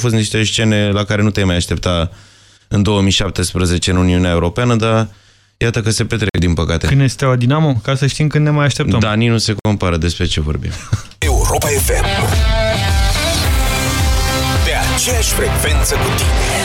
fost niște scene la care nu te mai aștepta în 2017 în Uniunea Europeană, dar iată că se petrec, din păcate. Când este o Dinamo? Ca să știm când ne mai așteptăm. Da, nici nu se compară despre ce vorbim. Europa FM. Pe aceeași frecvență cu tine.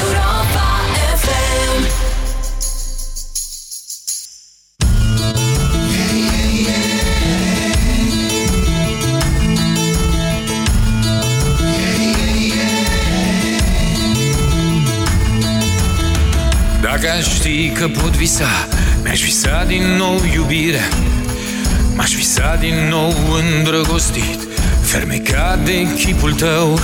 Dacă aș ști că pot visa Mi-aș visa din nou iubirea M-aș visa din nou îndrăgostit Fermecat de chipul tău.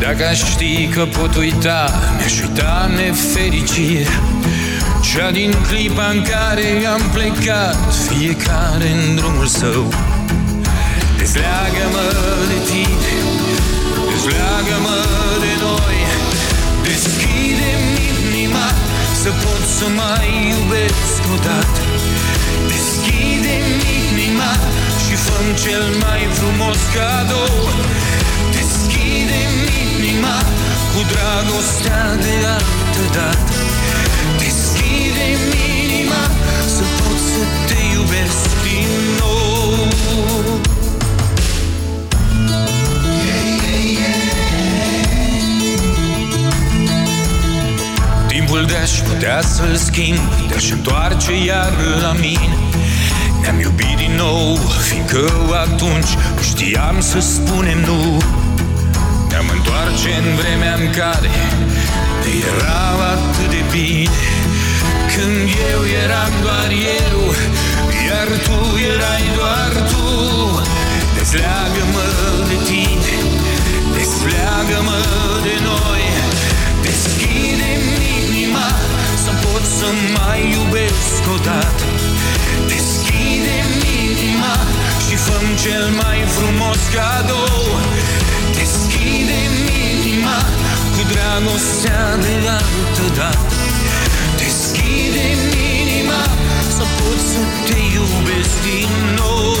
Dacă aș ști că pot uita Mi-aș uita nefericirea Cea din clipa în care am plecat Fiecare în drumul său. Dezleagă-mă de tine Dezleagă-mă de noi. Deschide-mi inima Să pot să mai iubesc odată. Deschide-mi inima Și fă cel mai frumos cadou. Deschide-mi inima Cu dragostea de altă dată. Deschide-mi inima Să pot să Timpul de-aș putea să-l schimb Te-aș întoarce iar la mine. Ne-am iubit din nou Fiindcă atunci știam să spunem nu. Ne-am întoarce în vremea în care Ne era atât de bine. Când eu eram doar eu Iar tu erai doar tu. Dezleagă-mă de tine Dezleagă-mă de noi pot să mai iubesc odată. Deschide-mi inima Și fă cel mai frumos cadou. Deschide-mi inima Cu dragostea de altă dată. Deschide-mi inima Să pot să te iubesc din nou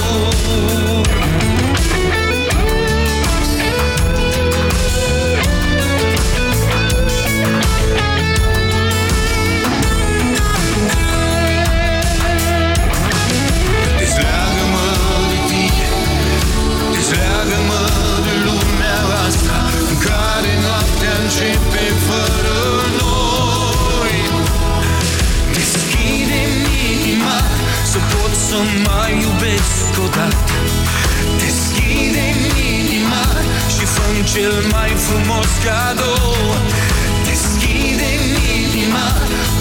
Să pot să mai iubesc odată. Deschide-mi inima Și fă cel mai frumos cadou. Deschide-mi inima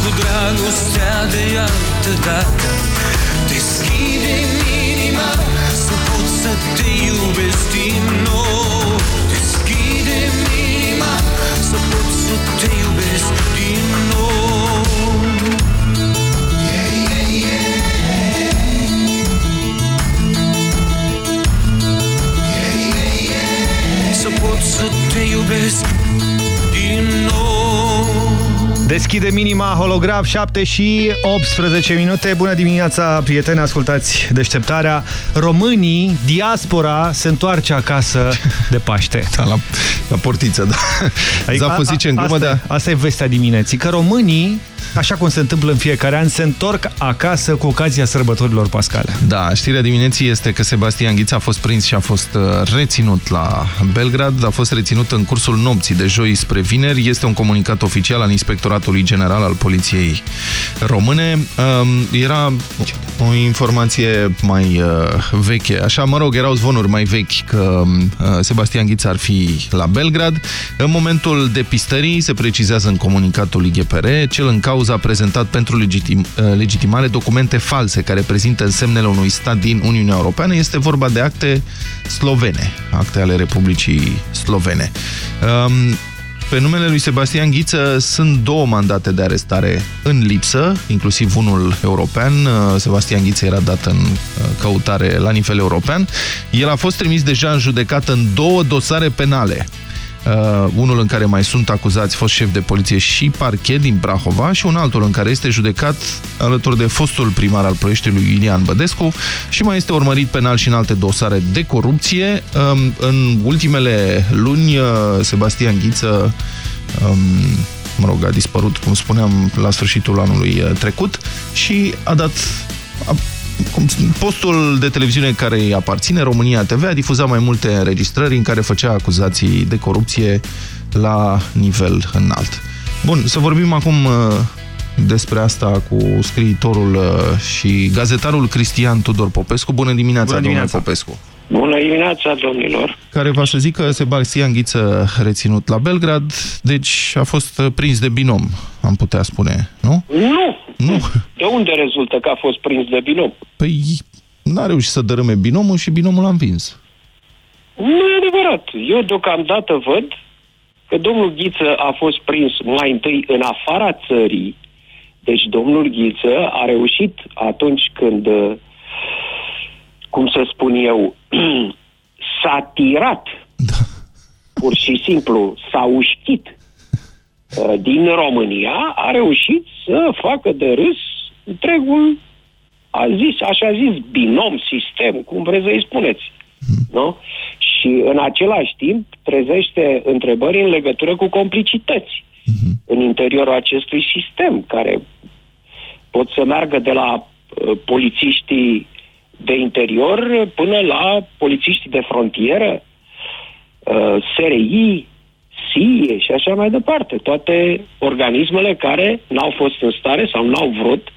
Cu dragostea de altă dată. Deschide-mi inima Să pot să te iubesc din nou. Deschide-mi inima Să pot să te iubesc din nou pot să te iubesc din nou Deschide minima holograf 7 și 18 minute. Bună dimineața, prieteni, ascultați deșteptarea. Românii, diaspora, se întoarce acasă de Paște. Da, la, la portiță, da. Adică, Zafă zice în glumă, asta, da. Asta e vestea dimineții, că românii, așa cum se întâmplă în fiecare an, se întorc acasă cu ocazia sărbătorilor pascale. Da, știrea dimineții este că Sebastian Ghiță a fost prins și a fost uh, reținut la Belgrad. A fost reținut în cursul nopții de joi spre vineri. Este un comunicat oficial al Inspectoratului General al Poliției Române. Um, era o informație mai uh, veche. Așa, mă rog, erau zvonuri mai vechi că uh, Sebastian Ghiță ar fi la Belgrad. În momentul depistării se precizează în comunicatul IGPR, cel în cauză a prezentat pentru legitim, legitimare documente false care prezintă însemnele unui stat din Uniunea Europeană. Este vorba de acte slovene, acte ale Republicii Slovene. Um, pe numele lui Sebastian Ghiță sunt două mandate de arestare în lipsă, inclusiv unul european. Sebastian Ghiță era dat în căutare la nivel european. El a fost trimis deja în judecată în două dosare penale Uh, unul în care mai sunt acuzați fost șef de poliție și parchet din Brahova și un altul în care este judecat alături de fostul primar al Ploieștiului Ilian Bădescu și mai este urmărit penal și în alte dosare de corupție. Um, în ultimele luni, uh, Sebastian Ghiță um, mă rog, a dispărut, cum spuneam, la sfârșitul anului uh, trecut și a dat postul de televiziune care îi aparține, România TV, a difuzat mai multe înregistrări în care făcea acuzații de corupție la nivel înalt. Bun, să vorbim acum uh, despre asta cu scriitorul uh, și gazetarul Cristian Tudor Popescu. Bună dimineața, Bună dimineața. domnule Popescu! Bună dimineața, domnilor! Care va să zică Sebastian Ghiță reținut la Belgrad, deci a fost prins de binom, am putea spune, nu? Nu! Nu. De unde rezultă că a fost prins de binom? Păi n-a reușit să dărâme binomul și binomul l-a învins. Nu e adevărat. Eu deocamdată văd că domnul Ghiță a fost prins mai întâi în afara țării. Deci domnul Ghiță a reușit atunci când cum să spun eu, s-a tirat, da. pur și simplu, s-a ușchit uh, din România, a reușit să facă de râs întregul, a zis, așa zis, binom, sistem, cum vreți să-i spuneți. Mm. Nu? Și în același timp trezește întrebări în legătură cu complicități mm-hmm. în interiorul acestui sistem, care pot să meargă de la uh, polițiștii de interior până la polițiștii de frontieră, uh, SRI, SIE și așa mai departe. Toate organismele care n-au fost în stare sau n-au vrut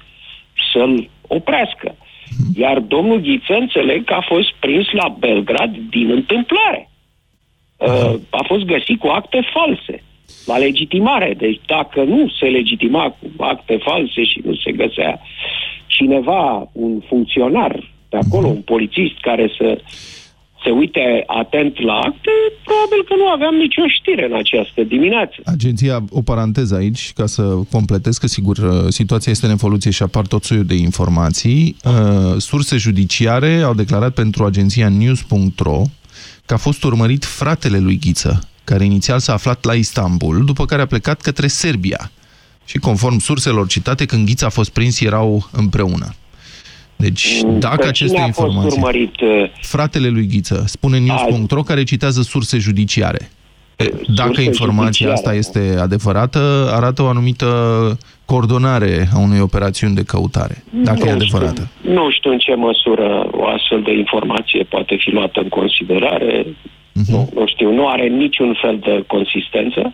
să-l oprească. Iar domnul Ghiță înțeleg că a fost prins la Belgrad din întâmplare. Uh, a fost găsit cu acte false la legitimare. Deci dacă nu se legitima cu acte false și nu se găsea cineva, un funcționar pe acolo, un polițist care să se uite atent la acte, probabil că nu aveam nicio știre în această dimineață. Agenția, o paranteză aici, ca să completez, că sigur situația este în evoluție și apar tot soiul de informații. Uh, surse judiciare au declarat pentru agenția news.ro că a fost urmărit fratele lui Ghiță, care inițial s-a aflat la Istanbul, după care a plecat către Serbia. Și conform surselor citate, când Ghiță a fost prins, erau împreună. Deci, mm, dacă aceste informații... Urmărit, uh, fratele lui Ghiță, spune news.ro, care citează surse judiciare. Dacă surse informația judiciare. asta este adevărată, arată o anumită coordonare a unei operațiuni de căutare, dacă nu e adevărată. Știu, nu știu în ce măsură o astfel de informație poate fi luată în considerare. Uh-huh. Nu, nu știu, nu are niciun fel de consistență,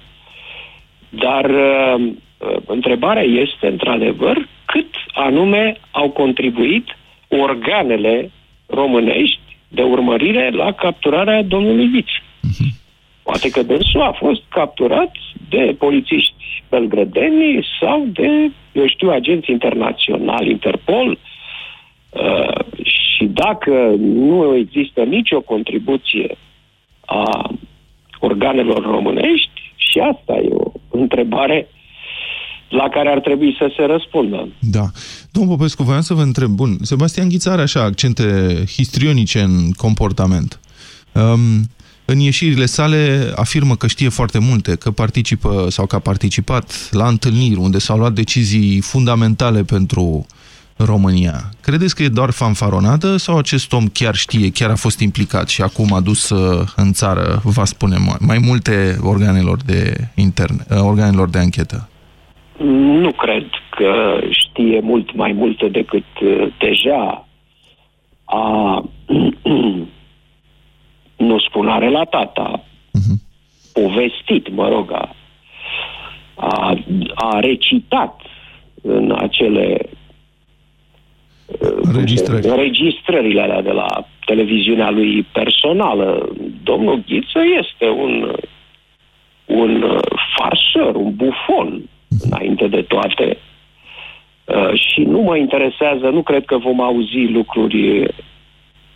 dar uh, uh întrebarea este, într-adevăr, cât anume au contribuit organele românești de urmărire la capturarea domnului Vici. Uh-huh. Poate că dânsul a fost capturat de polițiști belgrădeni sau de, eu știu, agenți internaționali, Interpol. Uh, și dacă nu există nicio contribuție a organelor românești, și asta e o întrebare la care ar trebui să se răspundă. Da. Domnul Popescu, voiam să vă întreb. Bun, Sebastian Ghiță are așa accente histrionice în comportament. Um, în ieșirile sale afirmă că știe foarte multe, că participă sau că a participat la întâlniri unde s-au luat decizii fundamentale pentru România. Credeți că e doar fanfaronată sau acest om chiar știe, chiar a fost implicat și acum a dus uh, în țară, va spune mai multe organelor de, interne, uh, organelor de anchetă? Nu cred că știe mult mai multe decât uh, deja a nu spun a relatat, a uh-huh. povestit, mă rog, a, a, a recitat în acele uh, Registrări. registrările alea de la televiziunea lui personală. Domnul Ghiță este un, un uh, farsăr, un bufon înainte de toate. Uh, și nu mă interesează, nu cred că vom auzi lucruri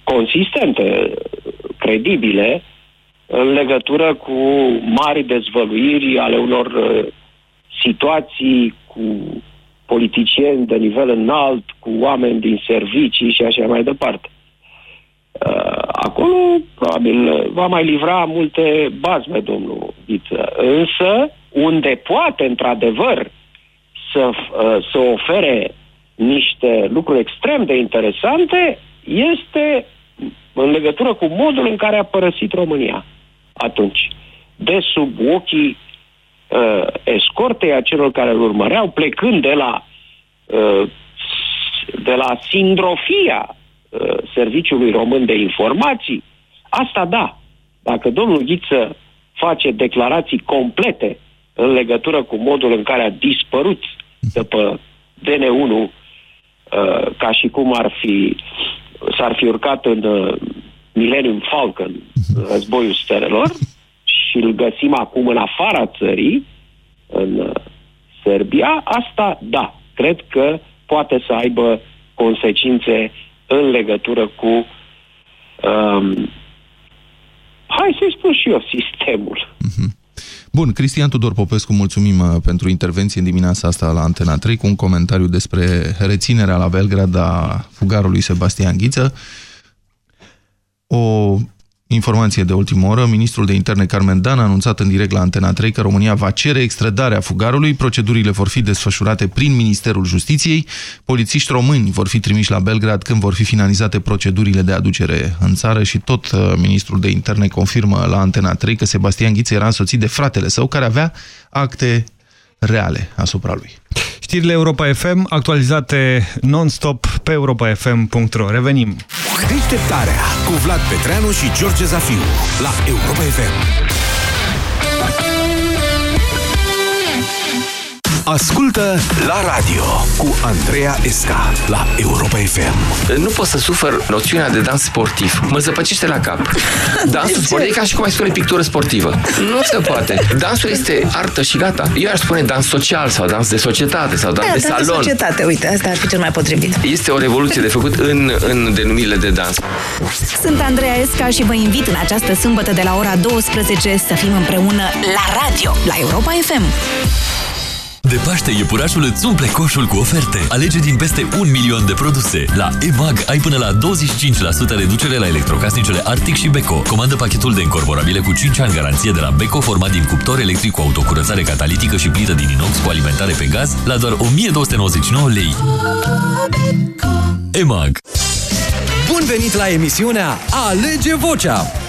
consistente, credibile, în legătură cu mari dezvăluiri ale unor uh, situații cu politicieni de nivel înalt, cu oameni din servicii și așa mai departe. Uh, Acolo, probabil, va mai livra multe bazme, domnul Ghiță. Însă, unde poate, într-adevăr, să, uh, să ofere niște lucruri extrem de interesante, este în legătură cu modul în care a părăsit România atunci. De sub ochii uh, escortei a celor care îl urmăreau, plecând de la, uh, de la sindrofia uh, Serviciului Român de Informații, asta da. Dacă domnul Ghiță face declarații complete în legătură cu modul în care a dispărut de pe DN1 uh, ca și cum ar fi s-ar fi urcat în uh, Millennium Falcon, războiul stelelor, și îl găsim acum în afara țării, în uh, Serbia, asta da, cred că poate să aibă consecințe în legătură cu um, hai să-i spun și eu, sistemul. Mhm. Bun, Cristian Tudor Popescu, mulțumim uh, pentru intervenție în dimineața asta la Antena 3 cu un comentariu despre reținerea la Belgrad a fugarului Sebastian Ghiță. O Informație de ultimă oră, ministrul de interne Carmen Dan a anunțat în direct la Antena 3 că România va cere extradarea fugarului, procedurile vor fi desfășurate prin Ministerul Justiției, polițiști români vor fi trimiși la Belgrad când vor fi finalizate procedurile de aducere în țară și tot uh, ministrul de interne confirmă la Antena 3 că Sebastian Ghiță era însoțit de fratele său care avea acte reale asupra lui. Știrile Europa FM actualizate non-stop pe europafm.ro. Revenim! Deșteptarea cu Vlad Petreanu și George Zafiu la Europa FM. Ascultă la radio cu Andreea Esca la Europa FM. Nu pot să sufăr noțiunea de dans sportiv. Mă zăpăcește la cap. Dansul sportiv e ca și cum ai spune pictură sportivă. Nu se poate. Dansul este artă și gata. Eu aș spune dans social sau dans de societate sau dans Da, de dans de salon. societate, uite, asta ar fi cel mai potrivit. Este o revoluție de făcut în, în denumirile de dans. Sunt Andreea Esca și vă invit în această sâmbătă de la ora 12 să fim împreună la radio, la Europa FM. De Paște, iepurașul îți umple coșul cu oferte. Alege din peste un milion de produse. La EMAG ai până la 25% reducere la electrocasnicele Arctic și Beko. Comandă pachetul de încorporabile cu 5 ani garanție de la Beko, format din cuptor electric cu autocurățare catalitică și plită din inox cu alimentare pe gaz, la doar 1299 lei. EMAG Bun venit la emisiunea Alege Vocea!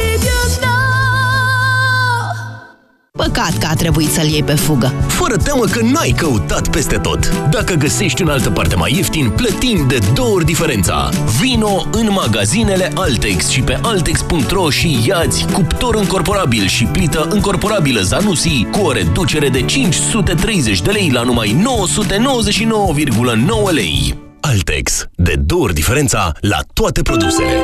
Păcat că a trebuit să-l iei pe fugă. Fără teamă că n-ai căutat peste tot. Dacă găsești în altă parte mai ieftin, plătim de două ori diferența. Vino în magazinele Altex și pe altex.ro și iați cuptor încorporabil și plită încorporabilă Zanussi cu o reducere de 530 de lei la numai 999,9 lei. Altex. De două ori diferența la toate produsele.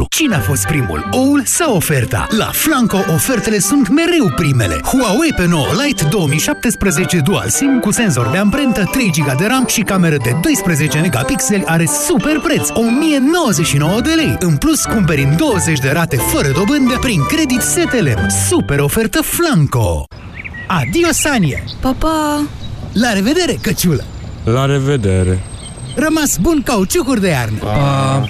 Cine a fost primul, oul sau oferta? La Flanco ofertele sunt mereu primele. Huawei pe 9 Lite 2017 Dual SIM cu senzor de amprentă, 3 GB de RAM și cameră de 12 megapixeli are super preț, 1099 de lei. În plus, cumperi în 20 de rate fără dobândă prin credit STLM. Super ofertă Flanco! Adio, Sanie! Pa, pa! La revedere, căciulă! La revedere! Rămas bun cauciucuri de iarnă! Pa.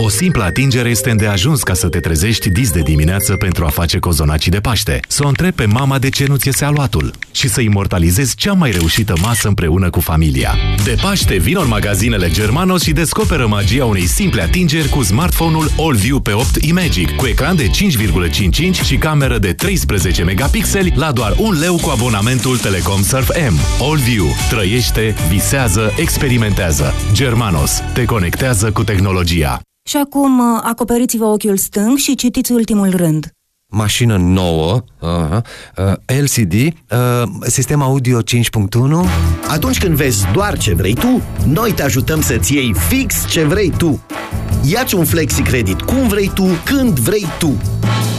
O simplă atingere este îndeajuns ca să te trezești dis de dimineață pentru a face cozonacii de Paște, să o întrebi pe mama de ce nu ți se aluatul și să imortalizezi cea mai reușită masă împreună cu familia. De Paște, vino în magazinele Germano și descoperă magia unei simple atingeri cu smartphone-ul AllView pe 8 iMagic, cu ecran de 5,55 și cameră de 13 megapixeli la doar un leu cu abonamentul Telecom Surf M. AllView. Trăiește, visează, experimentează. Germanos. Te conectează cu tehnologia. Și acum uh, acoperiți-vă ochiul stâng și citiți ultimul rând. Mașină nouă, uh, uh, LCD, uh, sistem audio 5.1. Atunci când vezi doar ce vrei tu, noi te ajutăm să-ți iei fix ce vrei tu. Iați un flexi credit cum vrei tu, când vrei tu.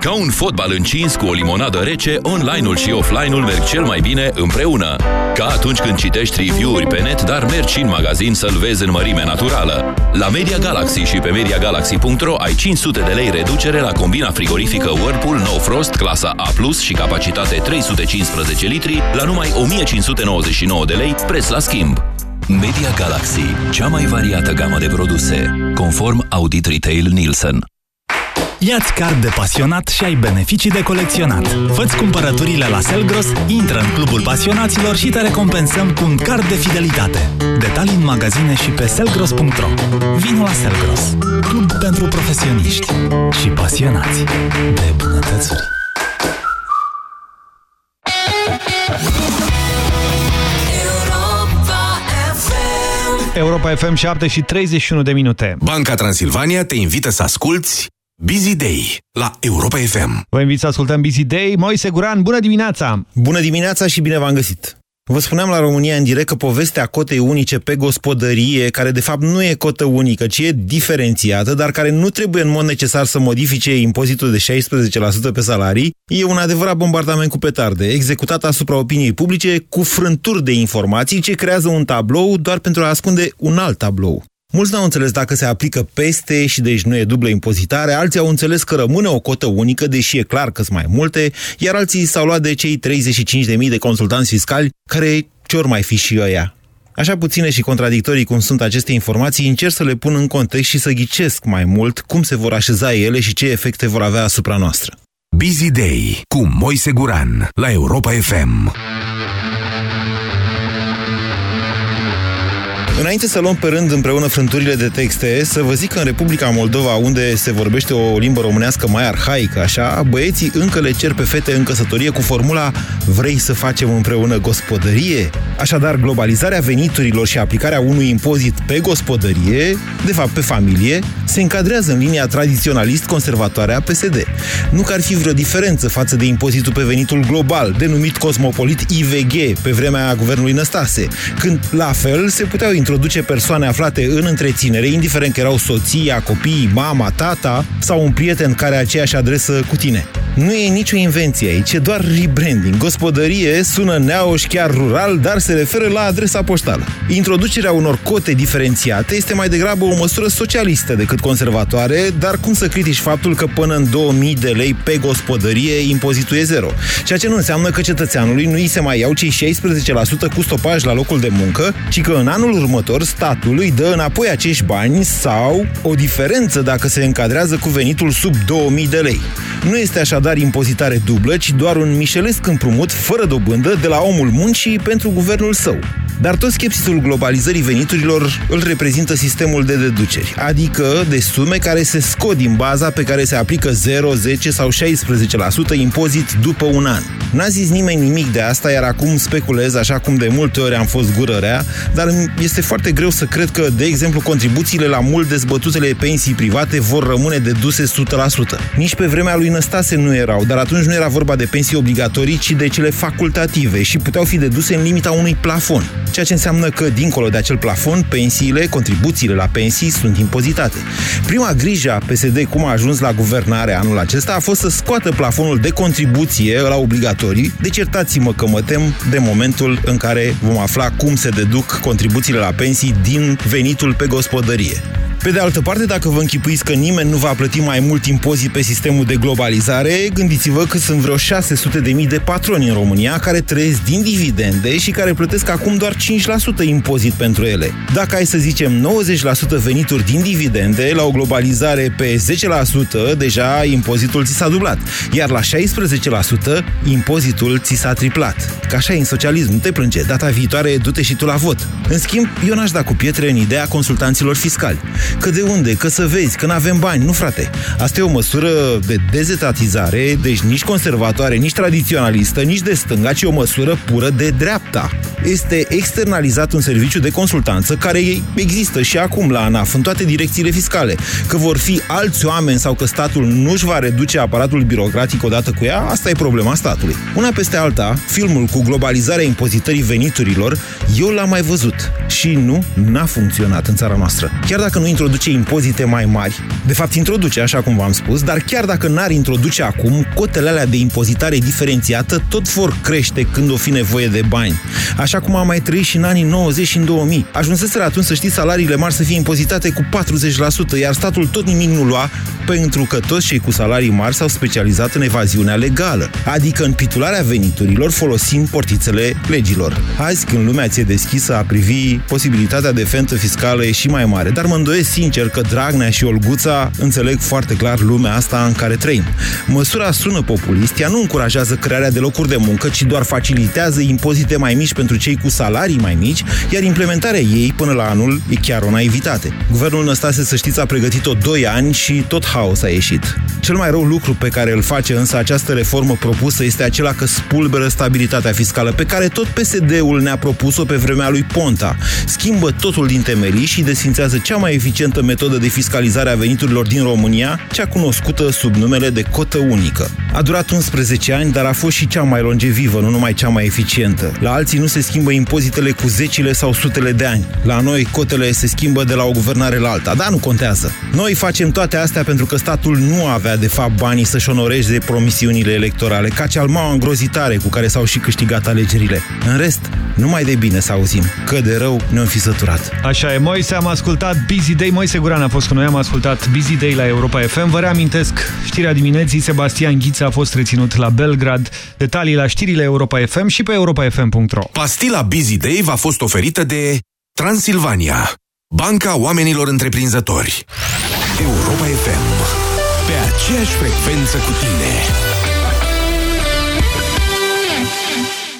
Ca un fotbal încins cu o limonadă rece, online-ul și offline-ul merg cel mai bine împreună. Ca atunci când citești review-uri pe net, dar mergi și în magazin să-l vezi în mărime naturală. La Media Galaxy și pe MediaGalaxy.ro ai 500 de lei reducere la combina frigorifică Whirlpool No Frost, clasa A+, și capacitate 315 litri, la numai 1599 de lei, preț la schimb. Media Galaxy, cea mai variată gamă de produse, conform Audit Retail Nielsen. Iați card de pasionat și ai beneficii de colecționat. Fă-ți cumpărăturile la Selgros, intră în clubul pasionaților și te recompensăm cu un card de fidelitate. Detalii în magazine și pe selgros.ro Vino la Selgros, club pentru profesioniști și pasionați de bunătățuri. Europa FM 7 și 31 de minute. Banca Transilvania te invită să asculti Busy Day la Europa FM. Vă invit să ascultăm Busy Day. Moise Guran, bună dimineața! Bună dimineața și bine v-am găsit! Vă spuneam la România în direct că povestea cotei unice pe gospodărie, care de fapt nu e cotă unică, ci e diferențiată, dar care nu trebuie în mod necesar să modifice impozitul de 16% pe salarii, e un adevărat bombardament cu petarde, executat asupra opiniei publice cu frânturi de informații ce creează un tablou doar pentru a ascunde un alt tablou. Mulți n-au înțeles dacă se aplică peste și deci nu e dublă impozitare, alții au înțeles că rămâne o cotă unică, deși e clar că sunt mai multe, iar alții s-au luat de cei 35.000 de consultanți fiscali, care ce-or mai fi și ăia. Așa puține și contradictorii cum sunt aceste informații, încerc să le pun în context și să ghicesc mai mult cum se vor așeza ele și ce efecte vor avea asupra noastră. Busy Day cu Moise Guran la Europa FM. Înainte să luăm pe rând împreună frânturile de texte, să vă zic că în Republica Moldova, unde se vorbește o limbă românească mai arhaică, așa, băieții încă le cer pe fete în căsătorie cu formula Vrei să facem împreună gospodărie? Așadar, globalizarea veniturilor și aplicarea unui impozit pe gospodărie, de fapt pe familie, se încadrează în linia tradiționalist-conservatoare a PSD. Nu că ar fi vreo diferență față de impozitul pe venitul global, denumit cosmopolit IVG, pe vremea guvernului Năstase, când, la fel, se puteau introduce persoane aflate în întreținere, indiferent că erau soția, copiii, mama, tata sau un prieten care are aceeași adresă cu tine. Nu e nicio invenție aici, e doar rebranding. Gospodărie sună neauș chiar rural, dar se referă la adresa poștală. Introducerea unor cote diferențiate este mai degrabă o măsură socialistă decât conservatoare, dar cum să critici faptul că până în 2000 de lei pe gospodărie impozitul e zero? Ceea ce nu înseamnă că cetățeanului nu îi se mai iau cei 16% cu stopaj la locul de muncă, ci că în anul următor statul îi dă înapoi acești bani sau o diferență dacă se încadrează cu venitul sub 2000 de lei. Nu este așadar impozitare dublă, ci doar un mișelesc împrumut fără dobândă de la omul muncii pentru guvernul său. Dar tot schepsisul globalizării veniturilor îl reprezintă sistemul de deduceri, adică de sume care se scot din baza pe care se aplică 0, 10 sau 16% impozit după un an. N-a zis nimeni nimic de asta, iar acum speculez, așa cum de multe ori am fost gurărea, dar este foarte greu să cred că, de exemplu, contribuțiile la mult dezbătutele pensii private vor rămâne deduse 100%. Nici pe vremea lui Năstase nu nu erau, dar atunci nu era vorba de pensii obligatorii, ci de cele facultative și puteau fi deduse în limita unui plafon. Ceea ce înseamnă că, dincolo de acel plafon, pensiile, contribuțiile la pensii sunt impozitate. Prima grijă a PSD, cum a ajuns la guvernare anul acesta, a fost să scoată plafonul de contribuție la obligatorii, deci iertați-mă că mă tem de momentul în care vom afla cum se deduc contribuțiile la pensii din venitul pe gospodărie. Pe de altă parte, dacă vă închipuiți că nimeni nu va plăti mai mult impozit pe sistemul de globalizare, gândiți-vă că sunt vreo 600 de mii de patroni în România care trăiesc din dividende și care plătesc acum doar 5% impozit pentru ele. Dacă ai să zicem 90% venituri din dividende, la o globalizare pe 10%, deja impozitul ți s-a dublat. Iar la 16%, impozitul ți s-a triplat. Ca așa e în socialism, nu te plânge, data viitoare du-te și tu la vot. În schimb, eu n-aș da cu pietre în ideea consultanților fiscali. Că de unde? Că să vezi, că n-avem bani. Nu, frate. Asta e o măsură de dezetatizare, deci nici conservatoare, nici tradiționalistă, nici de stânga, ci o măsură pură de dreapta. Este externalizat un serviciu de consultanță care există și acum la ANAF, în toate direcțiile fiscale. Că vor fi alți oameni sau că statul nu își va reduce aparatul birocratic odată cu ea, asta e problema statului. Una peste alta, filmul cu globalizarea impozitării veniturilor, eu l-am mai văzut. Și nu, n-a funcționat în țara noastră. Chiar dacă nu introduce impozite mai mari, de fapt introduce, așa cum v-am spus, dar chiar dacă n-ar introduce acum, cotele alea de impozitare diferențiată tot vor crește când o fi nevoie de bani. Așa cum am mai trăit și în anii 90 și în 2000. Ajunseseră atunci să știți salariile mari să fie impozitate cu 40%, iar statul tot nimic nu lua, pentru că toți cei cu salarii mari s-au specializat în evaziunea legală, adică în pitularea veniturilor folosind portițele legilor. Azi, când lumea ți-e deschisă a privi posibilitatea de fentă fiscală e și mai mare, dar mă îndoiesc sincer că Dragnea și Olguța înțeleg foarte clar lumea asta în care trăim. Măsura sună populist, ea nu încurajează crearea de locuri de muncă, ci doar facilitează impozite mai mici pentru cei cu salarii mai mici, iar implementarea ei până la anul e chiar o naivitate. Guvernul Năstase, să știți, a pregătit-o 2 ani și tot haos a ieșit. Cel mai rău lucru pe care îl face însă această reformă propusă este acela că spulberă stabilitatea fiscală pe care tot PSD-ul ne-a propus-o pe vremea lui Ponta. Schimbă totul din temelii și desfințează cea mai eficientă metodă de fiscalizare a veniturilor din România, cea cunoscută sub numele de cotă unică. A durat 11 ani, dar a fost și cea mai longevivă, nu numai cea mai eficientă. La alții nu se schimbă impozitele cu zecile sau sutele de ani. La noi cotele se schimbă de la o guvernare la alta, dar nu contează. Noi facem toate astea pentru că statul nu avea de fapt banii să-și onoreze promisiunile electorale, ca cealmaua îngrozitare cu care s-au și câștigat alegerile. În rest, numai de bine să auzim, că de rău ne-am fi săturat. Așa e, Moise, am ascultat Busy Day, Moise Guran a fost cu noi, am ascultat Busy Day la Europa FM. Vă reamintesc știrea dimineții, Sebastian Ghița a fost reținut la Belgrad. Detalii la știrile Europa FM și pe europafm.ro. Pastila Busy Day v-a fost oferită de Transilvania, Banca Oamenilor Întreprinzători. Europa FM. Pe aceeași frecvență cu tine.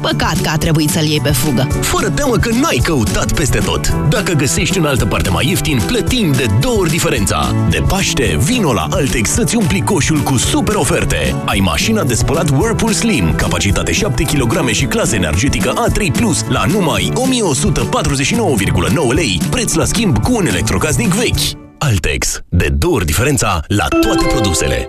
Păcat că a trebuit să-l iei pe fugă. Fără teamă că n-ai căutat peste tot. Dacă găsești în altă parte mai ieftin, plătim de două ori diferența. De Paște, vino la Altex să-ți umpli coșul cu super oferte. Ai mașina de spălat Whirlpool Slim, capacitate 7 kg și clasă energetică A3+, la numai 1149,9 lei, preț la schimb cu un electrocasnic vechi. Altex. De două ori diferența la toate produsele.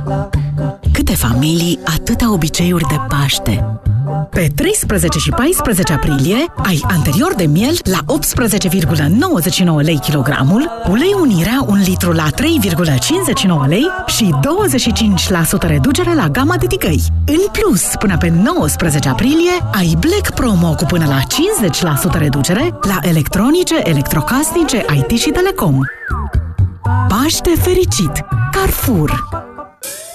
Câte familii, atâtea obiceiuri de Paște. Pe 13 și 14 aprilie ai anterior de miel la 18,99 lei kilogramul, ulei unirea un litru la 3,59 lei și 25% reducere la gama de ticăi. În plus, până pe 19 aprilie ai Black Promo cu până la 50% reducere la electronice, electrocasnice, IT și telecom. Paște fericit! Carrefour!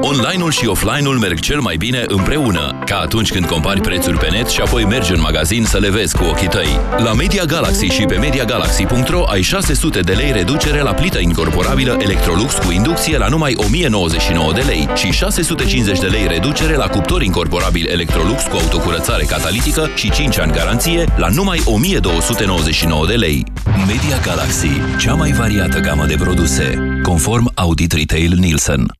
Online-ul și offline-ul merg cel mai bine împreună, ca atunci când compari prețuri pe net și apoi mergi în magazin să le vezi cu ochii tăi. La Media Galaxy și pe MediaGalaxy.ro ai 600 de lei reducere la plită incorporabilă Electrolux cu inducție la numai 1099 de lei și 650 de lei reducere la cuptor incorporabil Electrolux cu autocurățare catalitică și 5 ani garanție la numai 1299 de lei. Media Galaxy, cea mai variată gamă de produse, conform Audit Retail Nielsen.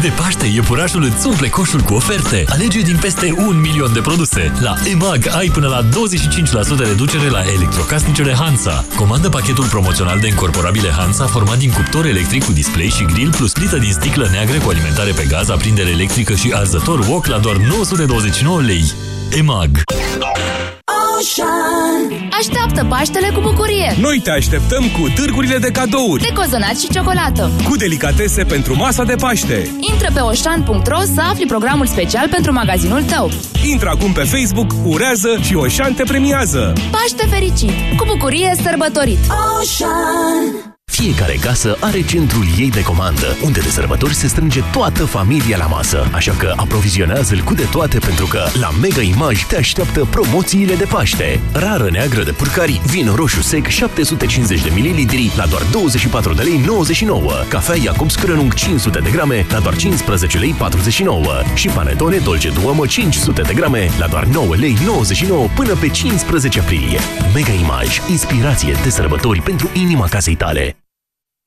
De Paște, iepurașul îți umple coșul cu oferte. Alege din peste un milion de produse. La EMAG ai până la 25% reducere la electrocasnicele Hansa. Comandă pachetul promoțional de incorporabile Hansa format din cuptor electric cu display și grill plus plită din sticlă neagră cu alimentare pe gaz, aprindere electrică și arzător wok la doar 929 lei. EMAG Ocean. Așteaptă Paștele cu bucurie! Noi te așteptăm cu târgurile de cadouri, De cozonat și ciocolată! cu delicatese pentru masa de Paște. Intră pe oșan.ro să afli programul special pentru magazinul tău. Intră acum pe Facebook, urează și Oșan te premiază. Paște fericit! Cu bucurie sărbătorit! Ocean. Fiecare casă are centrul ei de comandă, unde de sărbători se strânge toată familia la masă. Așa că aprovizionează-l cu de toate pentru că la Mega Image te așteaptă promoțiile de Paște. Rară neagră de purcari, vin roșu sec 750 de ml la doar 24 de lei 99. Cafea Iacob Scrănung 500 de grame la doar 15 lei 49. Și panetone Dolce Duomo 500 de grame la doar 9 lei 99 până pe 15 aprilie. Mega Image, inspirație de sărbători pentru inima casei tale.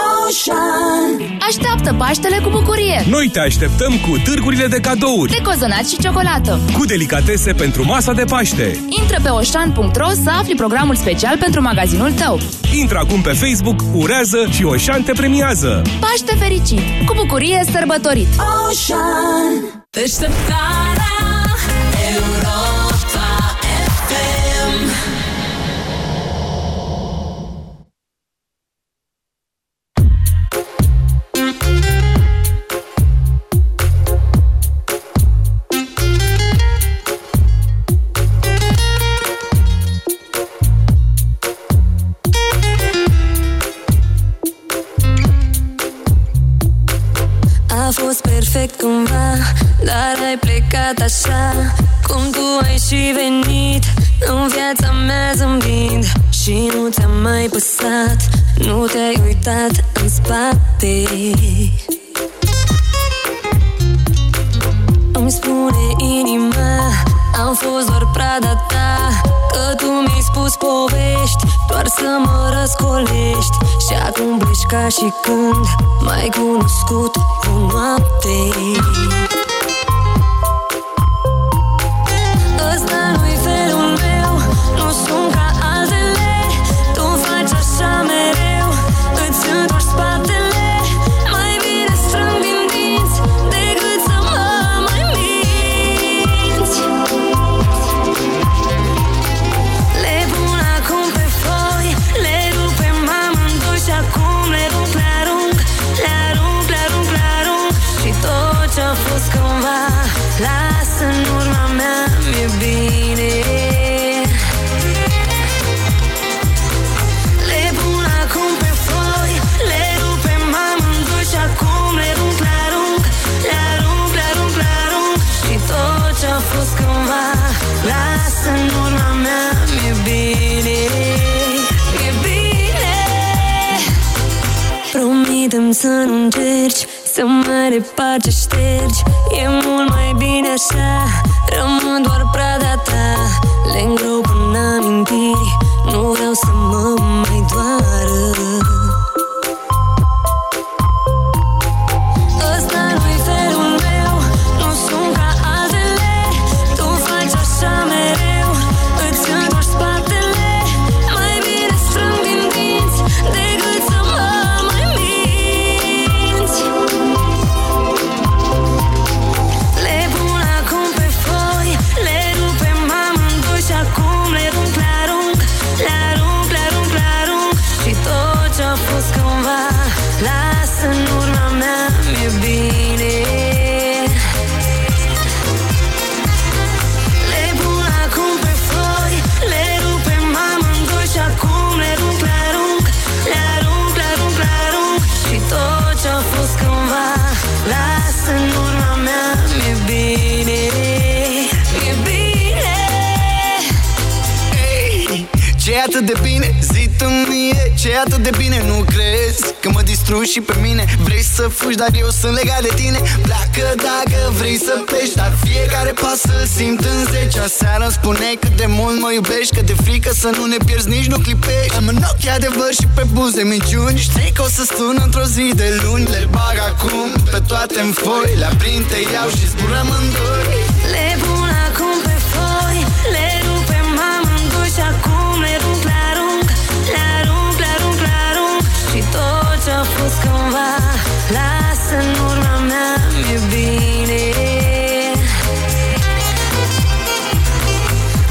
Ocean. Așteaptă Paștele cu bucurie! Noi te așteptăm cu târgurile de cadouri, De cozonat și ciocolată! cu delicatese pentru masa de Paște. Intră pe oșan.ro să afli programul special pentru magazinul tău. Intră acum pe Facebook, urează și Oșan te premiază. Paște fericit! Cu bucurie sărbătorit! Ocean. Deșteptarea Dar ai plecat așa Cum tu ai și venit. În viața mea zâmbind Și nu ți-a mai păsat. Nu te-ai uitat în spate. Îmi spune inima Am fost doar prada ta. Că tu mi-ai spus povești Doar să mă răscolești. Și acum pleci ca și când M-ai cunoscut o noapte Promitem să nu încerci Să mă repar ce ștergi. E mult mai bine așa Rămân doar prada ta. Le îngrop în amintiri Nu vreau să mă mai doară ce atât de bine, zi tu mie ce atât de bine, nu crezi Că mă distrugi și pe mine? Vrei să fugi, dar eu sunt legat de tine. Pleacă dacă vrei să pleci Dar fiecare pas să simt în zecea seară Îmi spuneai cât de mult mă iubești Că de frică să nu ne pierzi, nici nu clipești. Am în ochi adevăr și pe buze minciuni. Știi că o să sun într-o zi de luni. Le bag acum pe toate în foi Le aprind, te iau și zburăm în doi. Le ce-a fost cândva Las în urma mea Mi-e bine.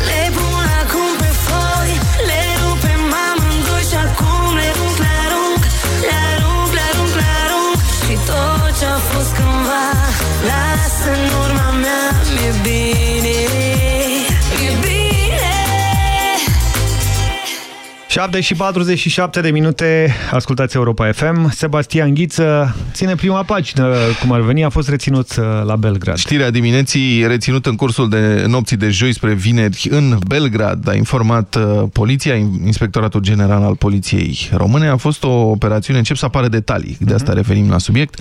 Le pun acum pe foi Le rupem amândoi Și acum le rup, le arunc Le arunc, le arunc, le arunc. Și tot ce-a fost cândva Las în urma mea Mi-e bine 7 și 47 de minute, ascultați Europa FM. Sebastian Ghiță ține prima pagină, cum ar veni, a fost reținut uh, la Belgrad. Știrea dimineții reținut în cursul de nopții de joi spre vineri în Belgrad, a informat uh, poliția, Inspectoratul General al Poliției Române. A fost o operațiune, încep să apară detalii, de asta referim la subiect.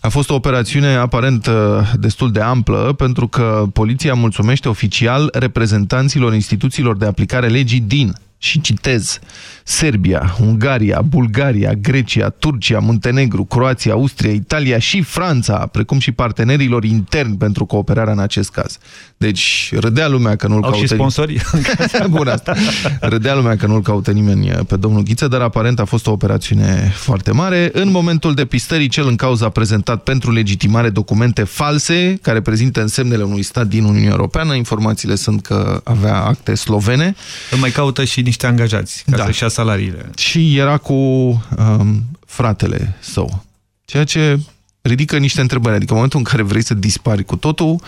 A fost o operațiune aparent uh, destul de amplă, pentru că poliția mulțumește oficial reprezentanților instituțiilor de aplicare legii din și citez, Serbia, Ungaria, Bulgaria, Grecia, Turcia, Muntenegru, Croația, Austria, Italia și Franța, precum și partenerilor interni pentru cooperarea în acest caz. Deci, râdea lumea că nu-l Au caută... și sponsorii. Bun, asta. Râdea lumea că nu-l caută nimeni pe domnul Ghiță, dar aparent a fost o operațiune foarte mare. În momentul depistării, cel în cauza a prezentat pentru legitimare documente false, care prezintă însemnele unui stat din Uniunea Europeană. Informațiile sunt că avea acte slovene. Îl mai caută și niște angajați, ca Da. să-și ia salariile. Și era cu um, fratele său. Ceea ce ridică niște întrebări. Adică în momentul în care vrei să dispari cu totul,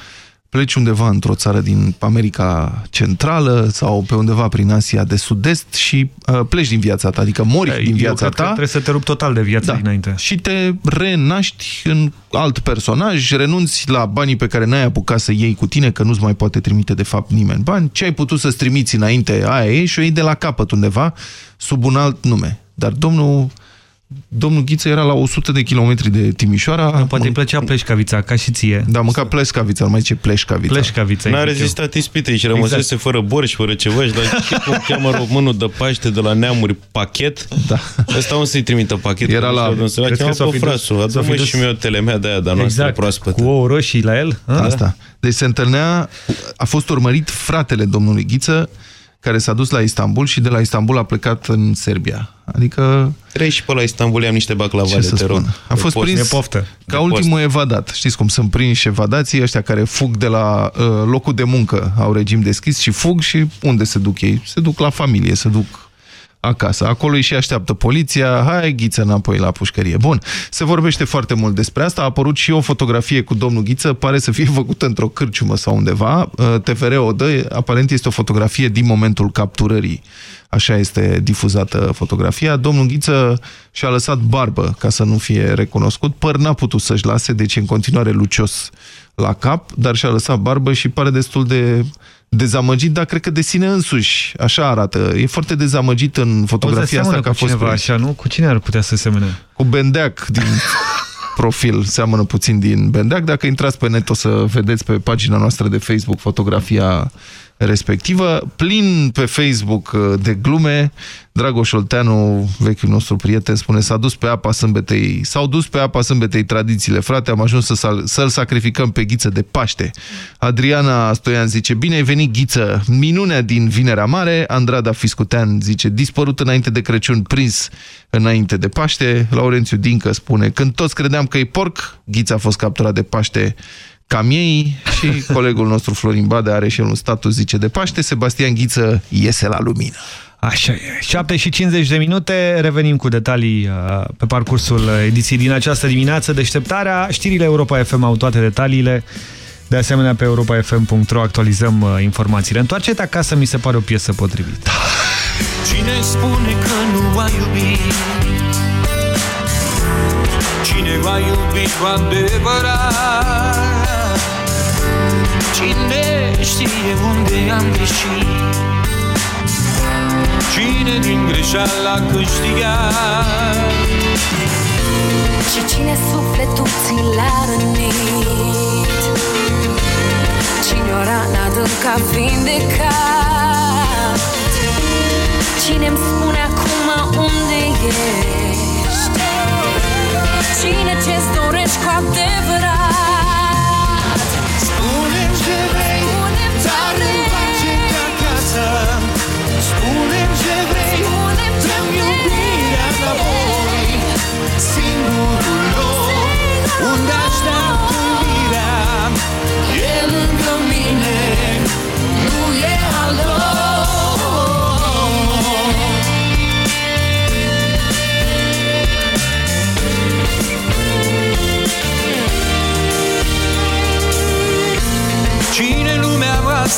pleci undeva într-o țară din America Centrală sau pe undeva prin Asia de Sud-Est și uh, pleci din viața ta, adică mori Eu din viața cred că ta. trebuie să te rup total de viața Da. dinainte. Și te renaști în alt personaj, renunți la banii pe care n-ai apucat să iei cu tine, că nu-ți mai poate trimite de fapt nimeni bani, ce ai putut să-ți trimiți înainte, aia e, și o iei de la capăt undeva, sub un alt nume. Dar domnul domnul Ghiță era la 100 de kilometri de Timișoara. Da, poate îi plăcea pleșcavița, ca și ție. Da, mânca pleșcavița, nu mai zice pleșcavița. Pleșcavița. N-a rezistat ispitei și rămăsese exact. fără borș, fără ceva. Și dar și cum cheamă românul de Paște de la Neamuri, pachet. Da. Ăsta unde să-i trimită pachet? Era la... L-a chemat pe frasul. Adu-mă și mie o telemea de aia de-a noastră exact. proaspătă. Cu ouă roșii la el? A? Asta. Deci se întâlnea, a fost urmărit fratele domnului Ghiță, care s-a dus la Istanbul și de la Istanbul a plecat în Serbia. Adică... Trei și pe la Istanbul am niște baclavale, te rog. A fost post. prins poftă. ca ultimul evadat. Știți cum sunt prinși evadații ăștia care fug de la uh, locul de muncă, au regim deschis și fug și unde se duc ei? Se duc la familie, se duc acasă. Acolo își și așteaptă poliția, hai Ghiță înapoi la pușcărie. Bun, se vorbește foarte mult despre asta. A apărut și o fotografie cu domnul Ghiță, pare să fie făcută într-o cârciumă sau undeva. Uh, TFR o dă, aparent este o fotografie din momentul capturării. Așa este difuzată fotografia. Domnul Ghiță și-a lăsat barbă ca să nu fie recunoscut. Păr n-a putut să-și lase, deci în continuare lucios la cap, dar și-a lăsat barbă și pare destul de dezamăgit, dar cred că de sine însuși. Așa arată. E foarte dezamăgit în fotografia asta că a fost cineva, așa, nu? Cu cine ar putea să semene? Cu Bendeac din profil, seamănă puțin din Bendeac. Dacă intrați pe net o să vedeți pe pagina noastră de Facebook fotografia respectivă. Plin pe Facebook uh, de glume, Dragoș Olteanu, vechiul nostru prieten, spune s-a dus pe apa sâmbetei, s-au dus pe apa sâmbetei tradițiile, frate, am ajuns să-l să sacrificăm pe ghiță de Paște. Adriana Stoian zice, bine ai venit ghiță, minunea din Vinerea Mare, Andrada Fiscutean zice, dispărut înainte de Crăciun, prins înainte de Paște, Laurențiu Dincă spune, când toți credeam că e porc, ghița a fost capturat de Paște, cam ei și colegul nostru Florin Bade are și el un status, zice, de Paște, Sebastian Ghiță iese la lumină. Așa e. 7 și 50 de minute, revenim cu detalii uh, pe parcursul ediției din această dimineață. Deșteptarea, știrile Europa FM au toate detaliile. De asemenea, pe europafm.ro actualizăm uh, informațiile. Întoarce-te acasă, mi se pare o piesă potrivită. Cine spune că nu a iubit? Cine va iubi cu adevărat? Cine știe unde am greșit? Cine din greșeală a câștigat? Și cine sufletul ți l-a rănit? Cine o rană adânc a vindecat? Cine-mi spune acum unde ești? Cine ce-ți dorești cu adevărat? Acasă Spune-mi ce vrei, dă-mi iubirea înapoi. Singurul loc unde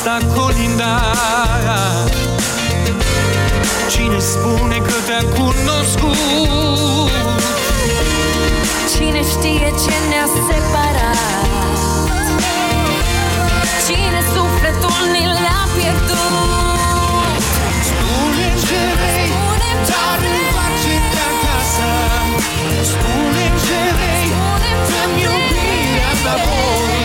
lumea asta colinda. Cine spune că te-a cunoscut? Cine știe ce ne-a separat? Cine sufletul ni l-a pierdut? Spune-mi ce vrei, dar întoarce-te acasă. Spune-mi ce vrei, dă-mi iubirea înapoi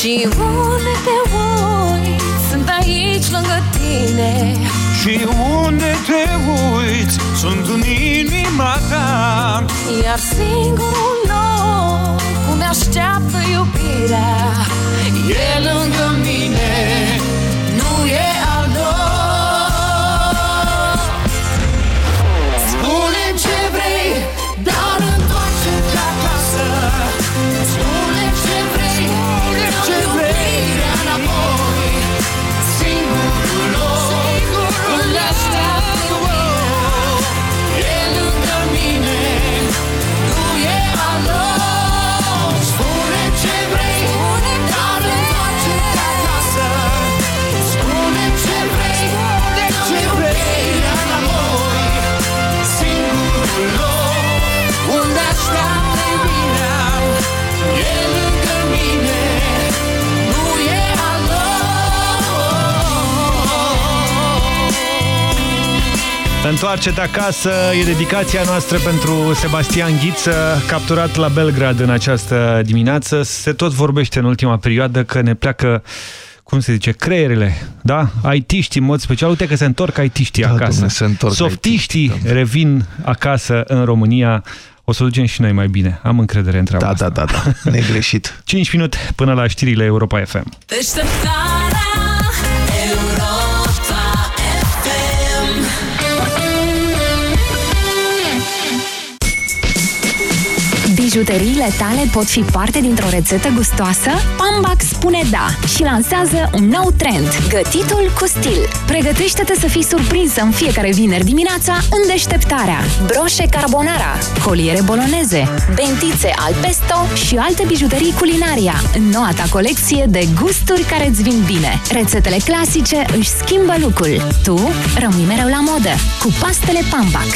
Și unde te uiți, sunt aici lângă tine. Și unde te uiți, sunt în inima ta. Iar singurul loc unde așteaptă iubirea E lângă mine, nu e Întoarce-te acasă, e dedicația noastră pentru Sebastian Ghiță, capturat la Belgrad în această dimineață. Se tot vorbește în ultima perioadă că ne pleacă cum se zice, creierele, da? IT-știi în mod special. Uite că se întorc IT-știi Da, acasă. domne, se întorc Softiștii revin acasă în România. O să o ducem și noi mai bine. Am încredere în treaba Da, asta. da, da, da. Negreșit. 5 minute până la știrile Europa FM. Bijuteriile tale pot fi parte dintr-o rețetă gustoasă? Pambac spune da și lansează un nou trend, gătitul cu stil. Pregătește-te să fii surprinsă în fiecare vineri dimineața în deșteptarea. Broșe carbonara, coliere boloneze, bentițe al pesto și alte bijuterii culinaria în noua ta colecție de gusturi care îți vin bine. Rețetele clasice își schimbă lucrul. Tu rămâi mereu la modă cu pastele Pambac.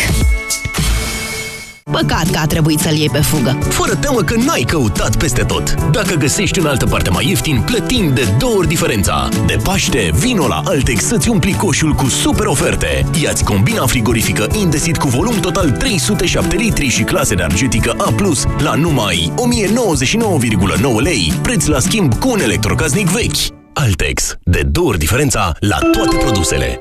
Păcat că a trebuit să-l iei pe fugă. Fără teamă că n-ai căutat peste tot. Dacă găsești în altă parte mai ieftin, plătim de două ori diferența. De Paște, vino la Altex să-ți umpli coșul cu super oferte. Iați combina frigorifică Indesit cu volum total 307 litri și clasă energetică A+, la numai 1099,9 lei, preț la schimb cu un electrocasnic vechi. Altex. De două ori diferența la toate produsele.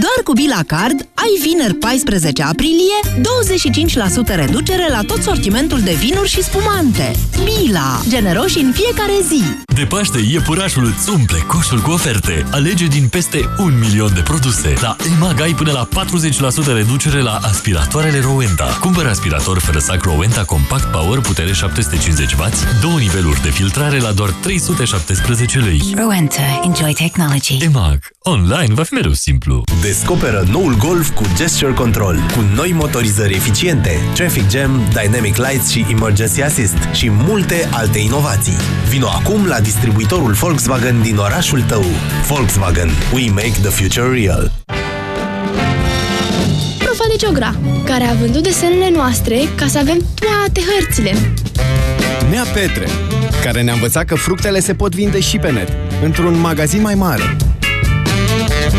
Doar cu Bila Card ai vineri 14 aprilie 25% reducere la tot sortimentul de vinuri și spumante. Bila. Generoși în fiecare zi. De Paște, iepurașul îți umple coșul cu oferte. Alege din peste un milion de produse. La EMAG ai până la 40% reducere la aspiratoarele Rowenta. Cumpără aspirator fără sac Rowenta Compact Power, putere 750W, două niveluri de filtrare la doar 317 lei. Rowenta. Enjoy technology. EMAG. Online va fi mereu simplu. Descoperă noul Golf cu Gesture Control, cu noi motorizări eficiente, Traffic Jam, Dynamic Lights și Emergency Assist și multe alte inovații. Vino acum la distribuitorul Volkswagen din orașul tău. Volkswagen. We make the future real. Profa de Geogra, care a vândut desenele noastre ca să avem toate hărțile. Nea Petre, care ne-a învățat că fructele se pot vinde și pe net, într-un magazin mai mare.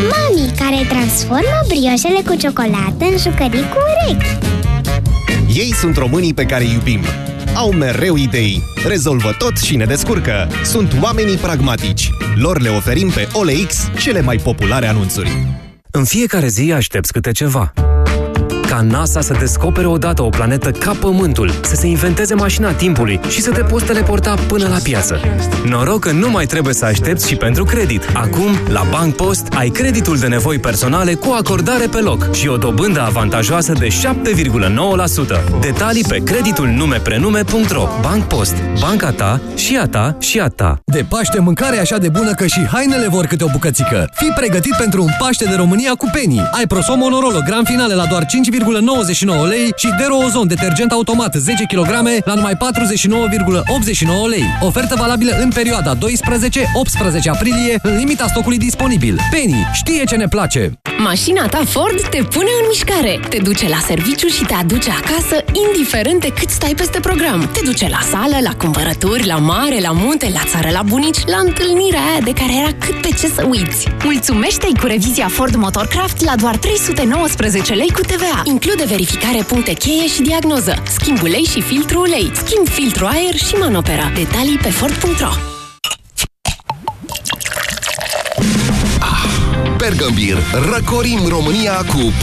Mami, care transformă brioșele cu ciocolată în jucării cu urechi. Ei sunt românii pe care îi iubim. Au mereu idei, rezolvă tot și ne descurcă. Sunt oamenii pragmatici. Lor le oferim pe OLX cele mai populare anunțuri. În fiecare zi aștepți câte ceva. Ca NASA să descopere odată o planetă ca Pământul, să se inventeze mașina timpului și să te poți teleporta până la piață. Noroc că nu mai trebuie să aștepți și pentru credit. Acum, la Bank Post, ai creditul de nevoi personale cu acordare pe loc și o dobândă avantajoasă de 7,9%. Detalii pe creditul numeprenume.ro Bank Post. Banca ta și a ta și a ta. De Paște mâncare e așa de bună că și hainele vor câte o bucățică. Fii pregătit pentru un Paște de România cu Penny. Ai Prosomo Norolo Grand Finale la doar 5,99 lei și Dero Ozon detergent automat 10 kg la numai 49,89 lei. Ofertă valabilă în perioada 12-18 aprilie, în limita stocului disponibil. Penny știe ce ne place! Mașina ta Ford te pune în mișcare. Te duce la serviciu și te aduce acasă, indiferent de cât stai peste program. Te duce la sală, la cumpărături, la mare, la munte, la țară, la bunici, la întâlnirea aia de care era cât pe ce să uiți. Mulțumește-i cu revizia Ford Motorcraft la doar 319 lei cu TVA. Include verificare puncte cheie și diagnoză, schimb ulei și filtru ulei, schimb filtru aer și manopera. Detalii pe Ford.ro Bergambir. Răcorim România cu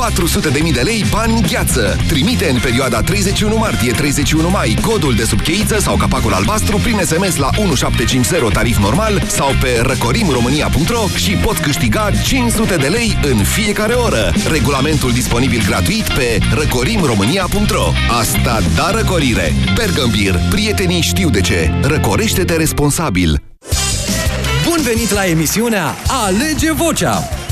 400.000 de lei bani gheață. Trimite în perioada 31 martie-31 mai codul de subcheiță sau capacul albastru prin SMS la 1750 tarif normal sau pe răcorimromânia.ro și pot câștiga 500 de lei în fiecare oră. Regulamentul disponibil gratuit pe răcorimromânia.ro Asta da răcorire! Bergambir. Prietenii știu de ce. Răcorește-te responsabil. Bun venit la emisiunea Alege Vocea!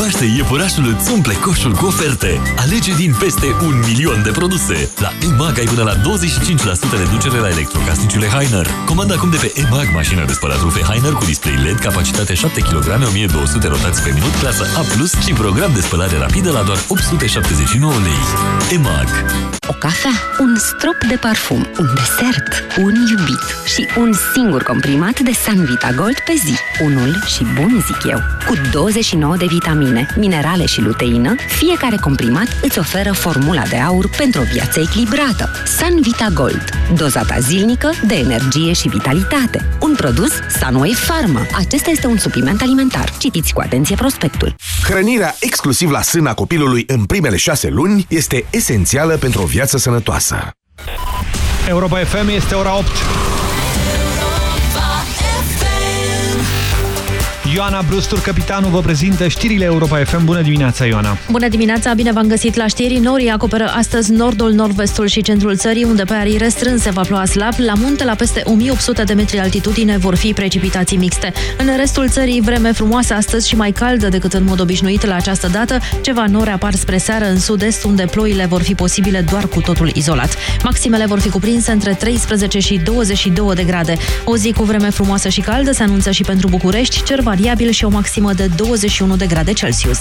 Paște, iepurașul îți umple coșul cu oferte. Alege din peste un milion de produse. La EMAG ai până la 25% reducere la electrocasnicele Heiner. Comanda acum de pe EMAG mașina de spălat rufe Heiner cu display LED, capacitate 7 kg, 1200 rotații pe minut, clasă A+, și program de spălare rapidă la doar 879 lei. EMAG. O cafea, un strop de parfum, un desert, un iubit și un singur comprimat de Sanvita Gold pe zi. Unul și bun, zic eu. Cu 29 de vitamine, minerale și luteină, fiecare comprimat îți oferă formula de aur pentru o viață echilibrată. Sanvita Gold. Doza ta zilnică de energie și vitalitate. Un produs Sunway Pharma. Acesta este un supliment alimentar. Citiți cu atenție prospectul. Hrănirea exclusiv la sâna copilului în primele șase luni este esențială pentru o viață sănătoasă. Europa FM este ora 8. Ioana Brustur, capitanul, vă prezintă știrile Europa FM. Bună dimineața, Ioana! Bună dimineața, bine v-am găsit la știri. Norii acoperă astăzi nordul, nord-vestul și centrul țării, unde pe arii restrânse va ploua slab. La munte, la peste 1800 de metri altitudine, vor fi precipitații mixte. În restul țării, vreme frumoasă astăzi și mai caldă decât în mod obișnuit la această dată. Ceva nori apar spre seară în sud-est, unde ploile vor fi posibile doar cu totul izolat. Maximele vor fi cuprinse între 13 și 22 de grade. O zi cu vreme frumoasă și caldă se anunță și pentru București, cer variabil și o maximă de 21 de grade Celsius.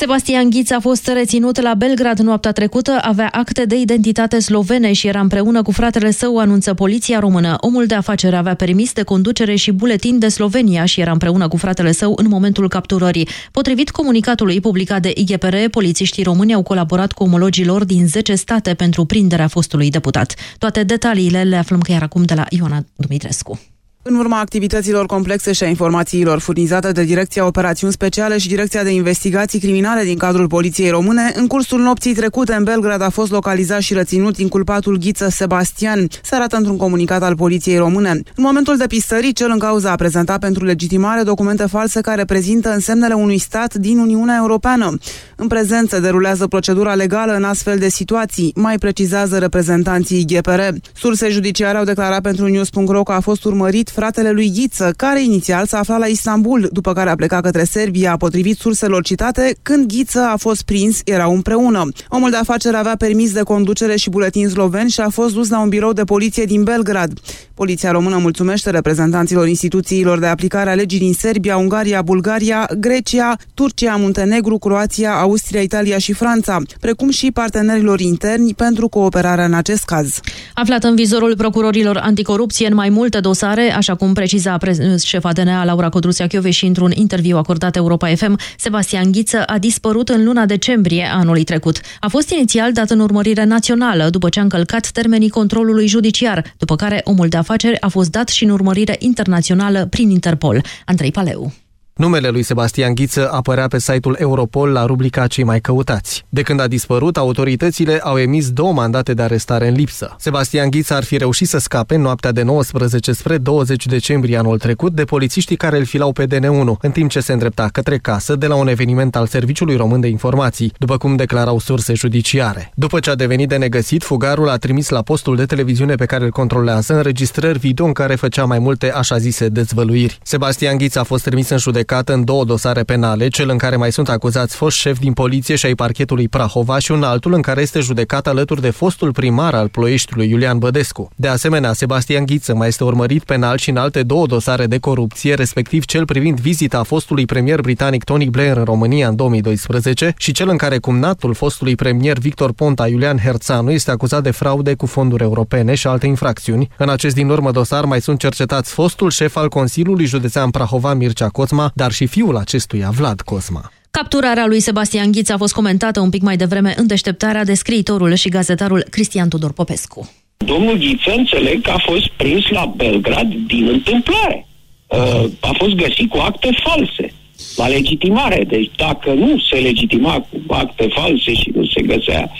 Sebastian Ghiț a fost reținut la Belgrad noaptea trecută, avea acte de identitate slovene și era împreună cu fratele său, anunță poliția română. Omul de afaceri avea permis de conducere și buletin de Slovenia și era împreună cu fratele său în momentul capturării. Potrivit comunicatului publicat de IGPR, polițiștii români au colaborat cu omologii lor din 10 state pentru prinderea fostului deputat. Toate detaliile le aflăm chiar acum de la Ioana Dumitrescu. În urma activităților complexe și a informațiilor furnizate de Direcția Operațiuni Speciale și Direcția de Investigații Criminale din cadrul Poliției Române, în cursul nopții trecute în Belgrad a fost localizat și reținut inculpatul Ghiță Sebastian, se arată într-un comunicat al Poliției Române. În momentul depistării, cel în cauză a prezentat pentru legitimare documente false care prezintă însemnele unui stat din Uniunea Europeană. În prezent se derulează procedura legală în astfel de situații, mai precizează reprezentanții GPR. Surse judiciare au declarat pentru News.ro că a fost urmărit fratele lui Ghiță, care inițial s-a aflat la Istanbul, după care a plecat către Serbia, potrivit surselor citate, când Ghiță a fost prins, erau împreună. Omul de afaceri avea permis de conducere și buletin sloven și a fost dus la un birou de poliție din Belgrad. Poliția română mulțumește reprezentanților instituțiilor de aplicare a legii din Serbia, Ungaria, Bulgaria, Grecia, Turcia, Muntenegru, Croația, Austria, Italia și Franța, precum și partenerilor interni pentru cooperarea în acest caz. Aflat în vizorul procurorilor anticorupție în mai multe dosare, așa cum preciza șefa DNA Laura Codruția și într-un interviu acordat Europa FM, Sebastian Ghiță a dispărut în luna decembrie anului trecut. A fost inițial dat în urmărire națională după ce a încălcat termenii controlului judiciar, după care omul de afaceri a fost dat și în urmărire internațională prin Interpol. Andrei Paleu. Numele lui Sebastian Ghiță apărea pe site-ul Europol la rubrica Cei mai căutați. De când a dispărut, autoritățile au emis două mandate de arestare în lipsă. Sebastian Ghiță ar fi reușit să scape în noaptea de 19 spre 20 decembrie anul trecut de polițiștii care îl filau pe DN1, în timp ce se îndrepta către casă de la un eveniment al Serviciului Român de Informații, după cum declarau surse judiciare. După ce a devenit de negăsit, fugarul a trimis la postul de televiziune pe care îl controlează înregistrări video în care făcea mai multe așa zise dezvăluiri. Sebastian Ghiță a fost trimis în judecată judecată în două dosare penale, cel în care mai sunt acuzați fost șef din poliție și ai parchetului Prahova și un altul în care este judecat alături de fostul primar al Ploieștiului, Iulian Bădescu. De asemenea, Sebastian Ghiță mai este urmărit penal și în alte două dosare de corupție, respectiv cel privind vizita fostului premier britanic Tony Blair în România în 2012 și cel în care cumnatul fostului premier Victor Ponta, Iulian Herțanu, este acuzat de fraude cu fonduri europene și alte infracțiuni. În acest din urmă dosar mai sunt cercetați fostul șef al Consiliului Județean Prahova, Mircea Coțma, dar și fiul acestuia, Vlad Cosma. Capturarea lui Sebastian Ghiț a fost comentată un pic mai devreme în deșteptarea de scriitorul și gazetarul Cristian Tudor Popescu. Domnul Ghiță înțeleg că a fost prins la Belgrad din întâmplare. uh, a fost găsit cu acte false la legitimare. Deci dacă nu se legitima cu acte false și nu se găsea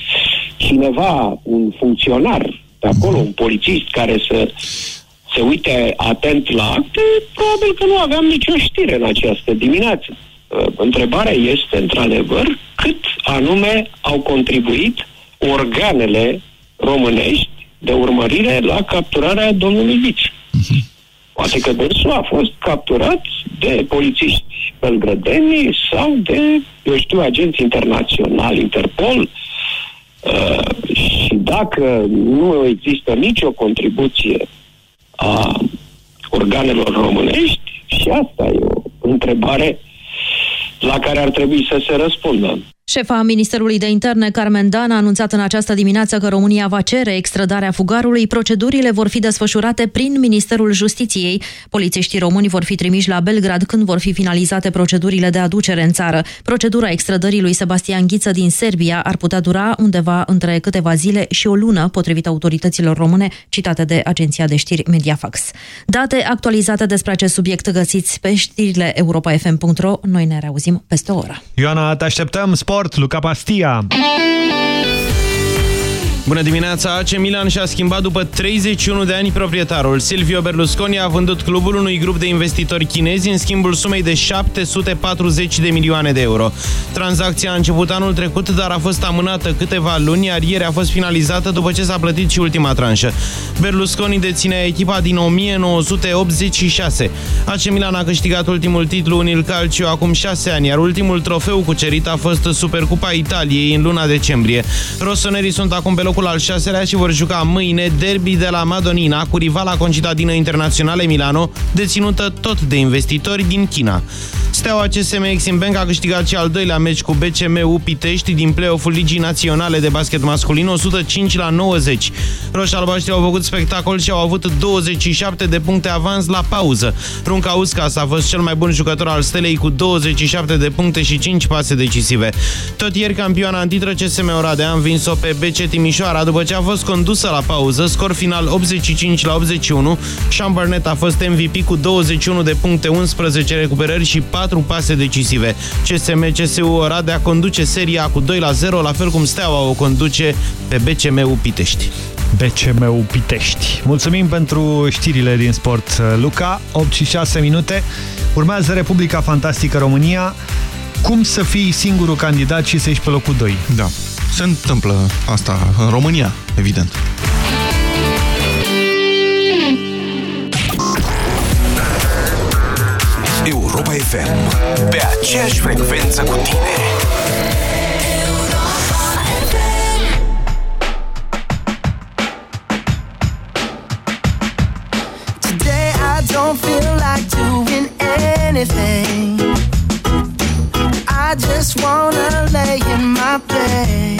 cineva, un funcționar de acolo, un polițist care să se uite atent la acte, probabil că nu aveam nicio știre în această dimineață. Uh, întrebarea este, într-adevăr, cât anume au contribuit organele românești de urmărire la capturarea domnului Vici. Poate că dânsul a fost capturat de polițiști belgrădeni sau de, eu știu, agenți internaționali, Interpol. Uh, și dacă nu există nicio contribuție a organelor românești, și asta e o întrebare la care ar trebui să se răspundă. Șefa Ministerului de Interne, Carmen Dan, a anunțat în această dimineață că România va cere extradarea fugarului. Procedurile vor fi desfășurate prin Ministerul Justiției. Polițiștii români vor fi trimiși la Belgrad când vor fi finalizate procedurile de aducere în țară. Procedura extrădării lui Sebastian Ghiță din Serbia ar putea dura undeva între câteva zile și o lună, potrivit autorităților române, citate de agenția de știri Mediafax. Date actualizate despre acest subiect găsiți pe știrile europa.fm.ro. Noi ne reauzim peste o oră. Ioana, te așteptăm sport sport, Luca Pastia. Bună dimineața! AC Milan și-a schimbat după 31 de ani proprietarul. Silvio Berlusconi a vândut clubul unui grup de investitori chinezi în schimbul sumei de 740 de milioane de euro. Tranzacția a început anul trecut, dar a fost amânată câteva luni, iar ieri a fost finalizată după ce s-a plătit și ultima tranșă. Berlusconi deține echipa din 1986. AC Milan a câștigat ultimul titlu în Il Calcio acum 6 ani, iar ultimul trofeu cucerit a fost Supercupa Italiei în luna decembrie. Rossoneri sunt acum pe locul locul al șaselea și vor juca mâine derby de la Madonina cu rivala concitadină internaționale Milano, deținută tot de investitori din China. Steaua CSM Exim Bank a câștigat și al doilea meci cu BCM Pitești din play-off-ul Ligii Naționale de Basket Masculin 105 la 90. Roșii albaștri au făcut spectacol și au avut 27 de puncte avans la pauză. Runca Uscas a fost cel mai bun jucător al Stelei cu 27 de puncte și 5 pase decisive. Tot ieri campioana în titră CSM Oradea a învins-o pe BC Timișoara după ce a fost condusă la pauză, scor final 85 la 81. Sean Barnett a fost MVP cu 21 de puncte, 11 recuperări și 4 4 pase decisive. CSM CSU Oradea conduce seria cu 2 la 0, la fel cum Steaua o conduce pe BCM Pitești. BCM Pitești. Mulțumim pentru știrile din sport, Luca. 8 și 6 minute. Urmează Republica Fantastică România. Cum să fii singurul candidat și să ieși pe locul 2? Da. Se întâmplă asta în România, evident. Europa FM Pe aceeași frecvență cu tine. Today I don't feel like doing anything. I just wanna lay in my bed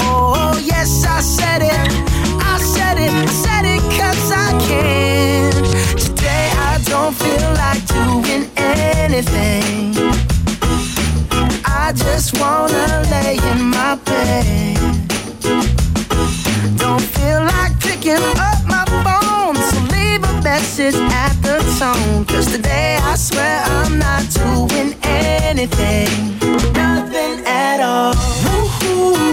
Oh, yes, I said it. I said it. I said it cause I can. Today, I don't feel like doing anything. I just wanna lay in my bed. Don't feel like picking up my phone, so leave a message at the tone. Cause today I swear I'm not doing anything, nothing at all. Woo-hoo,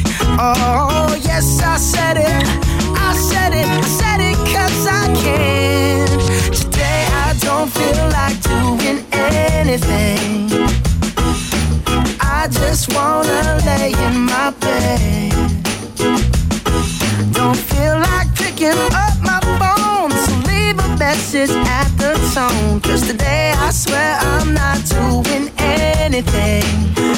oh, yes, I said it. I said it, I said it cause I can. Today I don't feel like doing anything. I just wanna lay in my bed. Don't feel like picking up message at the tone. Cause today I swear I'm not doing anything.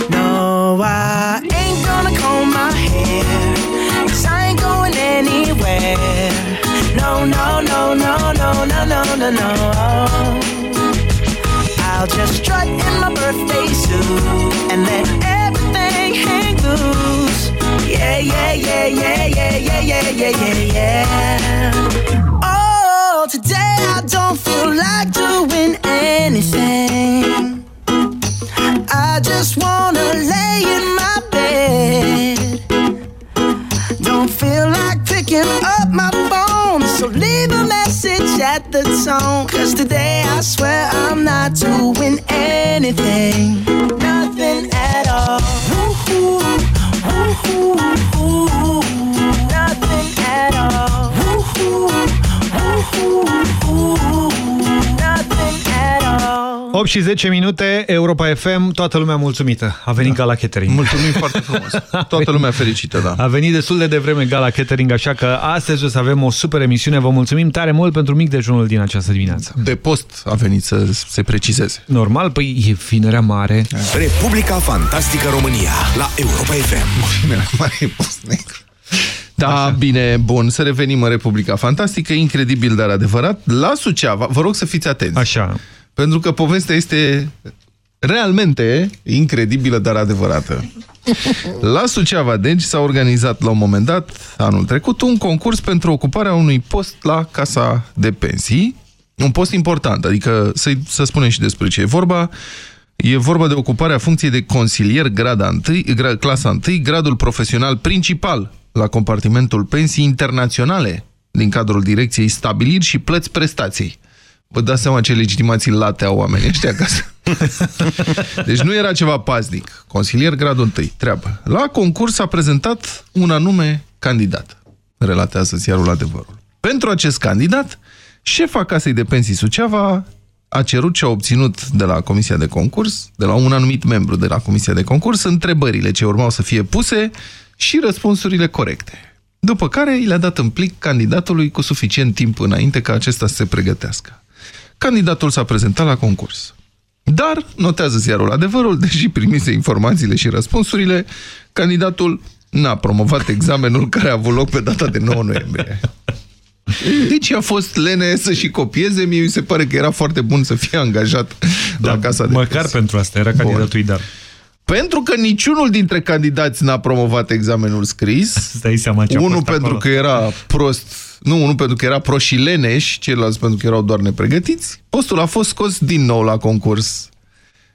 No, I ain't gonna comb my hair. Cause I ain't going anywhere. No, no, no, no, no, no, no, no, no. I'll just strut in my birthday suit and let everything hang loose. Yeah, yeah, yeah, yeah, yeah, yeah, yeah, yeah, yeah. Today I don't feel like doing anything. I just wanna lay in my bed. Don't feel like picking up my phone, so leave a message at the tone. Cause today I swear I'm not doing anything, nothing at all. Woo-hoo, woo-hoo, woo-hoo, 8 și 10 minute, Europa FM, toată lumea mulțumită. A venit da. Gala Catering. Mulțumim foarte frumos. Toată lumea fericită, da. A venit destul de devreme Gala Catering, așa că astăzi o să avem o super emisiune. Vă mulțumim tare mult pentru mic dejunul din această dimineață. De post a venit să se precizeze. Normal, păi e vinerea mare. Republica Fantastică România la Europa FM. Vinerea mare e post negru. Da, Așa. bine, bun, să revenim în Republica Fantastică, incredibil, dar adevărat. La Suceava, vă rog să fiți atenți. Așa. Pentru că povestea este realmente incredibilă, dar adevărată. La Suceava, deci, s-a organizat la un moment dat, anul trecut, un concurs pentru ocuparea unui post la Casa de Pensii. Un post important, adică să, să spunem și despre ce e vorba. E vorba de ocuparea funcției de consilier grada 1, gra, clasa 1, gradul profesional principal la compartimentul pensii internaționale din cadrul direcției stabiliri și plăți prestației. Vă dați seama ce legitimații late au oamenii ăștia acasă. deci nu era ceva paznic. Consilier gradul 1, treabă. La concurs a prezentat un anume candidat. Relatează ziarul adevărul. Pentru acest candidat, șefa Casei de Pensii Suceava a cerut și a obținut de la Comisia de Concurs, de la un anumit membru de la Comisia de Concurs, întrebările ce urmau să fie puse și răspunsurile corecte. După care i le-a dat în plic candidatului cu suficient timp înainte ca acesta să se pregătească. Candidatul s-a prezentat la concurs. Dar, notează ziarul adevărul, deși primise informațiile și răspunsurile, candidatul n-a promovat examenul care a avut loc pe data de 9 noiembrie. Deci a fost lene să și copieze, mie mi se pare că era foarte bun să fie angajat da, la casa de Măcar pensii. pentru asta, era candidatul Idar. Pentru că niciunul dintre candidați n-a promovat examenul scris. Stai seama ce a Unul fost pentru acolo. că era prost, nu, unul pentru că era prost și leneș, ceilalți pentru că erau doar nepregătiți. Postul a fost scos din nou la concurs.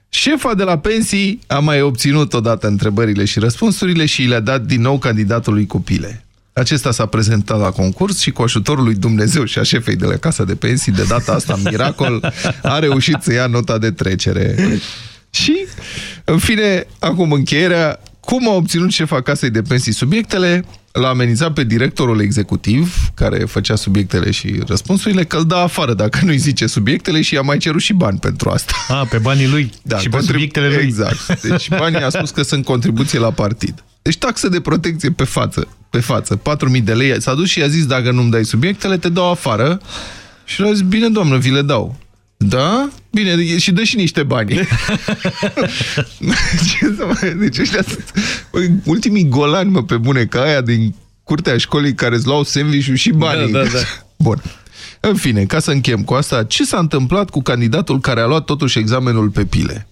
Șefa de la pensii a mai obținut odată întrebările și răspunsurile și le-a dat din nou candidatului cu pile. Acesta s-a prezentat la concurs și cu ajutorul lui Dumnezeu și a șefei de la Casa de Pensii, de data asta, miracol, a reușit să ia nota de trecere. Și, în fine, acum încheierea, cum a obținut șefa Casei de Pensii subiectele? L-a amenințat pe directorul executiv, care făcea subiectele și răspunsurile, că îl dă afară dacă nu-i zice subiectele și i-a mai cerut și bani pentru asta. A, pe banii lui Da, și pe contrib- subiectele lui. Exact. Deci banii a spus că sunt contribuție la partid. Deci taxă de protecție pe față, pe față, 4.000 de lei. S-a dus și i-a zis, dacă nu-mi dai subiectele, te dau afară. Și a zis, bine, doamnă, vi le dau. Da? Bine, și dă și niște bani. Ce să mai... Deci ăștia sunt băi, ultimii golani, mă, pe bune, ca aia din curtea școlii care îți luau sandwich și banii. Da, da, da. Bun. În fine, ca să închem cu asta, ce s-a întâmplat cu candidatul care a luat totuși examenul pe pile?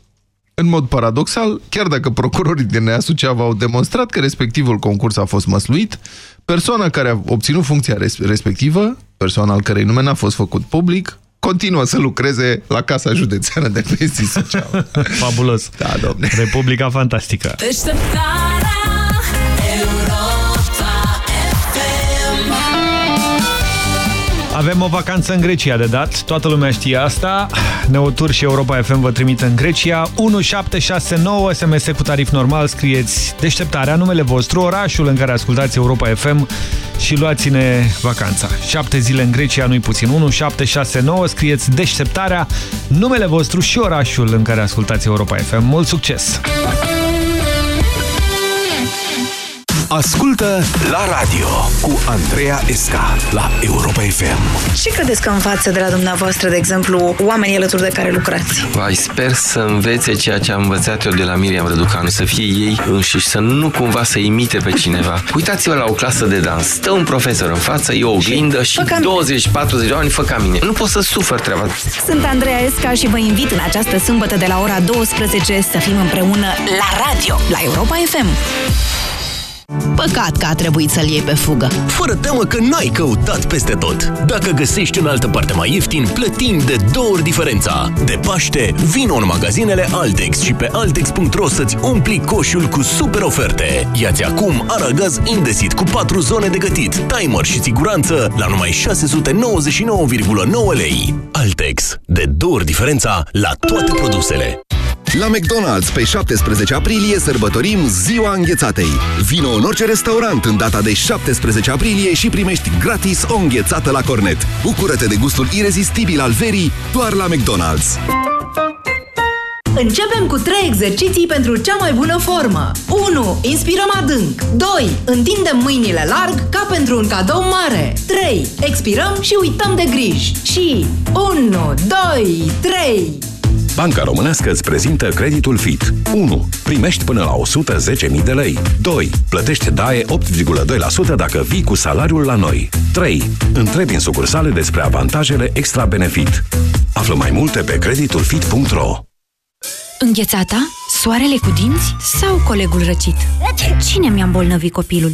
În mod paradoxal, chiar dacă procurorii din Nea Suceava au demonstrat că respectivul concurs a fost măsluit, persoana care a obținut funcția res respectivă, persoana al cărei nume n-a fost făcut public, continuă să lucreze la Casa Județeană de Pensii Suceava. Fabulos. Da, domne. Republica Fantastică. Deșteptarea Avem o vacanță în Grecia de dat, toată lumea știe asta. Neotur și Europa FM vă trimit în Grecia. 1769 SMS cu tarif normal, scrieți deșteptarea, numele vostru, orașul în care ascultați Europa FM și luați-ne vacanța. 7 zile în Grecia, nu-i puțin. 1769, scrieți deșteptarea, numele vostru și orașul în care ascultați Europa FM. Mult succes! Ascultă la radio cu Andreea Esca la Europa FM. Ce credeți că învață de la dumneavoastră, de exemplu, oamenii alături de care lucrați? Vai, sper să învețe ceea ce am învățat eu de la Miriam Răducanu, să fie ei înșiși, să nu cumva să imite pe cineva. Uitați-vă la o clasă de dans, stă un profesor în față, e o oglindă și, și 20-40 de oameni fă ca mine. Nu pot să sufăr treaba. Sunt Andreea Esca și vă invit în această sâmbătă de la ora 12 să fim împreună la radio, la Europa FM. Păcat că a trebuit să-l iei pe fugă. Fără teamă că n-ai căutat peste tot. Dacă găsești în altă parte mai ieftin, plătim de două ori diferența. De Paște, vino în magazinele Altex și pe Altex.ro să-ți umpli coșul cu super oferte. Iați acum aragaz Indesit cu 4 zone de gătit, timer și siguranță la numai 699,9 lei. Altex. De două ori diferența la toate produsele. La McDonald's, pe 17 aprilie, sărbătorim Ziua Înghețatei. Vino în orice restaurant în data de 17 aprilie și primești gratis o înghețată la cornet. Bucură-te de gustul irezistibil al verii doar la McDonald's. Începem cu 3 exerciții pentru cea mai bună formă. 1. Inspirăm adânc. 2. Întindem mâinile larg ca pentru un cadou mare. 3. Expirăm și uităm de griji. Și 1, 2, 3. Banca Românească îți prezintă creditul FIT. 1. Primești până la 110.000 de lei. 2. Plătești DAE 8,2% dacă vii cu salariul la noi. 3. Întrebi în sucursale despre avantajele extra benefit. Află mai multe pe creditulfit.ro Înghețata? Soarele cu dinți? Sau colegul răcit? Cine mi-a îmbolnăvit copilul?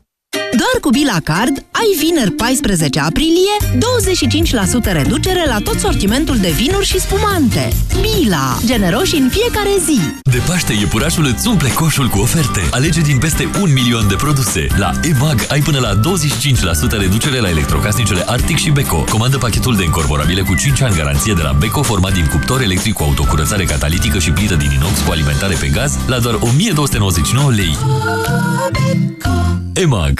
Doar cu Bila Card ai vineri 14 aprilie 25% reducere la tot sortimentul de vinuri și spumante. Bila. Generoși în fiecare zi. De Paște, iepurașul îți umple coșul cu oferte. Alege din peste un milion de produse. La EMAG ai până la 25% reducere la electrocasnicele Arctic și Beko. Comandă pachetul de încorporabile cu 5 ani garanție de la Beko, format din cuptor electric cu autocurățare catalitică și plită din inox cu alimentare pe gaz la doar 1299 lei. EMAG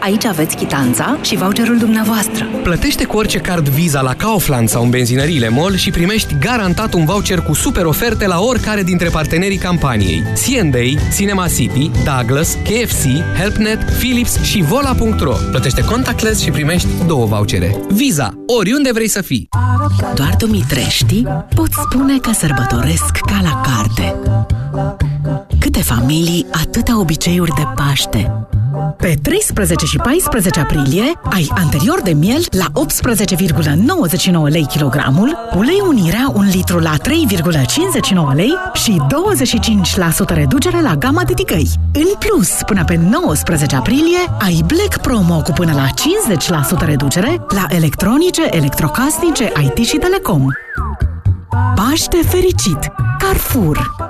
Aici aveți chitanța și voucherul dumneavoastră. Plătește cu orice card Visa la Kaufland sau în benzinăriile MOL și primești garantat un voucher cu super oferte la oricare dintre partenerii campaniei. C&A, Cinema City, Douglas, KFC, HelpNet, Philips și Vola.ro. Plătește contactless și primești două vouchere. Visa, oriunde vrei să fii. Doar dumitrești pot spune că sărbătoresc ca la carte. Câte familii, atâtea obiceiuri de Paște. Pe 13 și 14 aprilie ai anterior de miel la 18,99 lei kilogramul, ulei unirea un litru la 3,59 lei și 25% reducere la gama de ticăi. În plus, până pe 19 aprilie ai Black Promo cu până la 50% reducere la electronice, electrocasnice, IT și telecom. Paște fericit! Carrefour!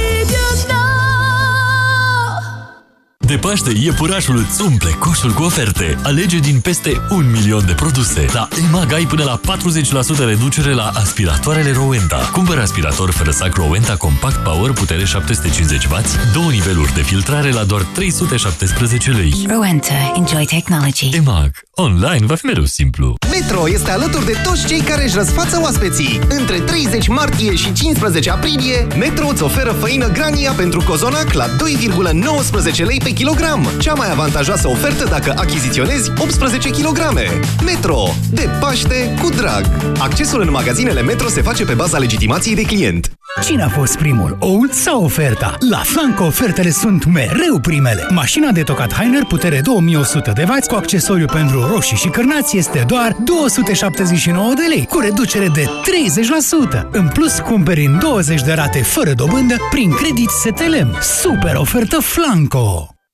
De Paște, iepurașul îți umple coșul cu oferte. Alege din peste un milion de produse. La EMAG ai până la 40% reducere la aspiratoarele Rowenta. Cumpără aspirator fără sac Rowenta Compact Power, putere 750W, două niveluri de filtrare la doar 317 lei. Rowenta. Enjoy technology. EMAG. Online va fi mereu simplu. Metro este alături de toți cei care își răsfață oaspeții. Între 30 martie și 15 aprilie, Metro îți oferă făină Grania pentru cozonac la 2,19 lei pe kilogram. Cea mai avantajoasă ofertă dacă achiziționezi 18 kg. Metro. De Paște cu drag. Accesul în magazinele Metro se face pe baza legitimației de client. Cine a fost primul, oul sau oferta? La Flanco ofertele sunt mereu primele. Mașina de tocat Heiner putere 2100 de W cu accesoriu pentru roșii și cârnați este doar 279 de lei, cu reducere de 30%. În plus, cumperi în 20 de rate fără dobândă prin credit STLM. Super ofertă Flanco!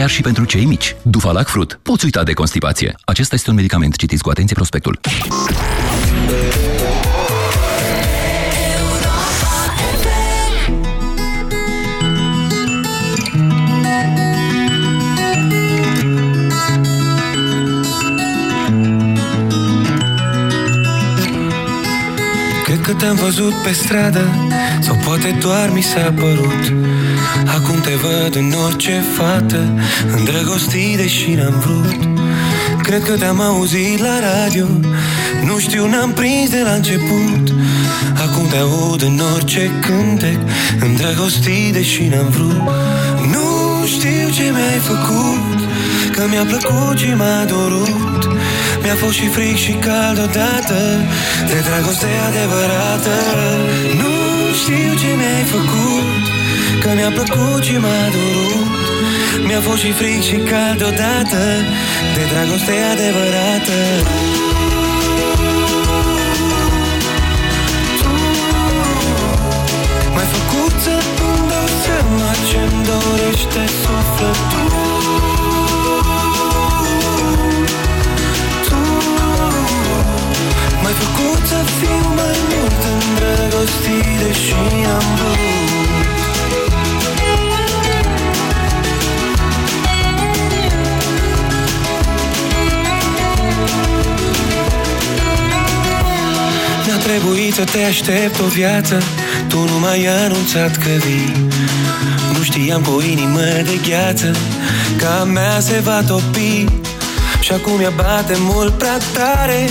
chiar și pentru cei mici. Dufalac Fruit. Poți uita de constipație. Acesta este un medicament. Citiți cu atenție prospectul. Cred că te-am văzut pe stradă Sau poate doar mi s-a părut. Acum te văd în orice fată Îndrăgostit deși n-am vrut. Cred că te-am auzit la radio. Nu știu, n-am prins de la început. Acum te aud în orice cântec Îndrăgostit deși n-am vrut. Nu știu ce mi-ai făcut Că mi-a plăcut și m-a dorut. Mi-a fost și fric și cald odată De dragoste adevărată. Nu știu ce mi-ai făcut Că mi-a plăcut și m-a dorut Mi-a fost și fric și cald odată De dragoste adevărată. M-ai făcut să-mi dau seama ce-mi dorește sufletul M-ai făcut să fiu mai mult îndrăgostit Deși am vrut. Mi-a trebuit să te aștept o viață Tu nu m-ai anunțat că vii. Nu știam cu o inimă de gheață Că a mea se va topi. Și acum ea bate mult prea tare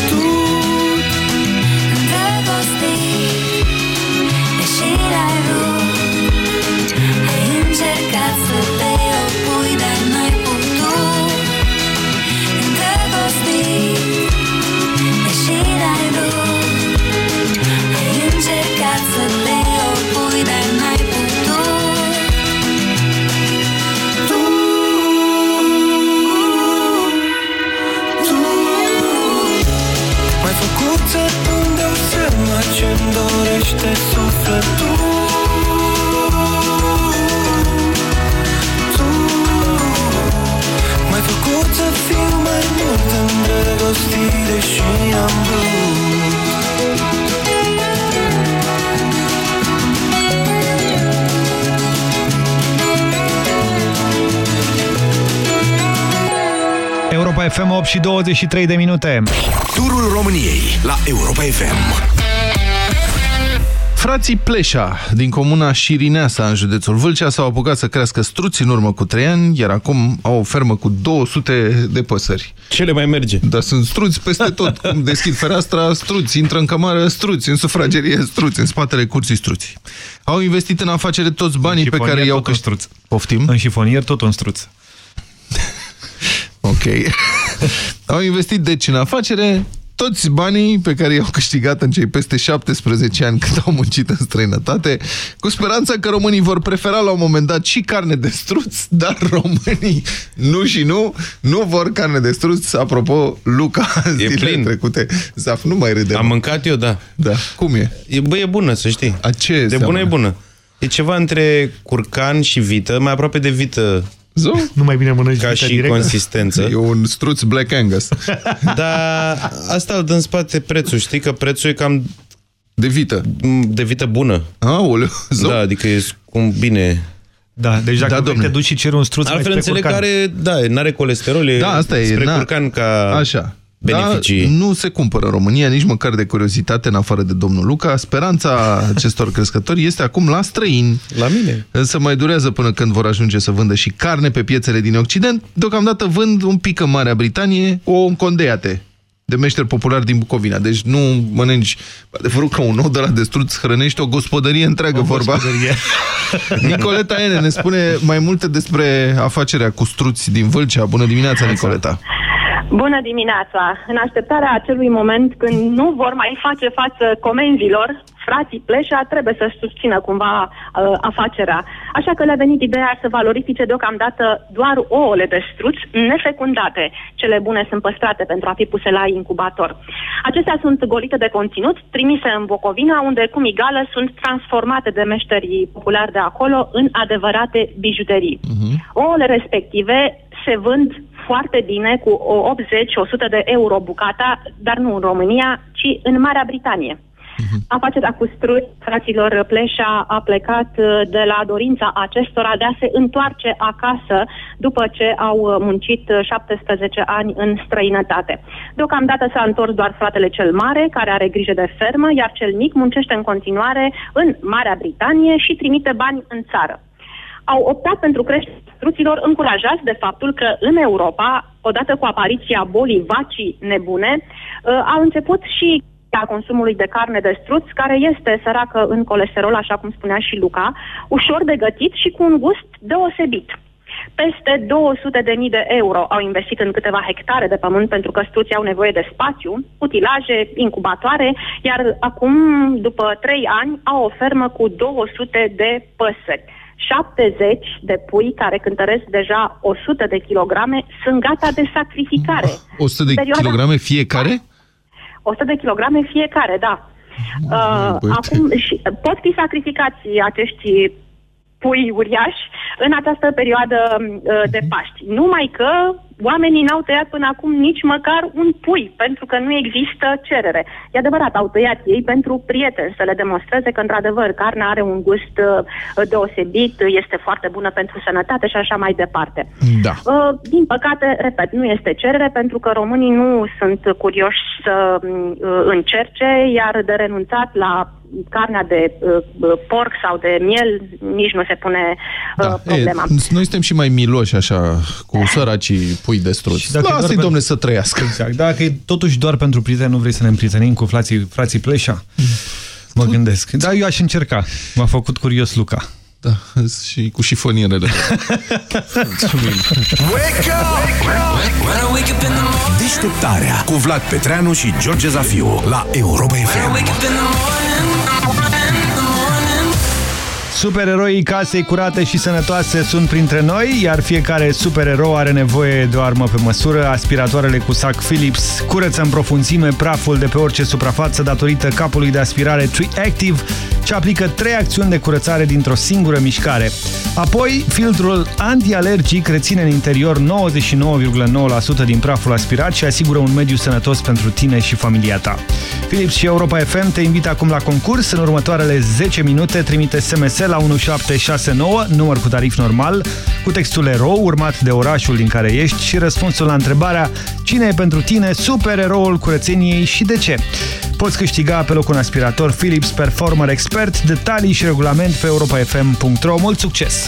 dorește sufletul Tu M-ai făcut să fiu mai mult îndrăgostit Deși am vrut Europa FM 8 și 23 de minute. Turul României la Europa FM. Frații Pleșa, din comuna Șirineasa, în județul Vâlcea, s-au apucat să crească struți în urmă cu 3 ani, iar acum au o fermă cu 200 de păsări. Ce le mai merge? Da, sunt struți peste tot. Cum deschid fereastra, struți, intră în camară, struți, în sufragerie, struți, în spatele curții struți. Au investit în afacere toți banii pe care i-au câștigat. Poftim? În șifonier tot un struț. Ok. Au investit deci în afacere toți banii pe care i-au câștigat în cei peste 17 ani când au muncit în străinătate, cu speranța că românii vor prefera la un moment dat și carne de struț, dar românii nu și nu, nu vor carne de struț. Apropo, Luca, E zilele plin. trecute, Zaf, nu mai râde. Am mâncat eu, da. Da. Cum e? E, bă, e bună, să știi. A ce De seamănă? bună e bună. E ceva între curcan și vită, mai aproape de vită. Zo? Nu mai bine mănânci Ca vită și direct? consistență. E un struț Black Angus. Dar asta îl dă în spate prețul, știi că prețul e cam... De vită. De vită bună. Aoleu, Da, adică e cum bine... Da, deci dacă Da, vrei, domne. te duci și ceri un struț Altfel mai spre înțeleg că curcan. are, da, n-are colesterol, e Da, asta e. spre na- curcan ca Așa. Beneficii. Da, nu se cumpără în România, nici măcar de curiozitate, în afară de domnul Luca. Speranța acestor crescători este acum la străini. La mine. Însă mai durează până când vor ajunge să vândă și carne pe piețele din Occident. Deocamdată vând un pic în Marea Britanie o condeiate de meșter popular din Bucovina. Deci nu mănânci adevărul că un ou de la de struț hrănește o gospodărie întreagă, O vorba. gospodărie. Nicoleta Ene ne spune mai multe despre afacerea cu struți din Vâlcea. Bună dimineața, Nicoleta! Bună dimineața! În așteptarea acelui moment când nu vor mai face față comenzilor, frații Pleșa trebuie să susțină cumva uh, afacerea. Așa că le-a venit ideea să valorifice deocamdată doar ouăle de struț nefecundate. Cele bune sunt păstrate pentru a fi puse la incubator. Acestea sunt golite de conținut, trimise în Bocovina, unde cu migală sunt transformate de meșterii populari de acolo în adevărate bijuterii. Ouăle respective se vând foarte bine cu o 80-100 de euro bucata, dar nu în România, ci în Marea Britanie. Afacerea cu strui fraților Pleșa a plecat uh, de la dorința acestora de a se întoarce acasă după ce au uh, muncit uh, 17 ani în străinătate. Deocamdată s-a întors doar fratele cel mare, care are grijă de fermă, iar cel mic muncește în continuare în Marea Britanie și trimite bani în țară au optat pentru creșterea struților încurajați de faptul că în Europa, odată cu apariția bolii vacii nebune, uh, a început și a consumului de carne de struț, care este săracă în colesterol, așa cum spunea și Luca, ușor de gătit și cu un gust deosebit. Peste 200.000 de euro au investit în câteva hectare de pământ pentru că struții au nevoie de spațiu, utilaje, incubatoare, iar acum, după 3 ani, au o fermă cu 200 de păsări. 70 de pui care cântăresc deja 100 de kilograme sunt gata de sacrificare. 100 de Perioada- kilograme fiecare? 100 de kilograme fiecare, da. Uh, băi. acum și, pot fi sacrificați acești pui uriași în această perioadă uh, de Paști. Numai că oamenii n-au tăiat până acum nici măcar un pui, pentru că nu există cerere. E adevărat, au tăiat ei pentru prieteni, să le demonstreze că, într-adevăr, carnea are un gust uh, deosebit, este foarte bună pentru sănătate și așa mai departe. Da. Uh, din păcate, repet, nu este cerere pentru că românii nu sunt curioși să uh, încerce, iar de renunțat la carnea de uh, uh, porc sau de miel nici nu se pune uh, Da. problema. E, noi suntem și mai miloși așa, cu săracii pui de struț. dacă e doar Lasă-i, pe- domne, să trăiască. Exact. Dacă e totuși doar pentru prieteni, nu vrei să ne împrietenim cu frații, frații Pleșa? Mă gândesc. Da, eu aș încerca. M-a făcut curios Luca. Da, și cu șifonierele. Deșteptarea cu Vlad Petreanu și George Zafiu la Europa FM. Supereroii casei curate și sănătoase sunt printre noi, iar fiecare supererou are nevoie de o armă pe măsură. Aspiratoarele cu sac Philips curăță în profunzime praful de pe orice suprafață datorită capului de aspirare Tree Active, ce aplică trei acțiuni de curățare dintr-o singură mișcare. Apoi, filtrul antialergic reține în interior 99,9% din praful aspirat și asigură un mediu sănătos pentru tine și familia ta. Philips și Europa FM te invită acum la concurs. În următoarele 10 minute trimite SMS la 1769, număr cu tarif normal, cu textul erou, urmat de orașul din care ești și răspunsul la întrebarea cine e pentru tine supereroul curățeniei și de ce. Poți câștiga pe loc un aspirator Philips Performer Expert, detalii și regulament pe europafm.ro. Mult succes!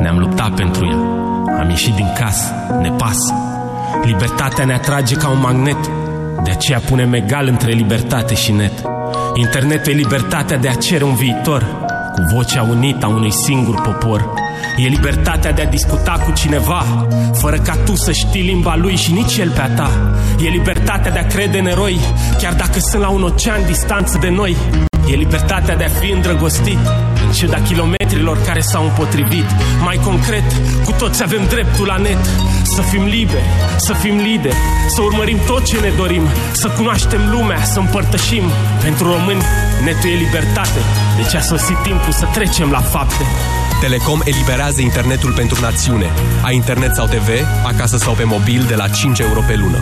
Ne-am luptat pentru ea. Am ieșit din casă. Ne pasă. Libertatea ne atrage ca un magnet. De aceea punem egal între libertate și net. Internetul e libertatea de a cere un viitor cu vocea unită a unui singur popor. E libertatea de a discuta cu cineva, fără ca tu să știi limba lui și nici el pe a ta. E libertatea de a crede în eroi, chiar dacă sunt la un ocean distanță de noi. E libertatea de a fi îndrăgostit, în ciuda kilometrilor care s-au împotrivit. Mai concret, cu toți avem dreptul la net, să fim liberi, să fim lideri, să urmărim tot ce ne dorim, să cunoaștem lumea, să împărtășim. Pentru români, netul e libertate, deci a sosit timpul să trecem la fapte. Telecom eliberează internetul pentru națiune. Ai internet sau TV, acasă sau pe mobil, de la 5 euro pe lună.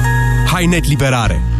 Hai net liberare!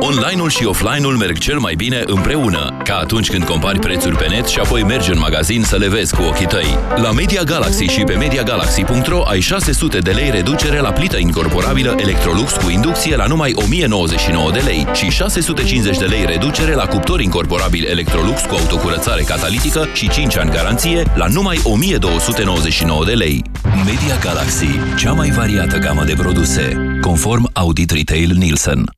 Online-ul și offline-ul merg cel mai bine împreună, ca atunci când compari prețuri pe net și apoi mergi în magazin să le vezi cu ochii tăi. La Media Galaxy și pe MediaGalaxy.ro ai 600 de lei reducere la plită incorporabilă Electrolux cu inducție la numai 1099 de lei și 650 de lei reducere la cuptor incorporabil Electrolux cu autocurățare catalitică și 5 ani garanție la numai 1299 de lei. Media Galaxy, cea mai variată gamă de produse, conform Audit Retail Nielsen.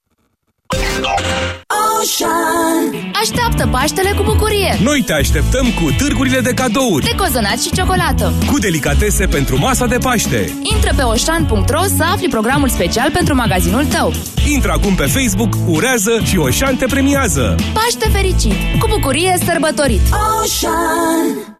Ocean. Așteaptă Paștele cu bucurie. Noi te așteptăm cu târgurile de cadouri. De cozonat și ciocolată. Cu delicatese pentru masa de Paște. Intră pe oșan.ro să afli programul special pentru magazinul tău. Intră acum pe Facebook, urează și Oșan te premiază. Paște fericit! Cu bucurie sărbătorit! Ocean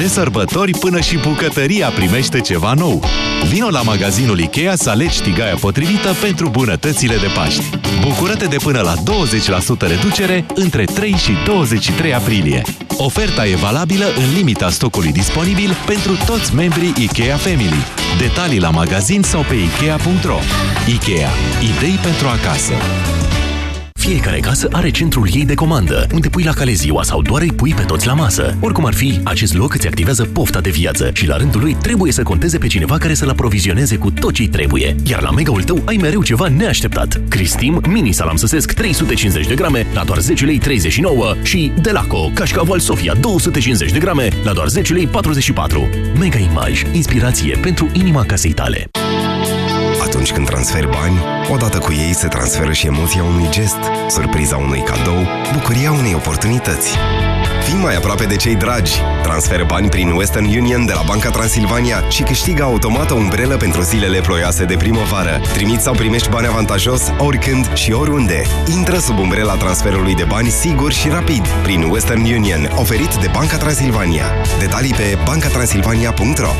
De sărbători până și bucătăria primește ceva nou. Vino la magazinul Ikea să alegi tigaia potrivită pentru bunătățile de Paști. Bucură-te de până la 20% reducere între 3 și 23 aprilie. Oferta e valabilă în limita stocului disponibil pentru toți membrii Ikea Family. Detalii la magazin sau pe Ikea.ro Ikea. Idei pentru acasă. Fiecare casă are centrul ei de comandă, unde pui la cale ziua sau doar îi pui pe toți la masă. Oricum ar fi, acest loc îți activează pofta de viață și la rândul lui trebuie să conteze pe cineva care să-l aprovizioneze cu tot ce trebuie. Iar la mega-ul tău ai mereu ceva neașteptat. Cristim mini salam săsesc 350 de grame la doar 10 lei 39 și Delaco cașcaval Sofia 250 de grame la doar 10 lei 44. Mega Image, inspirație pentru inima casei tale. Atunci când transferi bani, odată cu ei se transferă și emoția unui gest, surpriza unui cadou, bucuria unei oportunități. Fii mai aproape de cei dragi. Transferă bani prin Western Union de la Banca Transilvania și câștigă automat o umbrelă pentru zilele ploioase de primăvară. Trimiți sau primești bani avantajos oricând și oriunde. Intră sub umbrela transferului de bani sigur și rapid prin Western Union, oferit de Banca Transilvania. Detalii pe bancatransilvania.ro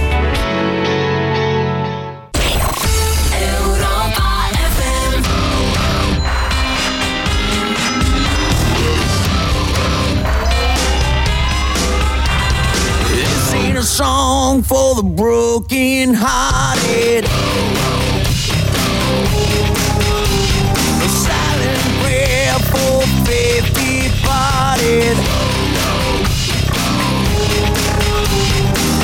song for the broken hearted. A silent prayer for faith departed.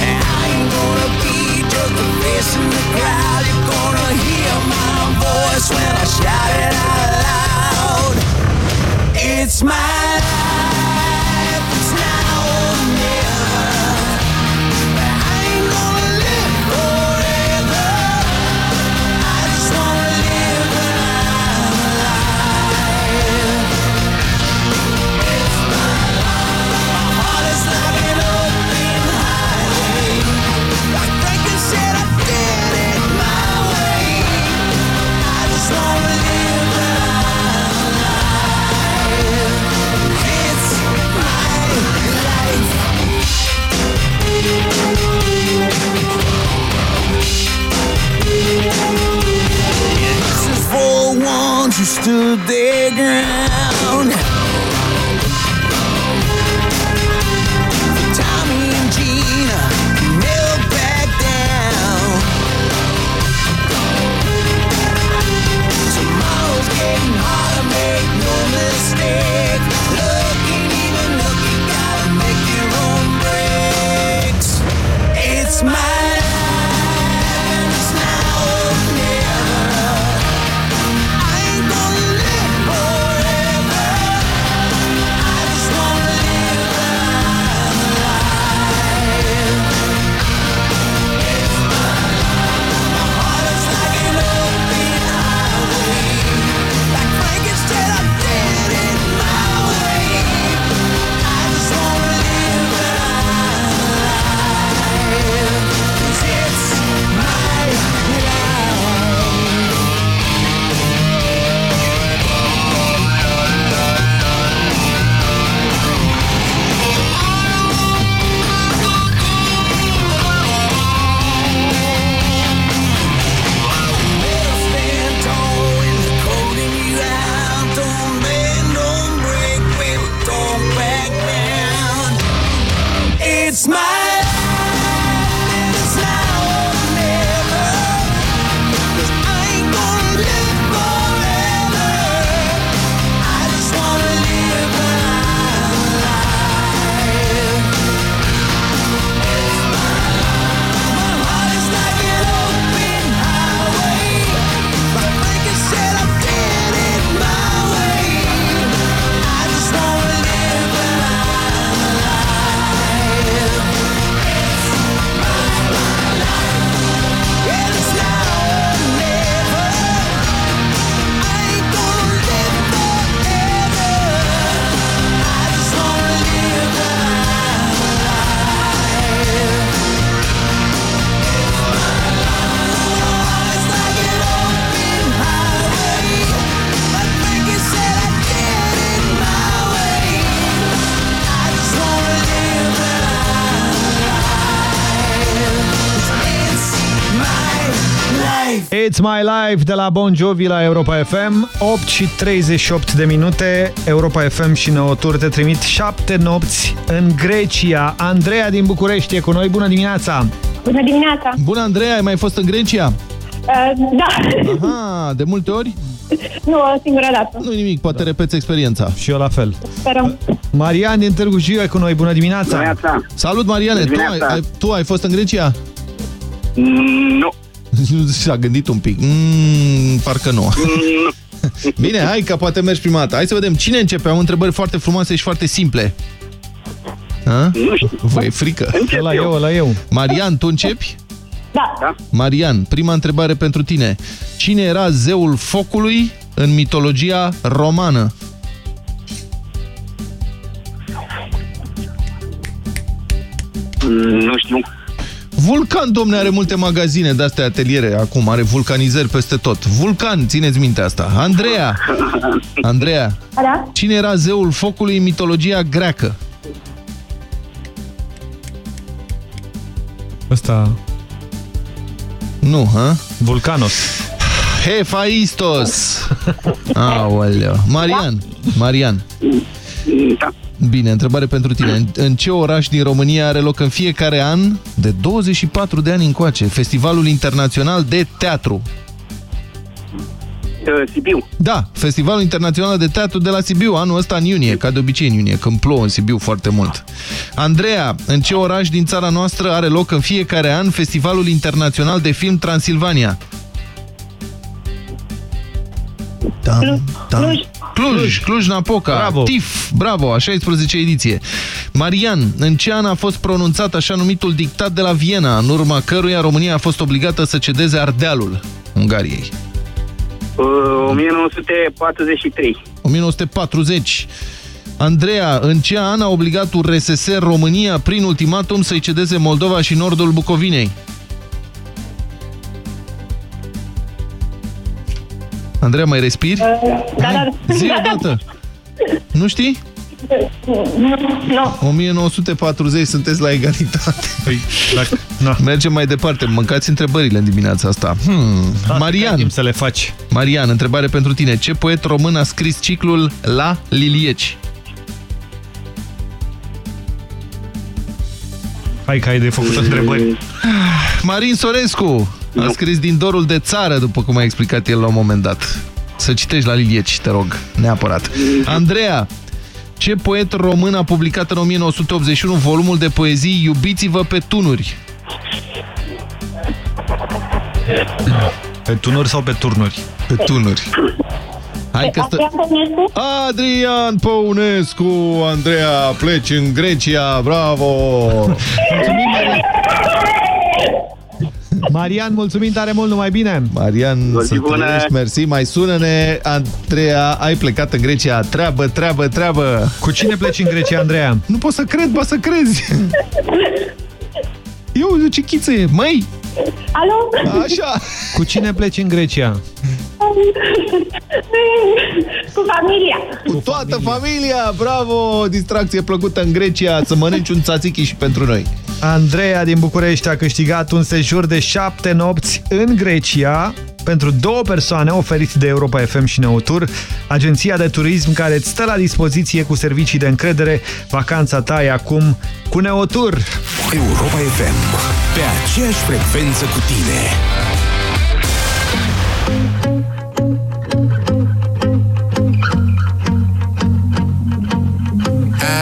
I ain't gonna be just a face in the crowd. You're gonna hear my voice when I shout it out loud. It's my you stood their ground. My Life de la Bon Jovi la Europa FM 8 și 38 de minute Europa FM și Neotur te trimit 7 nopți în Grecia Andreea din București e cu noi, bună dimineața! Bună dimineața! Bună, Andreea, ai mai fost în Grecia? Uh, da, Aha, de multe ori? nu, o singură dată. Nu nimic, poate repeți experiența. Și eu la fel. Sperăm. Marian din Târgu Jiu e cu noi, bună dimineața! Dimineața. Salut, Mariane, tu ai, Dimineața. ai, tu ai fost în Grecia? Nu. S-a gândit un pic. Mm, parcă nu. Bine, hai că poate mergi prima dată. Hai să vedem cine începe. Am întrebări foarte frumoase și foarte simple. Ha? Nu știu. Vă e frică? Încep La eu. eu, la eu. Marian, tu începi? Da. Da. Marian, prima întrebare pentru tine. Cine era zeul focului în mitologia romană? Mm, Nu știu. Vulcan, domne, are multe magazine de-astea ateliere acum, are vulcanizări peste tot. Vulcan, țineți minte asta. Andreea, Andreea, Da? cine era zeul focului în mitologia greacă? Ăsta... Nu, ha? Vulcanos. Hefaistos! Aoleu. Marian, Marian. Da. Bine, întrebare pentru tine. În, în ce oraș din România are loc în fiecare an, de 24 de ani încoace, Festivalul Internațional de Teatru? Uh, Sibiu. Da, Festivalul Internațional de Teatru de la Sibiu, anul ăsta în iunie, ca de obicei în iunie, când plouă în Sibiu foarte mult. Andreea, în ce oraș din țara noastră are loc în fiecare an Festivalul Internațional de Film Transilvania? Da, da. Cluj. Cluj, Cluj-Napoca, Bravo. TIF, bravo, a 16 ediție. Marian, în ce an a fost pronunțat așa numitul dictat de la Viena, în urma căruia România a fost obligată să cedeze Ardealul Ungariei? Uh, 1943. 1940. Andreea, în ce an a obligat URSS România prin ultimatum să-i cedeze Moldova și nordul Bucovinei? Andreea, mai respiri? Da, da. Zi o dată. Nu știi? Nu, nu. 1940 sunteți la egalitate. Păi, dacă... Na. Mergem mai departe. Mâncați întrebările în dimineața asta. Hmm. Ai Marian, timp să le faci. Marian, întrebare pentru tine. Ce poet român a scris ciclul La Lilieci? Hai că ai de făcut întrebări. Marin Sorescu a scris din dorul de țară, după cum a explicat el la un moment dat. Să citești la Lilieci, te rog, neapărat. Andreea, ce poet român a publicat în 1981 volumul de poezii Iubiți-vă pe tunuri? Pe tunuri sau pe turnuri? Pe tunuri. Hai că stă... Adrian Păunescu? Adrian Păunescu, Andreea, pleci în Grecia, bravo! Mulțumim, Marian. Marian, mulțumim tare mult, numai bine! Marian, zi să bună! trăiești, mersi, mai sună-ne, Andreea, ai plecat în Grecia, treabă, treabă, treabă! Cu cine pleci în Grecia, Andreea? Nu pot să cred, ba să crezi! Eu, ce chiță e, măi! Alo? Așa! Cu cine pleci în Grecia? Cu familia. Cu toată familia, bravo! Distracție plăcută în Grecia, să mănânci un tzatziki și pentru noi. Andreea din București a câștigat un sejur de șapte nopți în Grecia pentru două persoane oferit de Europa FM și Neutur, agenția de turism care îți stă la dispoziție cu servicii de încredere. Vacanța ta e acum cu Neutur. Europa FM. Pe aceeași frecvență cu tine.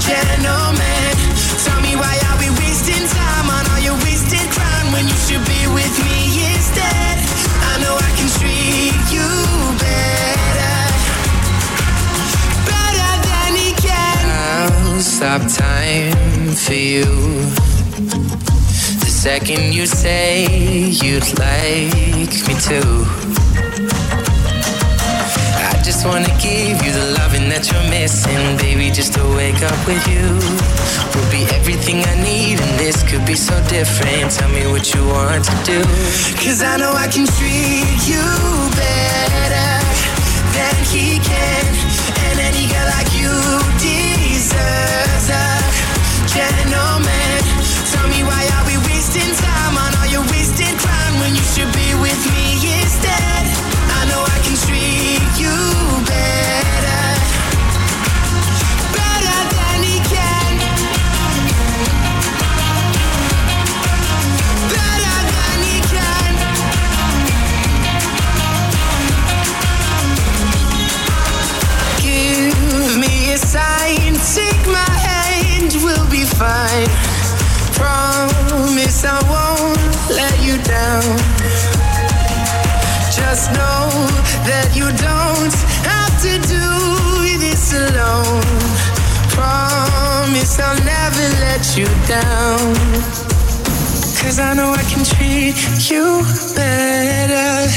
gentleman. Tell me why are we wasting time on all your wasted when you should be with me instead? I know I can treat you better, better than he can. I'll stop time for you. The second you say you'd like me to. Just wanna give you the loving that you're missing, baby. Just to wake up with you will be everything I need, and this could be so different. Tell me what you want to do, cause I know I can treat you better than he can, and any girl like you deserves a gentleman. My hand, we'll be fine. Promise I won't let you down. Just know that you don't have to do this alone. Promise I'll never let you down. Cause I know I can treat you better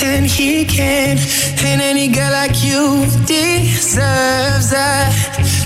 than he can. And any girl like you deserves a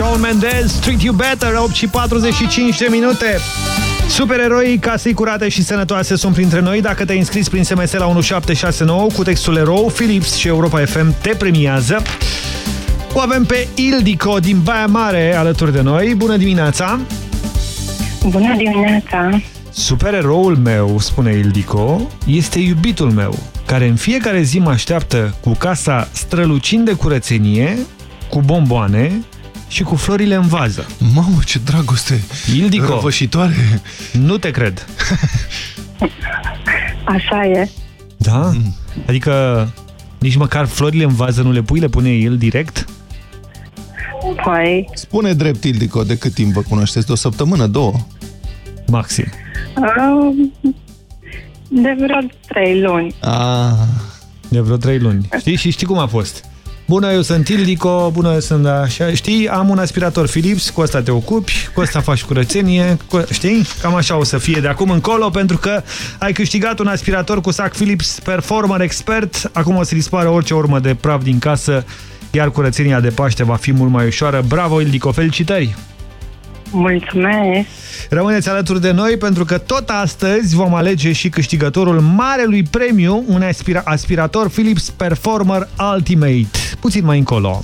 Shawn Mendes, Treat You Better, 8 și 45 de minute. Supereroii casei curate și sănătoase sunt printre noi. Dacă te-ai înscris prin SMS la 1769 cu textul erou, Philips și Europa FM te premiază. O avem pe Ildico din Baia Mare alături de noi. Bună dimineața! Bună dimineața! Supereroul meu, spune Ildico, este iubitul meu, care în fiecare zi mă așteaptă cu casa strălucind de curățenie, cu bomboane și cu florile în vază. Mamă, ce dragoste! Ildico, Răvășitoare! nu te cred. Așa e. Da? Adică nici măcar florile în vază nu le pui, le pune el direct? Păi, Spune drept, Ildico, de cât timp vă cunoașteți? De o săptămână, două? Maxim. um, de vreo trei luni. Ah. De vreo trei luni. Știi? Și știi cum a fost? Bună, eu sunt Ildico, bună, eu sunt așa. Știi, am un aspirator Philips, cu asta te ocupi, cu asta faci curățenie, cu... știi? Cam așa o să fie de acum încolo, pentru că ai câștigat un aspirator cu sac Philips Performer Expert. Acum o să dispară orice urmă de praf din casă, iar curățenia de Paște va fi mult mai ușoară. Bravo, Ildico, felicitări! Mulțumesc! Rămâneți alături de noi pentru că tot astăzi vom alege și câștigătorul marelui premiu, un aspira aspirator Philips Performer Ultimate. Puțin mai încolo.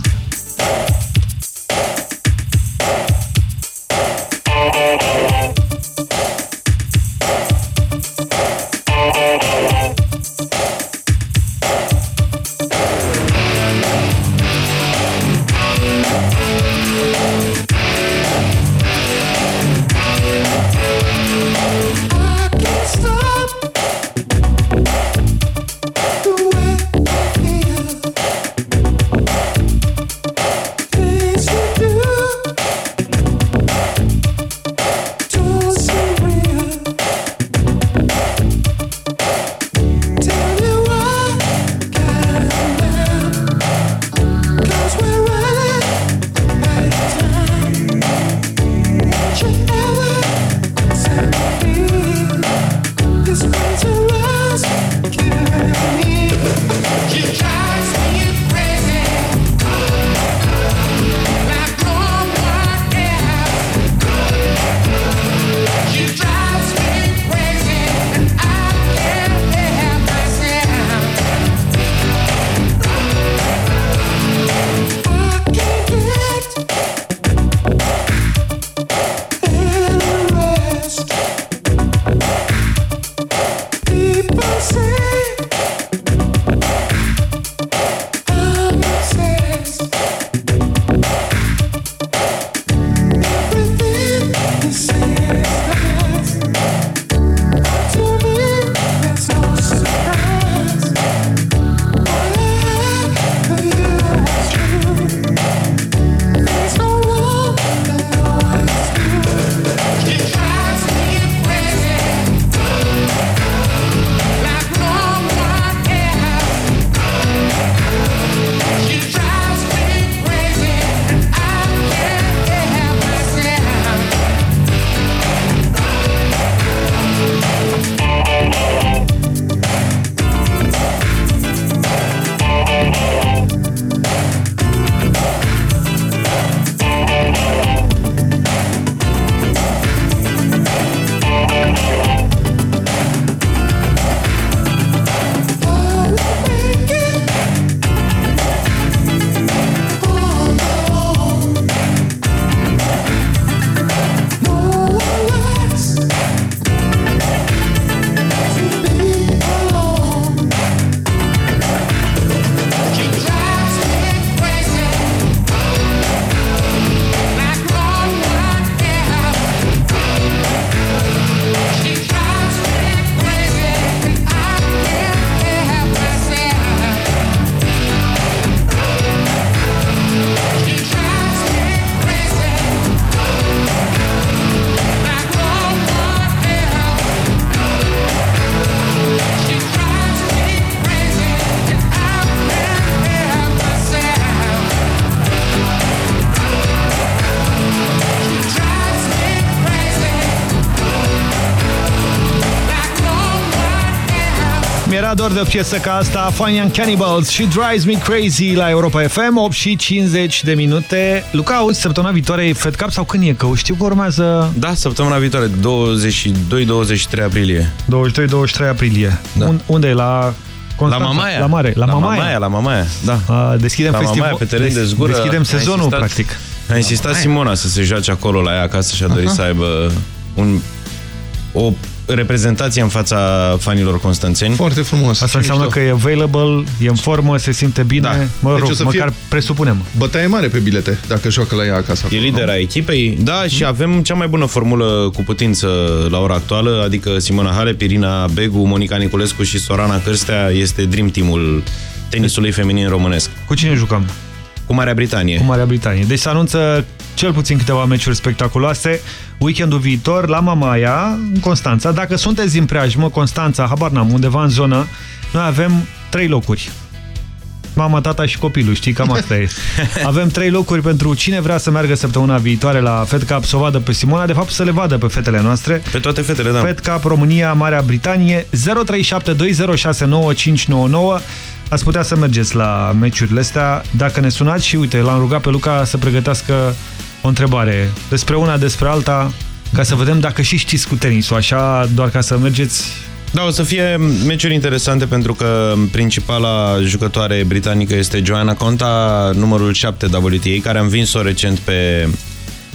Era doar de o piesă ca asta, Funny and Cannibals și Drives Me Crazy la Europa FM, 8 și 50 de minute. Luca, auzi, săptămâna viitoare e Fed Cup sau când e? Că știu că urmează... Da, săptămâna viitoare, 22-23 aprilie. 22-23 aprilie. Da. Unde e? La Constanța, la Mamaia. La Mare, la, la Mamaia. Mamaia. La Mamaia, da. A, deschidem la festival. Mamaia, pe teren de zgură. Deschidem sezonul, insistat, practic. A insistat Mamaia. Simona să se joace acolo la ea acasă și a dorit Aha. să aibă un, o reprezentație în fața fanilor constanțeni. Foarte frumos. Asta înseamnă că e available, e în formă, se simte bine. Da. Mă rog, Deci o să fie măcar presupunem. Bătaie mare pe bilete, dacă joacă la ea acasă. E lidera echipei, da, și avem cea mai bună formulă cu putință la ora actuală, adică Simona Halep, Irina Begu, Monica Niculescu și Sorana Cârstea este Dream Team-ul tenisului feminin românesc. Cu cine jucăm? Cu Marea Britanie. Cu Marea Britanie. Deci se anunță cel puțin câteva meciuri spectaculoase weekendul viitor la Mamaia, în Constanța. Dacă sunteți din preajmă, Constanța, habar n-am, undeva în zonă, noi avem trei locuri. Mama, tata și copilul, știi, cam asta e. Avem trei locuri pentru cine vrea să meargă săptămâna viitoare la Fed Cup să o vadă pe Simona, de fapt să le vadă pe fetele noastre. Pe toate fetele, da. Fed Cup România, Marea Britanie, 0372069599. Ați putea să mergeți la meciurile astea dacă ne sunați și uite, l-am rugat pe Luca să pregătească o întrebare despre una, despre alta, ca să vedem dacă și știți cu tenisul, așa, doar ca să mergeți Da, o să fie meciuri interesante pentru că principala jucătoare britanică este Joanna Conta, numărul 7 WTA, care a învins-o recent pe,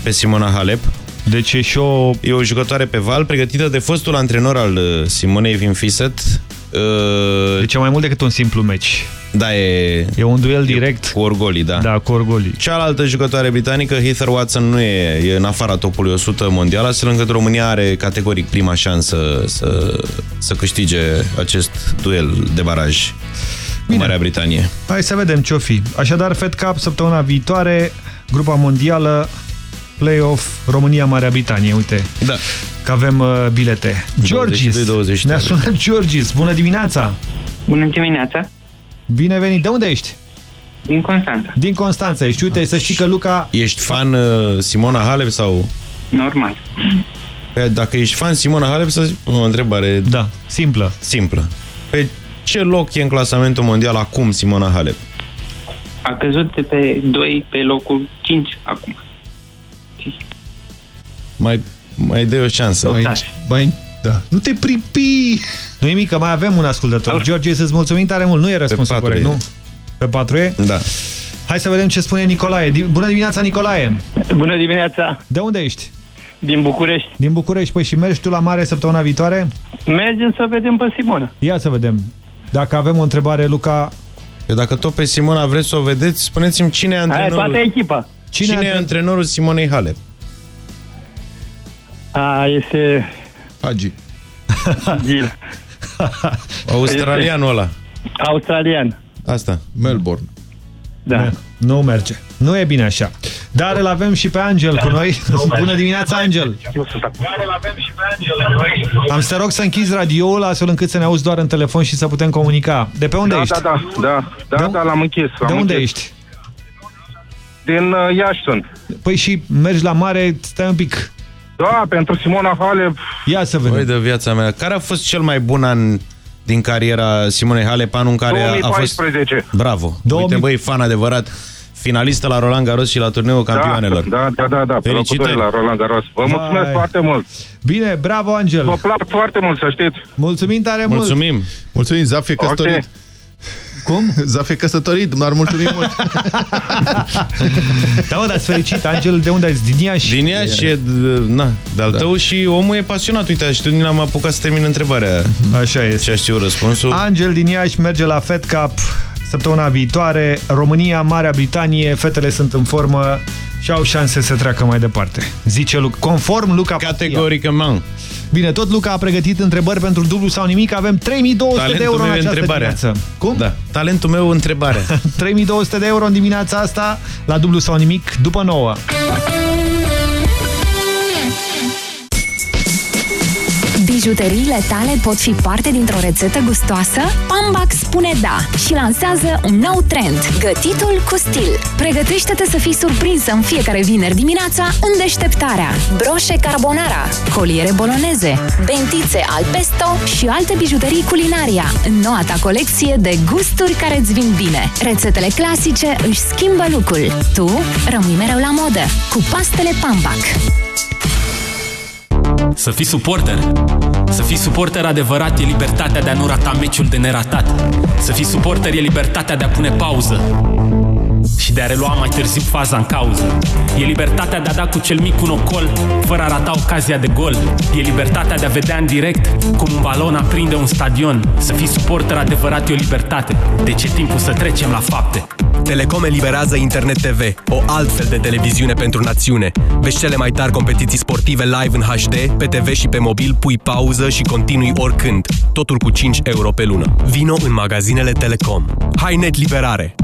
pe Simona Halep. Deci e și o... E o jucătoare pe val, pregătită de fostul antrenor al uh, Simonei Vin Fiset. Uh, Deci e mai mult decât un simplu meci. Da, e... E un duel direct. Cu orgolii, da. Da, cu orgolii. Cealaltă jucătoare britanică, Heather Watson, nu e, e în afara topului 100 mondial, astfel încât România are categoric prima șansă să, să câștige acest duel de baraj cu Marea Britanie. Hai să vedem ce-o fi. Așadar, Fed Cup săptămâna viitoare, grupa mondială, play-off, România, Marea Britanie. Uite, da. că avem uh, bilete. Georgis, ne-a sunat Georgis. Bună dimineața! Bună dimineața! Bine venit! De unde ești? Din Constanța. Din Constanța ești. Uite, să știi că Luca... Ești fan uh, Simona Halep sau... Normal. Pe, dacă ești fan Simona Halep, să zic o întrebare... Da, simplă. Simplă. Pe ce loc e în clasamentul mondial acum Simona Halep? A căzut de pe 2 pe locul 5 acum. Mai, mai dai o șansă. Mai, mai, da. Nu te pripi! Nu nimic, că mai avem un ascultător. George, să-ți mulțumim tare mult. Nu e răspunsul patru corect, e. nu? Pe 4 e? Da. Hai să vedem ce spune Nicolae. Di- Bună dimineața, Nicolae! Bună dimineața! De unde ești? Din București. Din București. Păi și mergi tu la mare săptămâna viitoare? Mergem să vedem pe Simona. Ia să vedem. Dacă avem o întrebare, Luca... Că dacă tot pe Simona vreți să o vedeți, spuneți-mi cine e Aia antrenorul... toată echipa. Cine, cine e antrenorul Simonei Halep? A, este... Hagi. Gil. Australianul ăla. Australian. Asta. Melbourne. Da. Nu merge. Nu e bine așa. Dar îl avem și pe Angel cu noi. Bună dimineața, Angel! Am să te rog să închizi radioul astfel încât să ne auzi doar în telefon și să putem comunica. De pe unde da, ești? Da, da, da, da, da l-am închis. De unde închis. ești? Din uh, Iași sunt. Păi și mergi la mare, stai un pic. Da, pentru Simona Halep. Ia să vedem. Băi, de viața mea. Care a fost cel mai bun an din cariera Simonei Halep, anul în care a- a fost... 2014. Bravo. 2000. Uite, băi, fan adevărat. Finalistă la Roland Garros și la turneul campioanelor. Da, da, da, da, pe locul Felicitări. doi la Roland Garros. Vă Vai. mulțumesc foarte mult. Bine, bravo, Angel! Vă plac foarte mult, să știți. Mulțumim tare mult! Mulțumim! Mulțumim, Zaf e căsătorit. Ok. Cum? Zaf e căsătorit, dar mulțumim mult. Da, mă, dar fericit, Angel, de unde ești? Din Iași? Din ea și e, na, de-al da. tău și omul e pasionat. Uite, și tu n-am apucat să termin întrebarea. Așa este. Și știu răspunsul. Angel din Iași merge la Fed Cup săptămâna viitoare. România, Marea Britanie, fetele sunt în formă și au șanse să treacă mai departe. Zice Luca. Conform Luca Categoric, man. Bine, tot Luca a pregătit întrebări pentru dublu sau nimic. Avem 3200 de euro în meu e această întrebarea. dimineață. Cum? Da. Talentul meu, întrebare. 3200 de euro în dimineața asta la dublu sau nimic după 9. Bijuteriile tale pot fi parte dintr-o rețetă gustoasă? Pambac spune da și lansează un nou trend, gătitul cu stil. Pregătește-te să fii surprinsă în fiecare vineri dimineața în deșteptarea. Broșe carbonara, coliere boloneze, bentițe al pesto și alte bijuterii culinaria în noua ta colecție de gusturi care îți vin bine. Rețetele clasice își schimbă lucrul. Tu rămâi mereu la modă cu pastele Pambac. Să fii suporter. Să fii suporter adevărat e libertatea de a nu rata meciul de neratat. Să fii suporter e libertatea de a pune pauză și de a relua mai târziu faza în cauză. E libertatea de a da cu cel mic un ocol, fără a rata ocazia de gol. E libertatea de a vedea în direct cum un balon aprinde un stadion. Să fii suporter adevărat e o libertate. Deci e timpul să trecem la fapte. Telecom eliberează Internet TV, o altfel de televiziune pentru națiune. Vezi cele mai tari competiții sportive live în HD, pe TV și pe mobil, pui pauză și continui oricând. Totul cu 5 euro pe lună. Vino în magazinele Telecom. Hai net liberare!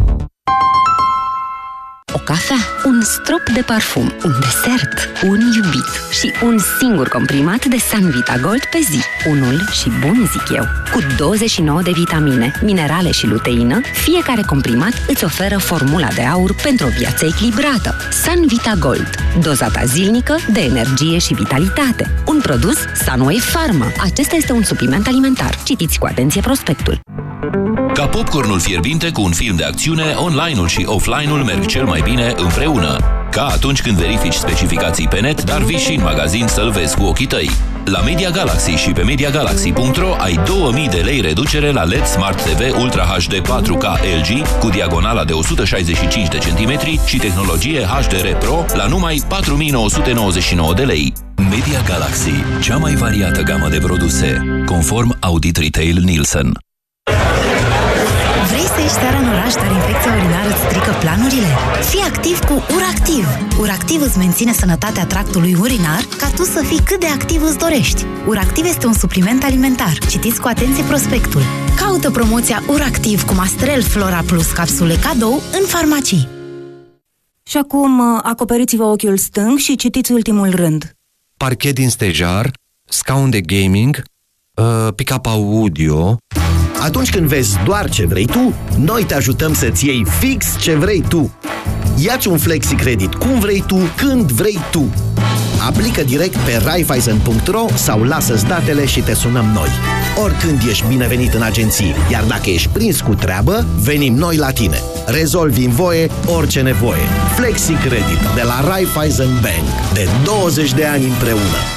O cafea, un strop de parfum, un desert, un iubit și un singur comprimat de Sanvita Gold pe zi. Unul și bun, zic eu. Cu 29 de vitamine, minerale și luteină, fiecare comprimat îți oferă formula de aur pentru o viață echilibrată. Sanvita Gold. Doza ta zilnică de energie și vitalitate. Un produs Sunway Pharma. Acesta este un supliment alimentar. Citiți cu atenție prospectul. Ca popcornul fierbinte cu un film de acțiune, online-ul și offline-ul merg cel mai bine împreună. Ca atunci când verifici specificații pe net, dar vii și în magazin să-l vezi cu ochii tăi. La Media Galaxy și pe MediaGalaxy.ro ai 2000 de lei reducere la LED Smart TV Ultra HD 4K LG cu diagonala de 165 de centimetri și tehnologie HDR Pro la numai 4999 de lei. Media Galaxy, cea mai variată gamă de produse, conform Audit Retail Nielsen. Vrei să ieși seara în oraș, dar infecția urinară îți strică planurile? Fii activ cu URACTIV! URACTIV îți menține sănătatea tractului urinar ca tu să fii cât de activ îți dorești. URACTIV este un supliment alimentar. Citiți cu atenție prospectul. Caută promoția URACTIV cu Mastrel Flora Plus capsule cadou în farmacii. Și acum acoperiți-vă ochiul stâng și citiți ultimul rând. Parchet din stejar, scaun de gaming, uh, pick-up audio... Atunci când vezi doar ce vrei tu, noi te ajutăm să-ți iei fix ce vrei tu. Iați un flexi credit cum vrei tu, când vrei tu. Aplică direct pe raiffeisen.ro sau lasă-ți datele și te sunăm noi. Oricând ești binevenit în agenții, iar dacă ești prins cu treabă, venim noi la tine. Rezolvi în voie orice nevoie. Flexi Credit de la Raiffeisen Bank. De 20 de ani împreună.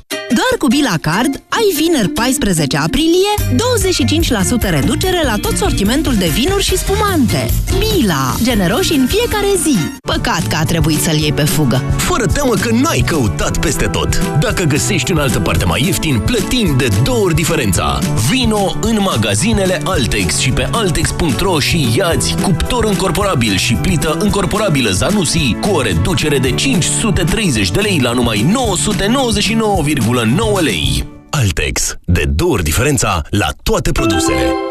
Doar cu Bila Card ai vineri 14 aprilie 25% reducere la tot sortimentul de vinuri și spumante. Bila. Generoși în fiecare zi. Păcat că a trebuit să-l iei pe fugă. Fără teamă că n-ai căutat peste tot. Dacă găsești în altă parte mai ieftin, plătim de două ori diferența. Vino în magazinele Altex și pe altex.ro și iați cuptor încorporabil și plită încorporabilă Zanussi cu o reducere de 530 de lei la numai 999,9 lei. Altex. De două ori diferența la toate produsele.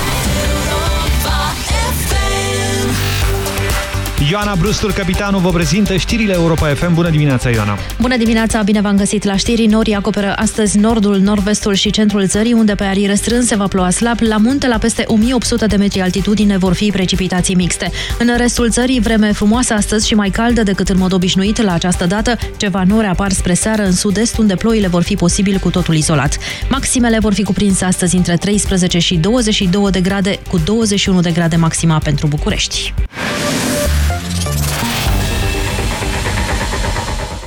Ioana Brustur, capitanul, vă prezintă știrile Europa FM. Bună dimineața, Ioana! Bună dimineața, bine v-am găsit la știri. Norii acoperă astăzi nordul, nord-vestul și centrul țării, unde pe arii restrânse va ploua slab. La munte, la peste 1800 de metri altitudine, vor fi precipitații mixte. În restul țării, vreme frumoasă astăzi și mai caldă decât în mod obișnuit la această dată. Ceva nori apar spre seară în sud-est, unde ploile vor fi posibil cu totul izolat. Maximele vor fi cuprinse astăzi între 13 și 22 de grade, cu 21 de grade maxima pentru București.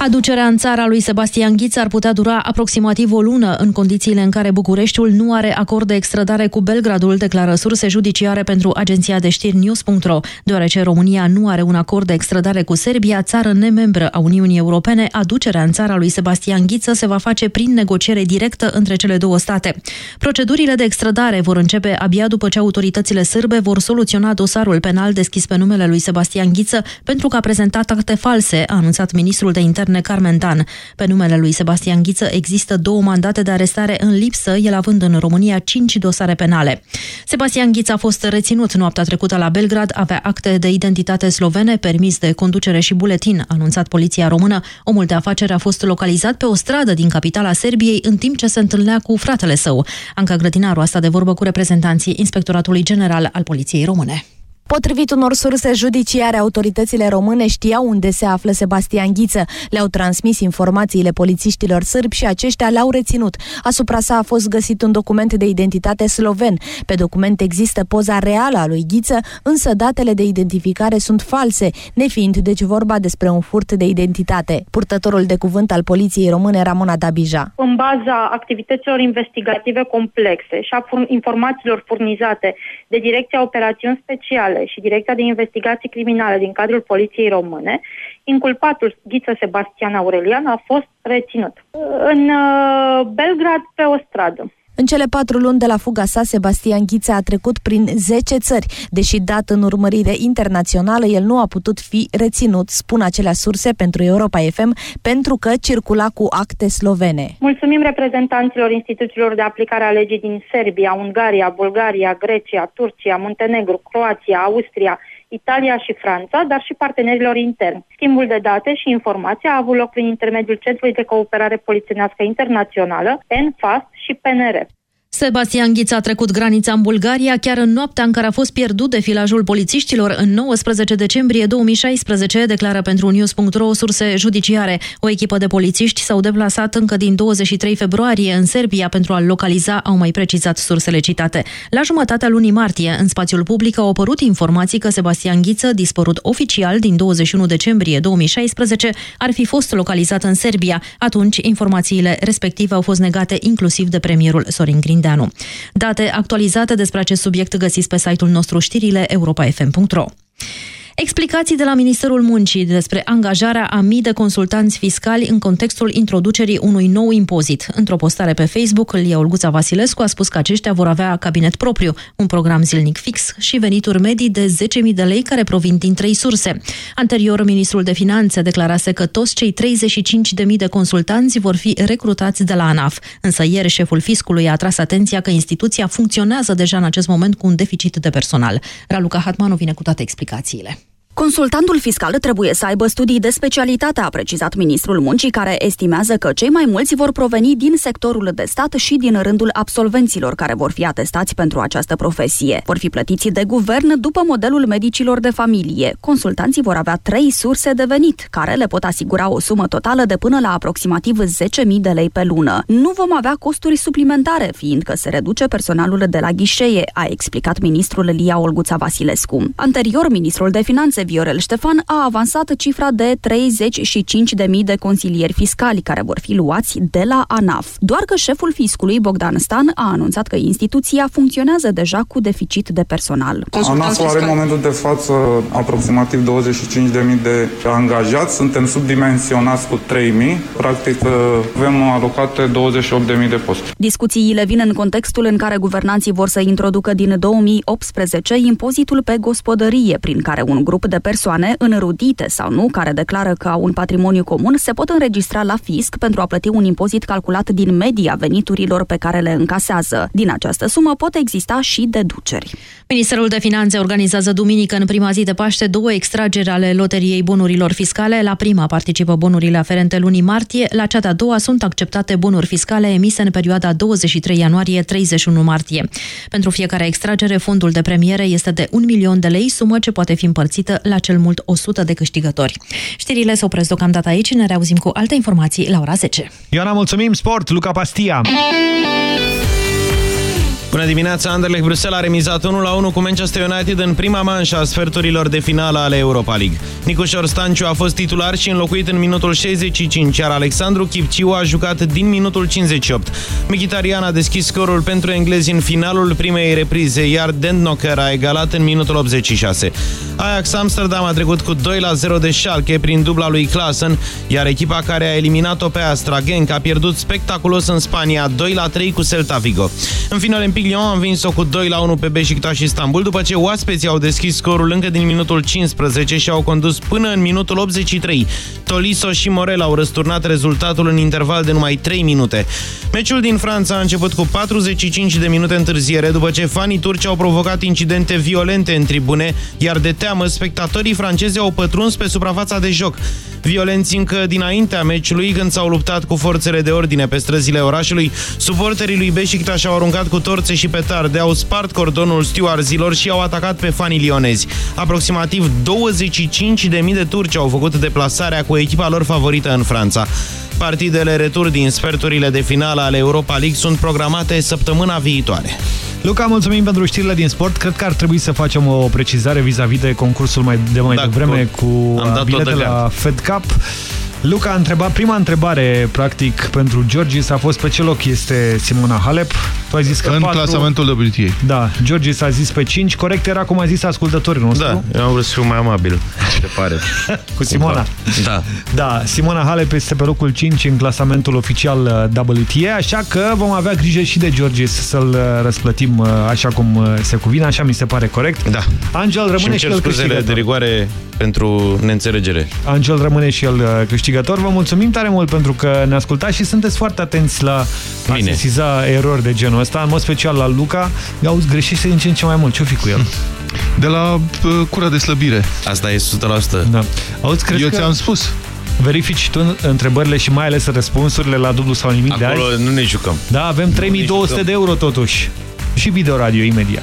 Aducerea în țara lui Sebastian Ghiț ar putea dura aproximativ o lună, în condițiile în care Bucureștiul nu are acord de extradare cu Belgradul, declară surse judiciare pentru agenția de știri News.ro. Deoarece România nu are un acord de extradare cu Serbia, țară nemembră a Uniunii Europene, aducerea în țara lui Sebastian Ghiță se va face prin negociere directă între cele două state. Procedurile de extradare vor începe abia după ce autoritățile sârbe vor soluționa dosarul penal deschis pe numele lui Sebastian Ghiță pentru că a prezentat acte false, a anunțat ministrul de interne Carmen Dan. Pe numele lui Sebastian Ghiță există două mandate de arestare în lipsă, el având în România cinci dosare penale. Sebastian Ghiță a fost reținut noaptea trecută la Belgrad, avea acte de identitate slovene, permis de conducere și buletin, a anunțat poliția română. Omul de afaceri a fost localizat pe o stradă din capitala Serbiei în timp ce se întâlnea cu fratele său. Anca Grădinaru a stat de vorbă cu reprezentanții Inspectoratului General al Poliției Române. Potrivit unor surse judiciare, autoritățile române știau unde se află Sebastian Ghiță. Le-au transmis informațiile polițiștilor sârbi și aceștia l-au reținut. Asupra sa a fost găsit un document de identitate sloven. Pe document există poza reală a lui Ghiță, însă datele de identificare sunt false, nefiind deci vorba despre un furt de identitate. Purtătorul de cuvânt al poliției române, Ramona Dabija. În baza activităților investigative complexe și a informațiilor furnizate de Direcția Operațiuni Speciale, Criminale și Direcția de Investigații Criminale din cadrul Poliției Române, inculpatul Ghiță Sebastian Aurelian a fost reținut în uh, Belgrad pe o stradă. În cele patru luni de la fuga sa, Sebastian Ghiță a trecut prin 10 țări. Deși dat în urmărire internațională, el nu a putut fi reținut, spun acelea surse pentru Europa FM, pentru că circula cu acte slovene. Mulțumim reprezentanților instituțiilor de aplicare a legii din Serbia, Ungaria, Bulgaria, Grecia, Turcia, Muntenegru, Croația, Austria, Italia și Franța, dar și partenerilor interni. Schimbul de date și informații a avut loc prin intermediul Centrului de Cooperare Polițienească Internațională, NFAS și PNR. Sebastian Ghiț a trecut granița în Bulgaria chiar în noaptea în care a fost pierdut de filajul polițiștilor în 19 decembrie 2016, declară pentru News.ro surse judiciare. O echipă de polițiști s-au deplasat încă din 23 februarie în Serbia pentru a-l localiza, au mai precizat sursele citate. La jumătatea lunii martie, în spațiul public au apărut informații că Sebastian Ghiță, dispărut oficial din 21 decembrie 2016, ar fi fost localizat în Serbia. Atunci, informațiile respective au fost negate inclusiv de premierul Sorin Grindeanu. Grindeanu. Date actualizate despre acest subiect găsiți pe site-ul nostru știrile europa.fm.ro. Explicații de la Ministerul Muncii despre angajarea a mii de consultanți fiscali în contextul introducerii unui nou impozit. Într-o postare pe Facebook, Lia Olguța Vasilescu a spus că aceștia vor avea cabinet propriu, un program zilnic fix și venituri medii de 10.000 de lei care provin din trei surse. Anterior, ministrul de Finanțe declarase că toți cei 35.000 de consultanți vor fi recrutați de la ANAF. Însă ieri șeful fiscului a atras atenția că instituția funcționează deja în acest moment cu un deficit de personal. Raluca Hatmanu vine cu toate explicațiile. Consultantul fiscal trebuie să aibă studii de specialitate, a precizat ministrul muncii, care estimează că cei mai mulți vor proveni din sectorul de stat și din rândul absolvenților care vor fi atestați pentru această profesie. Vor fi plătiți de guvern după modelul medicilor de familie. Consultanții vor avea trei surse de venit, care le pot asigura o sumă totală de până la aproximativ 10.000 de lei pe lună. Nu vom avea costuri suplimentare, fiindcă se reduce personalul de la ghișeie, a explicat ministrul Lia Olguța Vasilescu. Anterior, ministrul de Finanțe Viorel Ștefan a avansat cifra de 35.000 de consilieri fiscali care vor fi luați de la ANAF. Doar că șeful fiscului Bogdan Stan a anunțat că instituția funcționează deja cu deficit de personal. ANAF are în momentul de față aproximativ 25.000 de angajați, suntem subdimensionați cu 3.000, practic avem alocate 28.000 de posturi. Discuțiile vin în contextul în care guvernanții vor să introducă din 2018 impozitul pe gospodărie, prin care un grup de persoane înrudite sau nu, care declară că au un patrimoniu comun, se pot înregistra la fisc pentru a plăti un impozit calculat din media veniturilor pe care le încasează. Din această sumă pot exista și deduceri. Ministerul de Finanțe organizează duminică în prima zi de Paște două extrageri ale loteriei bunurilor fiscale. La prima participă bunurile aferente lunii martie, la cea de-a doua sunt acceptate bunuri fiscale emise în perioada 23 ianuarie-31 martie. Pentru fiecare extragere, fondul de premiere este de 1 milion de lei, sumă ce poate fi împărțită la cel mult 100 de câștigători. Știrile se opresc deocamdată aici, ne reauzim cu alte informații la ora 10. Ioana, mulțumim! Sport, Luca Pastia! Bună dimineața, Anderlecht Bruxelles a remizat 1-1 cu Manchester United în prima manșă a sferturilor de finală ale Europa League. Nicușor Stanciu a fost titular și înlocuit în minutul 65, iar Alexandru Chipciu a jucat din minutul 58. Mkhitaryan a deschis scorul pentru englezi în finalul primei reprize, iar Dan Knocker a egalat în minutul 86. Ajax Amsterdam a trecut cu 2-0 de Schalke prin dubla lui Klassen, iar echipa care a eliminat-o pe Astra Genk a pierdut spectaculos în Spania 2-3 cu Celta Vigo. În final, Olympic Lyon a învins-o cu 2-1 pe Beşiktaş Istanbul, după ce oaspeții au deschis scorul încă din minutul 15 și au condus până în minutul 83. Tolisso și Morel au răsturnat rezultatul în interval de numai 3 minute. Meciul din Franța a început cu 45 de minute întârziere, după ce fanii turci au provocat incidente violente în tribune, iar de teamă, spectatorii francezi au pătruns pe suprafața de joc. Violenți încă dinaintea meciului, când s-au luptat cu forțele de ordine pe străzile orașului, suporterii lui Beşiktaş au aruncat cu torțe și petarde, au spart cordonul stewardilor și au atacat pe fanii lionezi. Aproximativ 25.000 de turci au făcut deplasarea cu echipa lor favorită în Franța. Partidele retur din sferturile de finală ale Europa League sunt programate săptămâna viitoare. Luca, mulțumim pentru știrile din sport. Cred că ar trebui să facem o precizare vis-a-vis -vis de concursul mai de mai Da, devreme cu- cu am dat-o bilete de la leac. Fed Cup. Luca a întrebat, prima întrebare, practic, pentru Georgis a fost pe ce loc este Simona Halep. Tu ai zis că În 4... clasamentul WTA. Da, Georgis a zis pe 5, corect era cum a zis ascultătorul nostru. Da, eu am vrut să fiu mai amabil, se pare. Cu Simona. Da. Da, Simona Halep este pe locul 5 în clasamentul oficial uh, WTA, așa că vom avea grijă și de Georgis să-l uh, răsplătim uh, așa cum uh, se cuvine, așa mi se pare corect. Da. Angel și rămâne îmi și, cer el scuzele de câștigător. rigoare pentru neînțelegere. Angel rămâne și el uh, câștigător. Vă mulțumim tare mult pentru că ne ascultați și sunteți foarte atenți la a Bine. sesiza erori de genul ăsta, în mod special la Luca. Auzi, greșește din ce în ce mai mult. Ce-o fi cu el? De la uh, cura de slăbire. Asta e 100%. Da. Auzi, crezi Eu că ți-am spus. verifici tu întrebările și mai ales răspunsurile la dublu sau nimic de Acolo azi? nu ne jucăm. Da, avem 3200 de euro totuși. Și video radio imediat.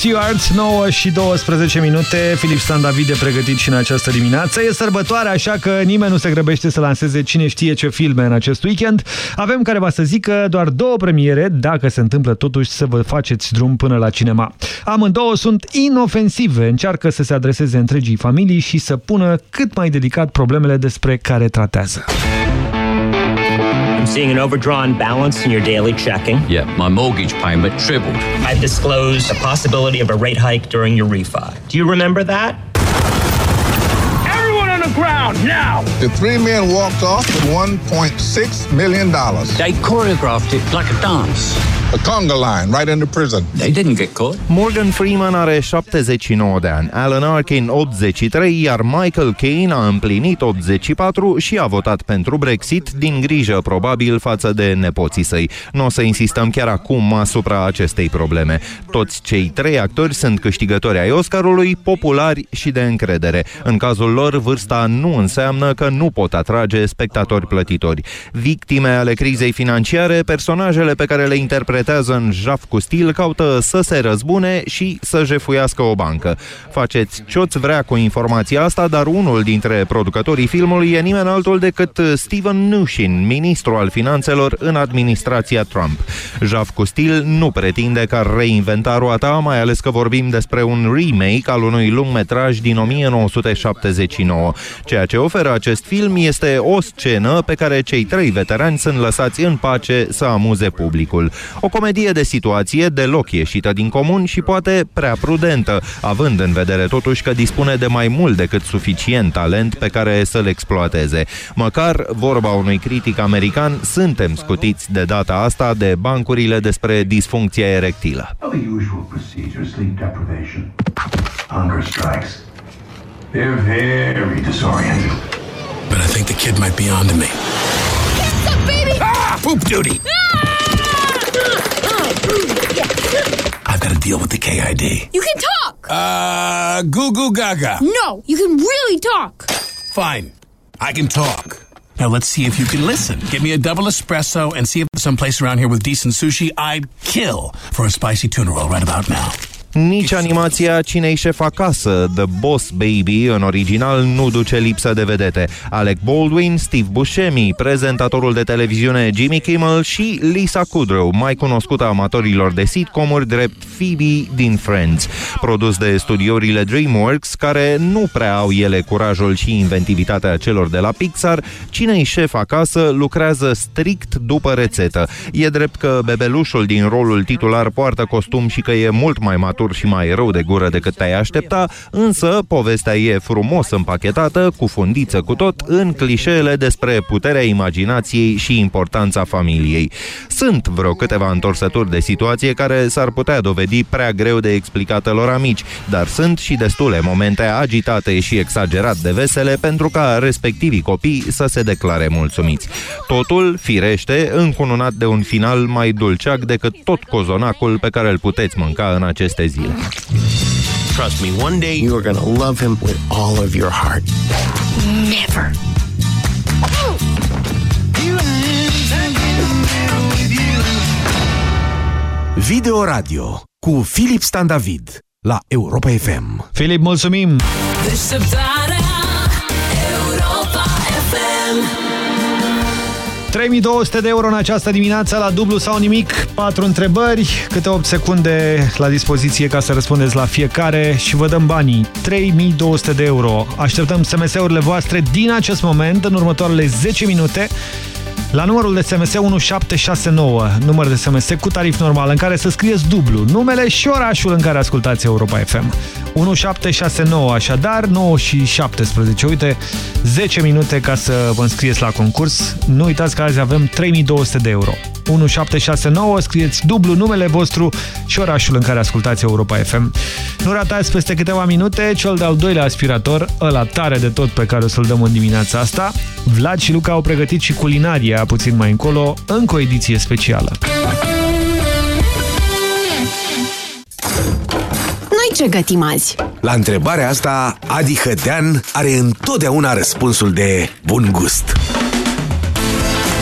Stewart, 9 și 12 minute. Filip Stan David e pregătit și în această dimineață. E sărbătoare, așa că nimeni nu se grăbește să lanseze cine știe ce filme în acest weekend. Avem care va să zică doar două premiere, dacă se întâmplă totuși să vă faceți drum până la cinema. Amândouă sunt inofensive, încearcă să se adreseze întregii familii și să pună cât mai delicat problemele despre care tratează. I'm seeing an overdrawn balance in your daily checking. Yeah, my mortgage payment tripled. I've disclosed the possibility of a rate hike during your refi. Do you remember that? Everyone on the ground now! The three men walked off with $1.6 million. They choreographed it like a dance. A conga line right into prison. They didn't get caught. Morgan Freeman are 79 de ani, Alan Arkin 83, iar Michael Caine a împlinit 84 și a votat pentru Brexit din grijă probabil față de nepoții săi. Nu o să insistăm chiar acum asupra acestei probleme. Toți cei trei actori sunt câștigători ai Oscarului, populari și de încredere. În cazul lor, vârsta nu înseamnă că nu pot atrage spectatori plătitori. Victime ale crizei financiare, personajele pe care le interpretează în jaf cu stil caută să se răzbune și să jefuiască o bancă. Faceți ce-ți vrea cu informația asta, dar unul dintre producătorii filmului e nimeni altul decât Steven Mnuchin, ministru al finanțelor în administrația Trump. Jaf cu stil nu pretinde că ar reinventa roata, mai ales că vorbim despre un remake al unui lungmetraj din 1979. Ceea ce oferă acest film este o scenă pe care cei trei veterani sunt lăsați în pace să amuze publicul. O comedie de situație deloc ieșită din comun și poate prea prudentă, având în vedere totuși că dispune de mai mult decât suficient talent pe care să-l exploateze. Măcar, vorba unui critic american, suntem scutiți de data asta de bancurile despre disfuncția erectilă. The usual procedure, sleep deprivation, hunger strikes. They're very disoriented. But I think the kid might be onto me. Ah! Poop duty! I've got to deal with the KID. You can talk! Uh, goo goo gaga. No, you can really talk! Fine. I can talk. Now let's see if you can listen. Give me a double espresso and see if someplace around here with decent sushi. I'd kill for a spicy tuna roll right about now. Nici animația Cinei șef acasă, The Boss Baby, în original, nu duce lipsă de vedete. Alec Baldwin, Steve Buscemi, prezentatorul de televiziune Jimmy Kimmel și Lisa Kudrow, mai cunoscută amatorilor de sitcomuri drept Phoebe din Friends. Produs de studiourile DreamWorks, care nu prea au ele curajul și inventivitatea celor de la Pixar, Cinei șef acasă lucrează strict după rețetă. E drept că bebelușul din rolul titular poartă costum și că e mult mai matur și mai rău de gură decât te-ai aștepta, însă povestea e frumos împachetată, cu fundiță cu tot, în clișeele despre puterea imaginației și importanța familiei. Sunt vreo câteva întorsături de situație care s-ar putea dovedi prea greu de explicată lor amici, dar sunt și destule momente agitate și exagerat de vesele pentru ca respectivii copii să se declare mulțumiți. Totul, firește, încununat de un final mai dulceac decât tot cozonacul pe care îl puteți mânca în aceste zile. Trust me, one day you are gonna love him with all of your heart. Never. Video Radio cu Filip Stan David la Europa FM. Filip, mulțumim! Deșteptarea 3200 de euro în această dimineață la dublu sau nimic, 4 întrebări, câte 8 secunde la dispoziție ca să răspundeți la fiecare și vă dăm banii. 3200 de euro. Așteptăm SMS-urile voastre din acest moment, în următoarele 10 minute, la numărul de SMS 1769, număr de SMS cu tarif normal, în care să scrieți dublu numele și orașul în care ascultați Europa FM. 1769, așadar, 9 și 17. Uite, 10 minute ca să vă înscrieți la concurs. Nu uitați că azi avem 3200 de euro. 1769, scrieți dublu numele vostru și orașul în care ascultați Europa FM. Nu ratați peste câteva minute cel de-al doilea aspirator, ăla tare de tot pe care o să-l dăm în dimineața asta. Vlad și Luca au pregătit și culinaria puțin mai încolo, încă o ediție specială. Noi ce gătim azi? La întrebarea asta, Adi Hădean are întotdeauna răspunsul de bun gust.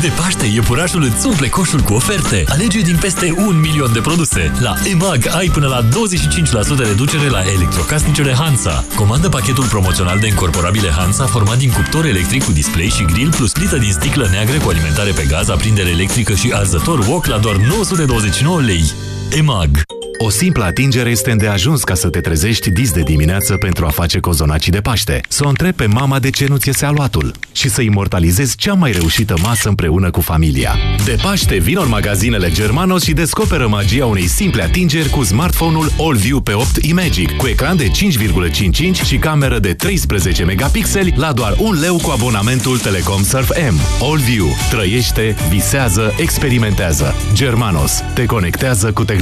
De Paște, iepurașul îți umple coșul cu oferte. Alege din peste un milion de produse. La EMAG ai până la 25% reducere la electrocasnicele Hansa. Comandă pachetul promoțional de incorporabile Hansa format din cuptor electric cu display și grill plus plită din sticlă neagră cu alimentare pe gaz, aprindere electrică și arzător wok la doar 929 lei. EMAG O simplă atingere este îndeajuns ca să te trezești dis de dimineață pentru a face cozonacii de Paște. Să o întrebi pe mama de ce nu ți iese aluatul și să imortalizezi cea mai reușită masă împreună cu familia. De Paște vin în magazinele Germanos și descoperă magia unei simple atingeri cu smartphone-ul AllView pe 8 Imagic, cu ecran de 5,55 și cameră de 13 megapixeli la doar un leu cu abonamentul Telecom Surf M. AllView. Trăiește, visează, experimentează. Germanos. Te conectează cu tehnologia.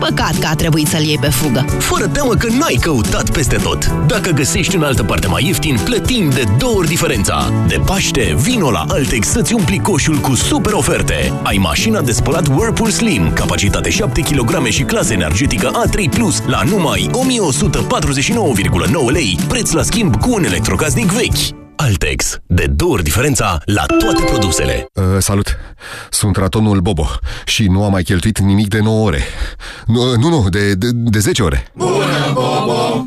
Păcat că a trebuit să-l iei pe fugă. Fără teamă că n-ai căutat peste tot. Dacă găsești în altă parte mai ieftin, plătim de două ori diferența. De Paște, vino la Altex să-ți umpli coșul cu super oferte. Ai mașina de spălat Whirlpool Slim, capacitate 7 kg și clasă energetică A3+, la numai 1149,9 lei, preț la schimb cu un electrocasnic vechi. Altex. De două ori diferența la toate produsele. Uh, salut! Sunt ratonul Bobo și nu am mai cheltuit nimic de 9 ore. Nu, nu, nu de, de, de 10 ore. Bună, Bobo!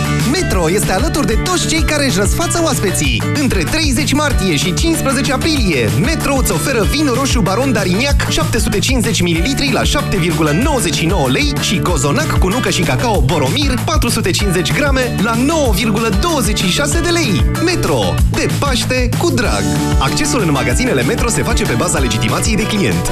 Metro este alături de toți cei care își răsfață oaspeții. Între 30 martie și 15 aprilie, Metro îți oferă vin roșu Baron Dariniac 750 ml la 7,99 lei și cozonac cu nucă și cacao Boromir 450 grame la 9,26 de lei. Metro. De Paște cu drag. Accesul în magazinele Metro se face pe baza legitimației de client.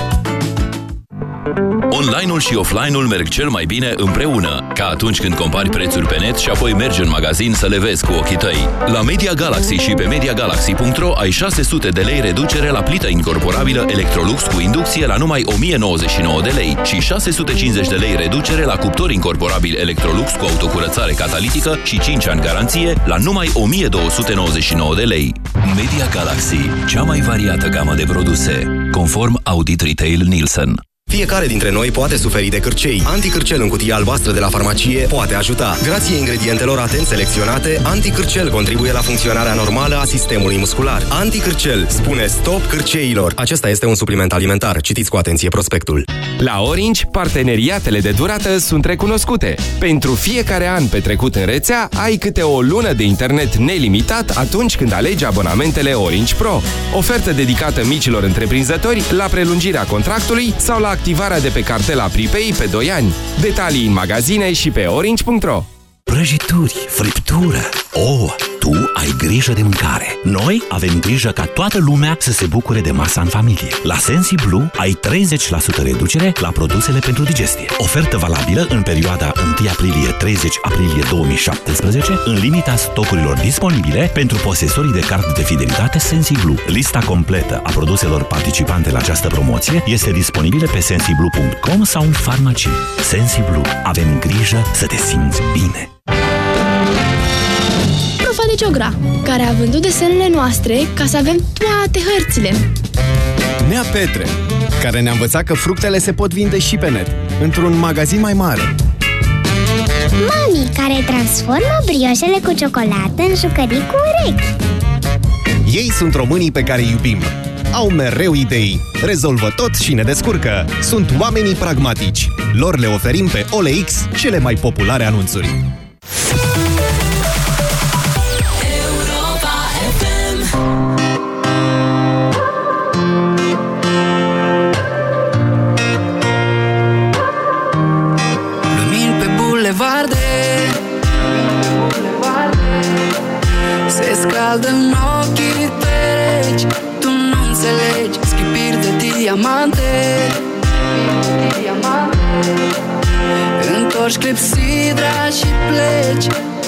Online-ul și offline-ul merg cel mai bine împreună, ca atunci când compari prețuri pe net și apoi mergi în magazin să le vezi cu ochii tăi. La Media Galaxy și pe MediaGalaxy.ro ai 600 de lei reducere la plită incorporabilă Electrolux cu inducție la numai 1099 de lei și 650 de lei reducere la cuptor incorporabil Electrolux cu autocurățare catalitică și 5 ani garanție la numai 1299 de lei. Media Galaxy, cea mai variată gamă de produse, conform Audit Retail Nielsen. Fiecare dintre noi poate suferi de cârcei. Anticârcel în cutia albastră de la farmacie poate ajuta. Grație ingredientelor atent selecționate, Anticârcel contribuie la funcționarea normală a sistemului muscular. Anticârcel spune stop cârceilor. Acesta este un supliment alimentar. Citiți cu atenție prospectul. La Orange, parteneriatele de durată sunt recunoscute. Pentru fiecare an petrecut în rețea, ai câte o lună de internet nelimitat atunci când alegi abonamentele Orange Pro. Ofertă dedicată micilor întreprinzători la prelungirea contractului sau la activarea de pe cartela Pripei pe 2 ani. Detalii în magazine și pe orange.ro Prăjituri, friptură. Oh, tu ai grijă de mâncare. Noi avem grijă ca toată lumea să se bucure de masa în familie. La Sensi Blue ai 30% reducere la produsele pentru digestie. Ofertă valabilă în perioada 1 aprilie-30 aprilie 2017 în limita stocurilor disponibile pentru posesorii de card de fidelitate Sensi Blue. Lista completă a produselor participante la această promoție este disponibilă pe sensiblu.com sau în farmacii. Sensi Blue. Avem grijă să te simți bine. Profa de Geogra, care a vândut desenele noastre ca să avem toate hărțile. Nea Petre, care ne-a învățat că fructele se pot vinde și pe net, într-un magazin mai mare. Mami, care transformă brioșele cu ciocolată în jucării cu urechi. Ei sunt românii pe care îi iubim. Au mereu idei, rezolvă tot și ne descurcă. Sunt oamenii pragmatici. Lor le oferim pe OLX cele mai populare anunțuri. Bulevarde Se scaldă în ochii tăi Tu nu înțelegi. Schipiri de diamante. Întorci clepsidra și pleci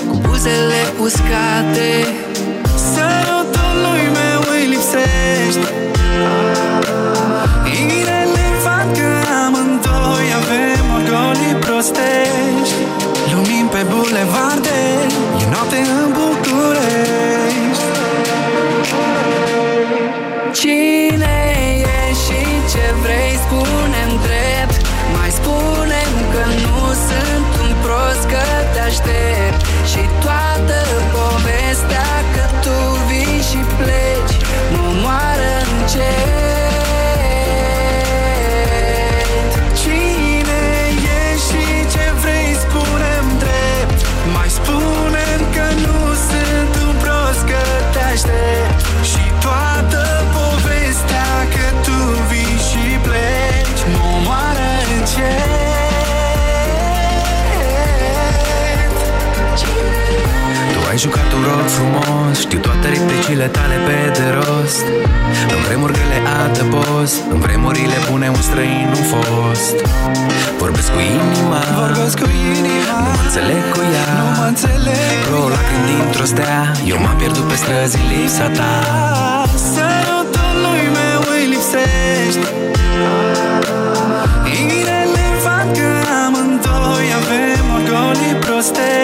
Cu buzele uscate. Sărutul meu îi lipsești Irelevant că amândoi avem orgolii prostești. Lumini pe bulevarde E noapte în București. Cine e și ce vrei spune cu inima. Vorbesc cu inima. Nu mă înțeleg cu ea. Nu mă înțeleg. Plouă lacrimi dintr-o stea. Eu m-am pierdut pe străzi în lipsa ta. Sărutul lui meu îi lipsești Irelevant că amândoi avem orgolii prostești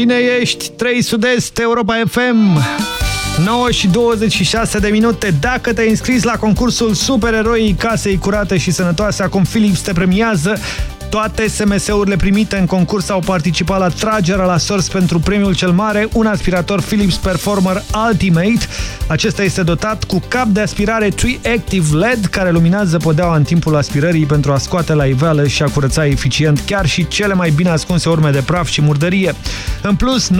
Cine ești? 3 Sud-Est, Europa FM 9 și 26 de minute. Dacă te-ai înscris la concursul Supereroii Casei Curate și Sănătoase, acum Philips te premiază. Toate SMS-urile primite în concurs au participat la tragerea la sorți pentru premiul cel mare, un aspirator Philips Performer Ultimate. Acesta este dotat cu cap de aspirare Tree Active LED, care luminează podeaua în timpul aspirării pentru a scoate la iveală și a curăța eficient chiar și cele mai bine ascunse urme de praf și murdărie. În plus, 99,9%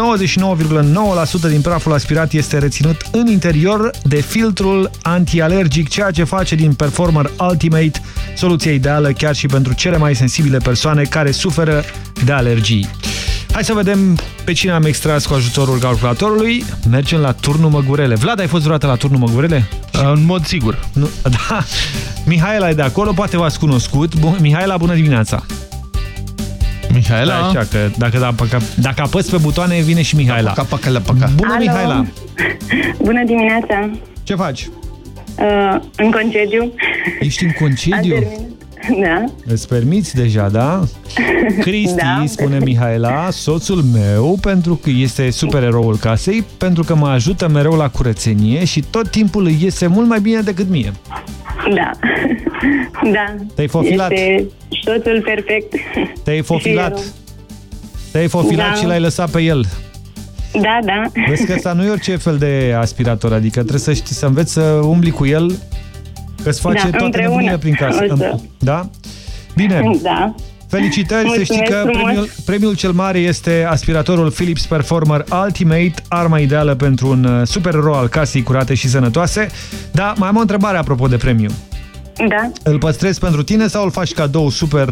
din praful aspirat este reținut în interior de filtrul antialergic, ceea ce face din Performer Ultimate soluția ideală chiar și pentru cele mai sensibile persoane care suferă de alergii. Hai să vedem pe cine am extras cu ajutorul calculatorului. Mergem la turnul Măgurele. Vlad, ai fost vreodată la turnul Măgurele? În mod sigur. Nu, da. Mihaela e de acolo, poate v-ați cunoscut. Bun, Mihaela, bună dimineața! Mihaela? Da, așa că dacă, dacă, dacă apăs pe butoane, vine și Mihaela. Paca, paca, la paca. Bună, Alo. Mihaela! Bună dimineața! Ce faci? Uh, în concediu. Ești în concediu? Am terminat. Da. Îți permiți deja, da? Cristi, Da. spune Mihaela, soțul meu, pentru că este supereroul casei, pentru că mă ajută mereu la curățenie și tot timpul îi iese mult mai bine decât mie. Da. Da. Te-ai fofilat. Este soțul perfect. Te-ai fofilat. Și Te-ai fofilat Da. și l-ai lăsat pe el. eu- Da, da. Vezi că ăsta nu e orice fel de aspirator, adică trebuie să știi, să înveți să umbli cu el, că îți face Da, toate împreună. nebunile prin casă. O să- Da? Bine. Da. Felicitări, să știi Mulțumesc că frumos. premiul, premiul cel mare este aspiratorul Philips Performer Ultimate, arma ideală pentru un uh, supererou al casei curate și sănătoase. Da, mai am o întrebare apropo de premiu. Da. Îl păstrezi pentru tine sau îl faci cadou super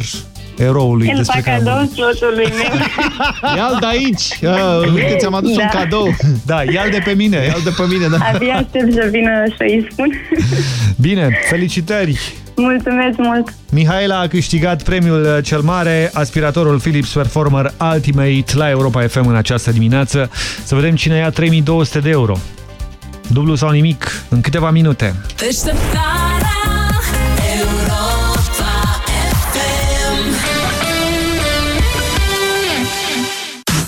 eroului Îl despre fac care am cadou vorbit? soțului meu. Ia-l de aici! Uh, uite, ți-am adus Da. un cadou. Da, ia-l de pe mine. Ia-l de pe mine, da. Abia aștept să vină să-i spun. Bine, felicitări! Mulțumesc mult. Mihaela a câștigat premiul uh, cel mare, aspiratorul Philips Performer Ultimate la Europa FM în această dimineață. Să vedem cine ia 3200 de euro. Dublu sau nimic în câteva minute. Deșteptarea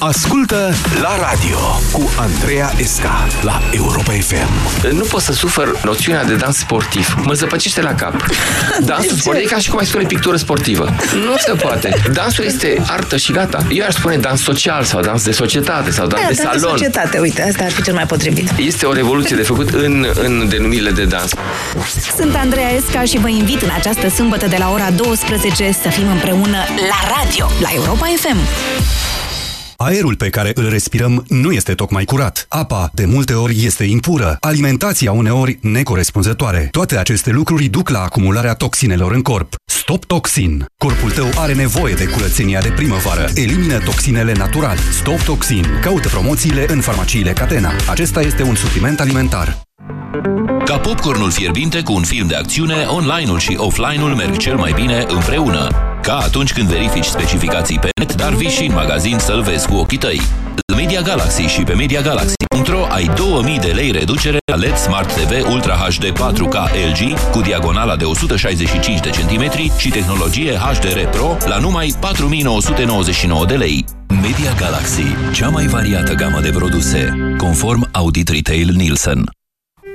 Ascultă la radio cu Andreea Esca la Europa FM. Nu pot să sufăr noțiunea de dans sportiv. Mă zăpăcește la cap. Dansul sportiv e ca și cum ai spune pictură sportivă. Nu se poate. Dansul este artă și gata. Eu aș spune dans social sau dans de societate sau dans Da, de dar de salon. societate, uite, asta ar fi cel mai potrivit. Este o revoluție de făcut în, în denumirile de dans. Sunt Andreea Esca și vă invit în această sâmbătă de la ora 12 să fim împreună la radio, la Europa FM. Aerul pe care îl respirăm nu este tocmai curat. Apa, de multe ori, este impură. Alimentația, uneori, necorespunzătoare. Toate aceste lucruri duc la acumularea toxinelor în corp. Stop Toxin. Corpul tău are nevoie de curățenia de primăvară. Elimină toxinele natural. Stop Toxin. Caută promoțiile în farmaciile Catena. Acesta este un supliment alimentar. Ca popcornul fierbinte cu un film de acțiune, online-ul și offline-ul merg cel mai bine împreună. Ca atunci când verifici specificații pe net, dar vii și în magazin să-l vezi cu ochii tăi. La Media Galaxy și pe MediaGalaxy.ro ai 2000 de lei reducere la LED Smart TV Ultra HD 4K LG cu diagonala de 165 de centimetri și tehnologie HDR Pro la numai 4999 de lei. Media Galaxy, cea mai variată gamă de produse, conform Audit Retail Nielsen.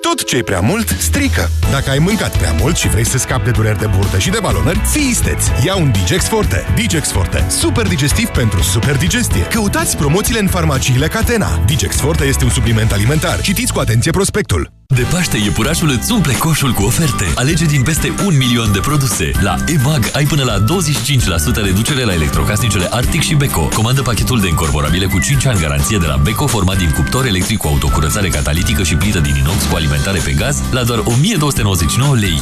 Tot ce e prea mult, strică. Dacă ai mâncat prea mult și vrei să scapi de dureri de burtă și de balonări, fii isteți! Ia un Digex Forte. Digex Forte. Super digestiv pentru super digestie. Căutați promoțiile în farmaciile Catena. Digex Forte este un supliment alimentar. Citiți cu atenție prospectul. De Paște, iepurașul îți umple coșul cu oferte. Alege din peste un milion de produse. La EMAG ai până la 25% reducere la electrocasnicele Arctic și Beko. Comandă pachetul de încorporabile cu 5 ani garanție de la Beko, format din cuptor electric cu autocurățare catalitică și plită din inox cu alimentare pe gaz, la doar 1299 lei.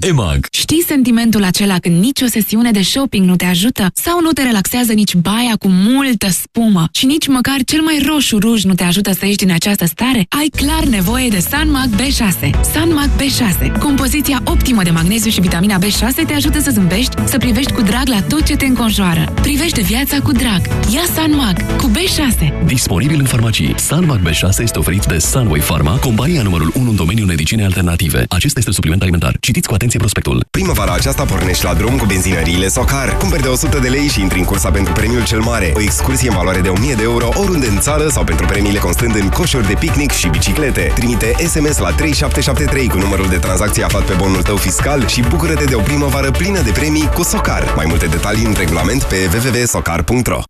EMAG Știi sentimentul acela când nici o sesiune de shopping nu te ajută? Sau nu te relaxează nici baia cu multă spumă? Și nici măcar cel mai roșu ruj nu te ajută să ieși din această stare? Ai clar nevoie de Sanmac B6. Sanmac B6. Compoziția optimă de magneziu și vitamina B6 te ajută să zâmbești, să privești cu drag la tot ce te înconjoară. Privește viața cu drag. Ia Sanmac cu B6. Disponibil în farmacii. Sanmac B6 este oferit de Sunway Pharma, compania numărul 1 în domeniul medicinei alternative. Acesta este supliment alimentar. Citiți cu atenție prospectul. Primăvara aceasta pornești la drum cu benzinăriile Socar. Cumperi de 100 de lei și intri în cursa pentru premiul cel mare. O excursie în valoare de 1000 de euro oriunde în țară sau pentru premiile constând în coșuri de picnic și biciclete. Trimite SMS la 3773 cu numărul de tranzacție aflat pe bonul tău fiscal și bucură-te de o primăvară plină de premii cu Socar. Mai multe detalii în regulament pe www.socar.ro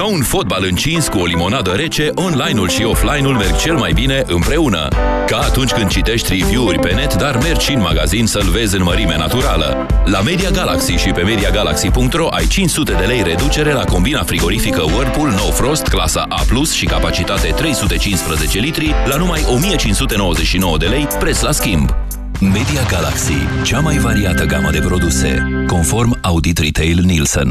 Ca un fotbal încins cu o limonadă rece, online-ul și offline-ul merg cel mai bine împreună. Ca atunci când citești review-uri pe net, dar mergi și în magazin să-l vezi în mărime naturală. La Media Galaxy și pe MediaGalaxy.ro ai 500 de lei reducere la combina frigorifică Whirlpool No Frost clasa A+, și capacitate 315 litri la numai 1599 de lei, preț la schimb. Media Galaxy, cea mai variată gamă de produse, conform Audit Retail Nielsen.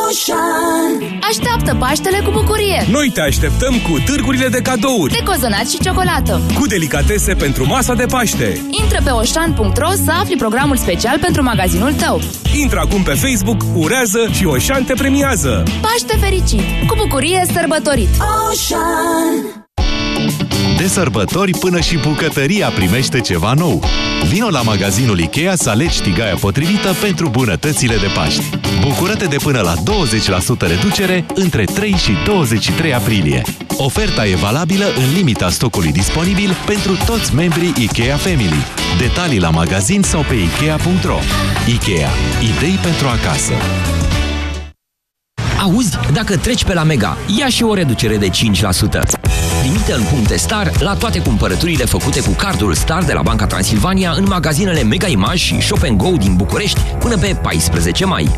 Ocean Așteaptă Paștele cu bucurie Noi te așteptăm cu târgurile de cadouri, De cozonat și ciocolată cu delicatese pentru masa de Paște. Intră pe oșan.ro să afli programul special pentru magazinul tău Intră acum pe Facebook, urează și Oșan te premiază. Paște fericit! Cu bucurie sărbătorit! Ocean De sărbători până și bucătăria primește ceva nou. Vino la magazinul Ikea să alegi tigaia potrivită pentru bunătățile de Paști. Bucură-te de până la 20% reducere între 3 și 23 aprilie. Oferta e valabilă în limita stocului disponibil pentru toți membrii Ikea Family. Detalii la magazin sau pe Ikea.ro. Ikea. Idei pentru acasă. Auzi, dacă treci pe la Mega, ia și o reducere de 5%. Limite în puncte Star la toate cumpărăturile făcute cu cardul Star de la Banca Transilvania în magazinele Mega Image și Shop Go din București până pe 14 mai.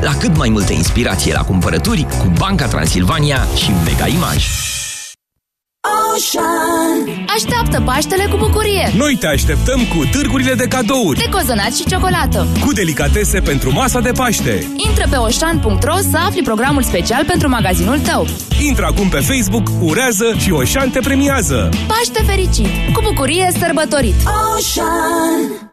La cât mai multă inspirație la cumpărături cu Banca Transilvania și Mega Image. Ocean Așteaptă Paștele cu bucurie Noi te așteptăm cu târgurile de cadouri, De cozonat și ciocolată cu delicatese pentru masa de Paște. Intră pe oșan.ro să afli programul special pentru magazinul tău Intră acum pe Facebook, urează și Oșan te premiază. Paște fericit! Cu bucurie sărbătorit! Ocean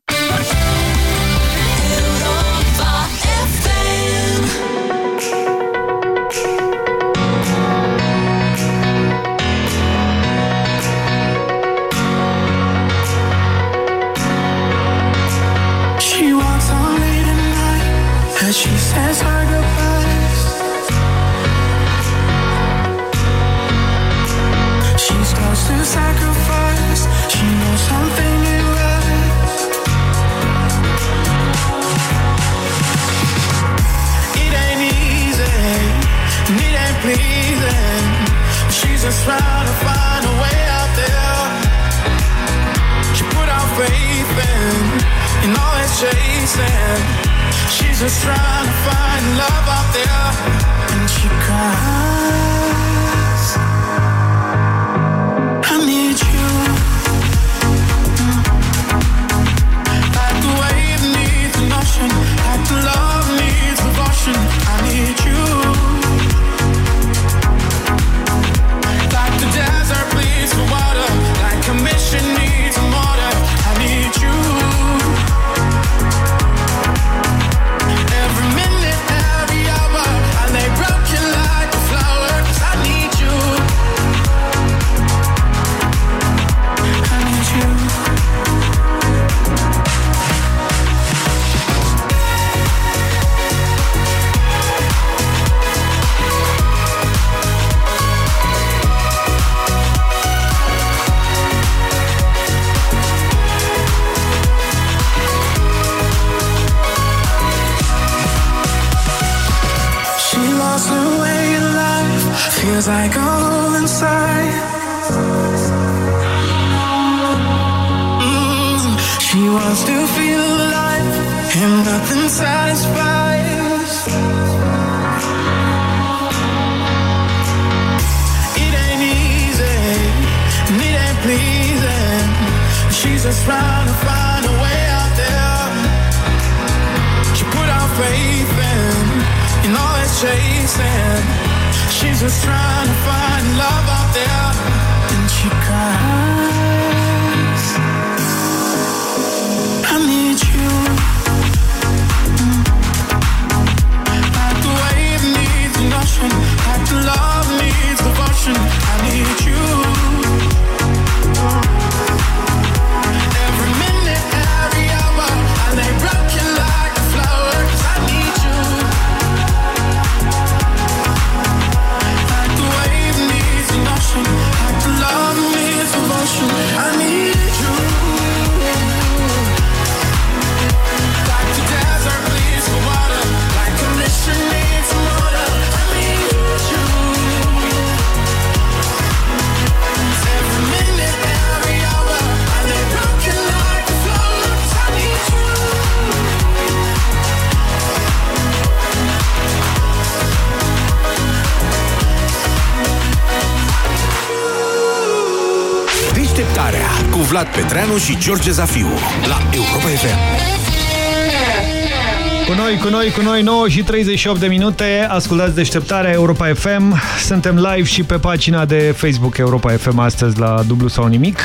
Vlad Petreanu și George Zafiu la Europa FM. Cu noi, cu noi, cu noi, 9 și 38 de minute, ascultați Deșteptarea Europa FM. Suntem live și pe pagina de Facebook Europa FM astăzi la dublu sau nimic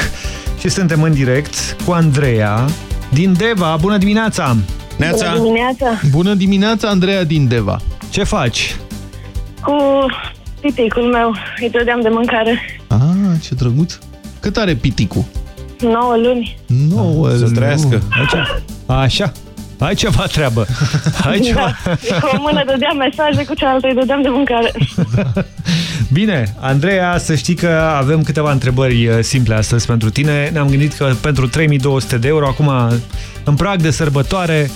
și suntem în direct cu Andreea din Deva. Bună dimineața! Neața. Bună dimineața! Bună dimineața, Andreea din Deva. Ce faci? Cu piticul meu îi dădeam de mâncare. Ah, ce drăguț. Cât are piticul? 9 luni. 9 Să luni. trăiască. Așa. Ai ceva treabă. Ai ceva. Da. Cu o mână dădeam mesaje, cu cealaltă îi dădeam de mâncare. Bine, Andreea, să știi că avem câteva întrebări uh, simple astăzi pentru tine. Ne-am gândit că pentru 3200 de euro, acum în prag de sărbătoare,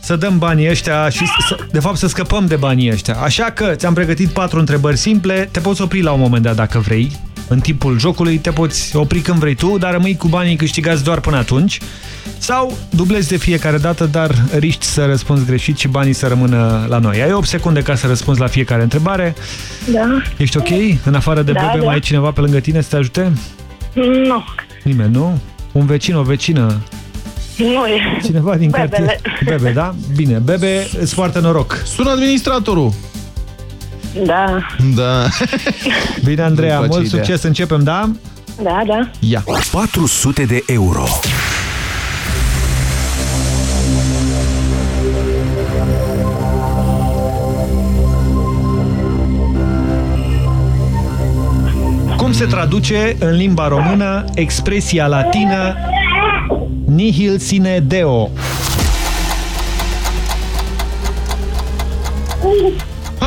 să dăm banii ăștia și, să, de fapt, să scăpăm de banii ăștia. Așa că ți-am pregătit patru întrebări simple, te poți opri la un moment dat dacă vrei. În timpul jocului te poți opri când vrei tu, dar rămâi cu banii câștigați doar până atunci. Sau dublezi de fiecare dată, dar riști să răspunzi greșit și banii să rămână la noi. Ai 8 secunde ca să răspunzi la fiecare întrebare. Da. Ești ok? În afară de Da, bebe, da. mai e cineva pe lângă tine să te ajute? Nu. Nimeni, nu? Un vecin, o vecină? Nu e. Cineva din Bebele. cartier? Bebe, da? Bine, Bebe, îți poartă noroc. Sună administratorul. Da. Da. Bine, Andreea, Nu-mi place mult ideea. succes, începem, da? Da, da. Ia. 400 de euro. Cum se traduce în limba română expresia latină nihil sine deo?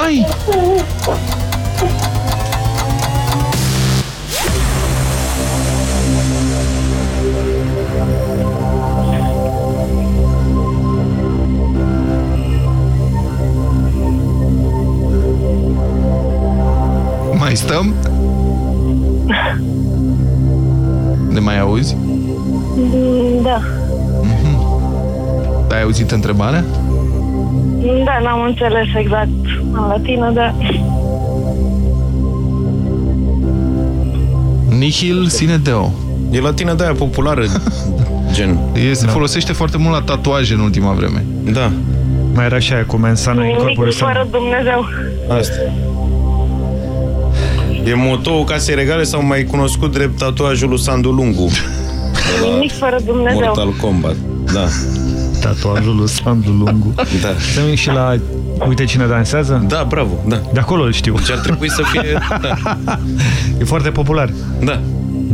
Hai! Mai stăm? Ne mai auzi? Da. Ai auzit întrebarea? Da, n-am înțeles exact în latină, dar... Nihil sine deo. E latină de aia populară, gen. E, se folosește foarte mult la tatuaje în ultima vreme. Da. Mai era și aia cu mensana in Nimic corpore sano. fără Dumnezeu. Asta. E motoul casei regale sau mai cunoscut drept tatuajul lui Sandu Lungu. De la Nimic fără Dumnezeu. Mortal Kombat. Da. Tatuajul lui Sandu Lungu. Da. Să și la Uite cine dansează? Da, bravo, da. De acolo îl știu. Deci ar trebui să fie... Da. E foarte popular. Da.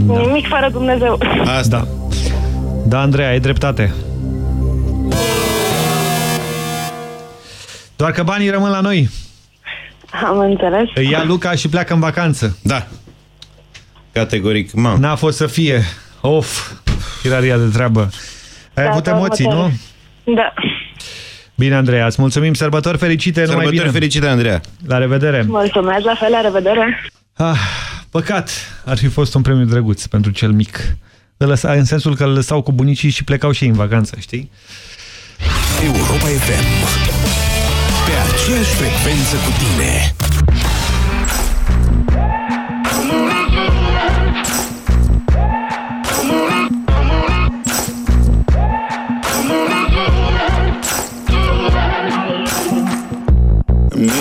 Nimic fără Dumnezeu. Asta. Da. Da, Andreea, ai dreptate. Doar că banii rămân la noi. Am înțeles. Îi ia Luca și pleacă în vacanță. Da. Categoric, mă. N-a fost să fie. Of, tiraria de treabă. Ai Da, avut da, emoții, nu? Următoare. Da. Bine, Andreea, îți mulțumim. Sărbători fericite, numai Sărbători bine. fericite, Andreea. La revedere. Mulțumesc, la fel, la revedere. Ah, păcat. Ar fi fost un premiu drăguț pentru cel mic. Îl lăsa, în sensul că îl lăsau cu bunicii și plecau și ei în vacanță, știi? Europa FM. Pe aceeași frecvență cu tine.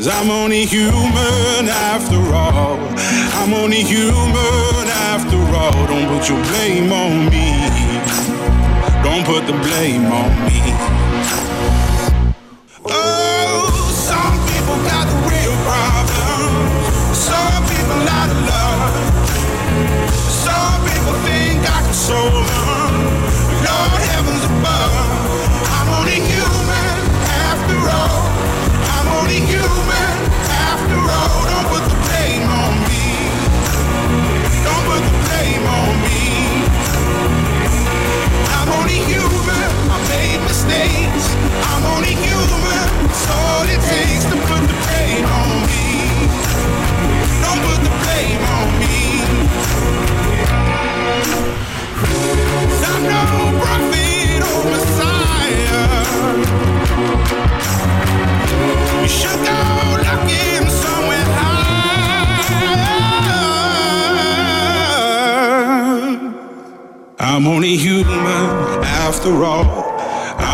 Cause I'm only human after all. I'm only human after all. Don't put your blame on me. Don't put the blame on me. Oh, some people got the real problem. Some people love. Some people think I can solve all it takes to put the blame on me. Don't put the blame on me. I'm no prophet or messiah. You should go looking somewhere higher. I'm only human after all.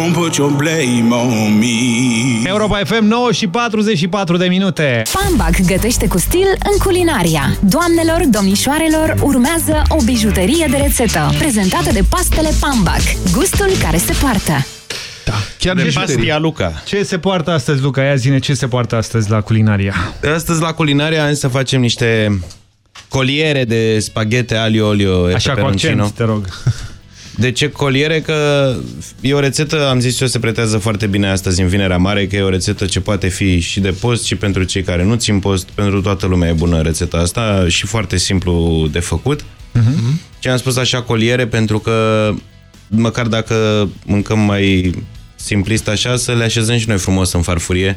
Don't put your blame on me. Europa FM 9 și 44 de minute. Pambac gătește cu stil în culinaria. Doamnelor, domnișoarelor, urmează o bijuterie de rețetă, prezentată de pastele Pambac. Gustul care se poartă. Chiar de bijuterii. pastia Luca. Ce se poartă astăzi, Luca? Ia zine, ce se poartă astăzi la culinaria? Astăzi la culinaria am să facem niște coliere de spaghete alio olio e Așa, cu peperoncino. accent, te rog. De ce coliere? Că e o rețetă, am zis eu, se pretează foarte bine astăzi în Vinerea Mare, că e o rețetă ce poate fi și de post și pentru cei care nu țin post, pentru toată lumea e bună rețeta asta și foarte simplu de făcut. Mhm. Ce am spus așa coliere pentru că măcar dacă mâncăm mai simplist așa, să le așezăm și noi frumos în farfurie.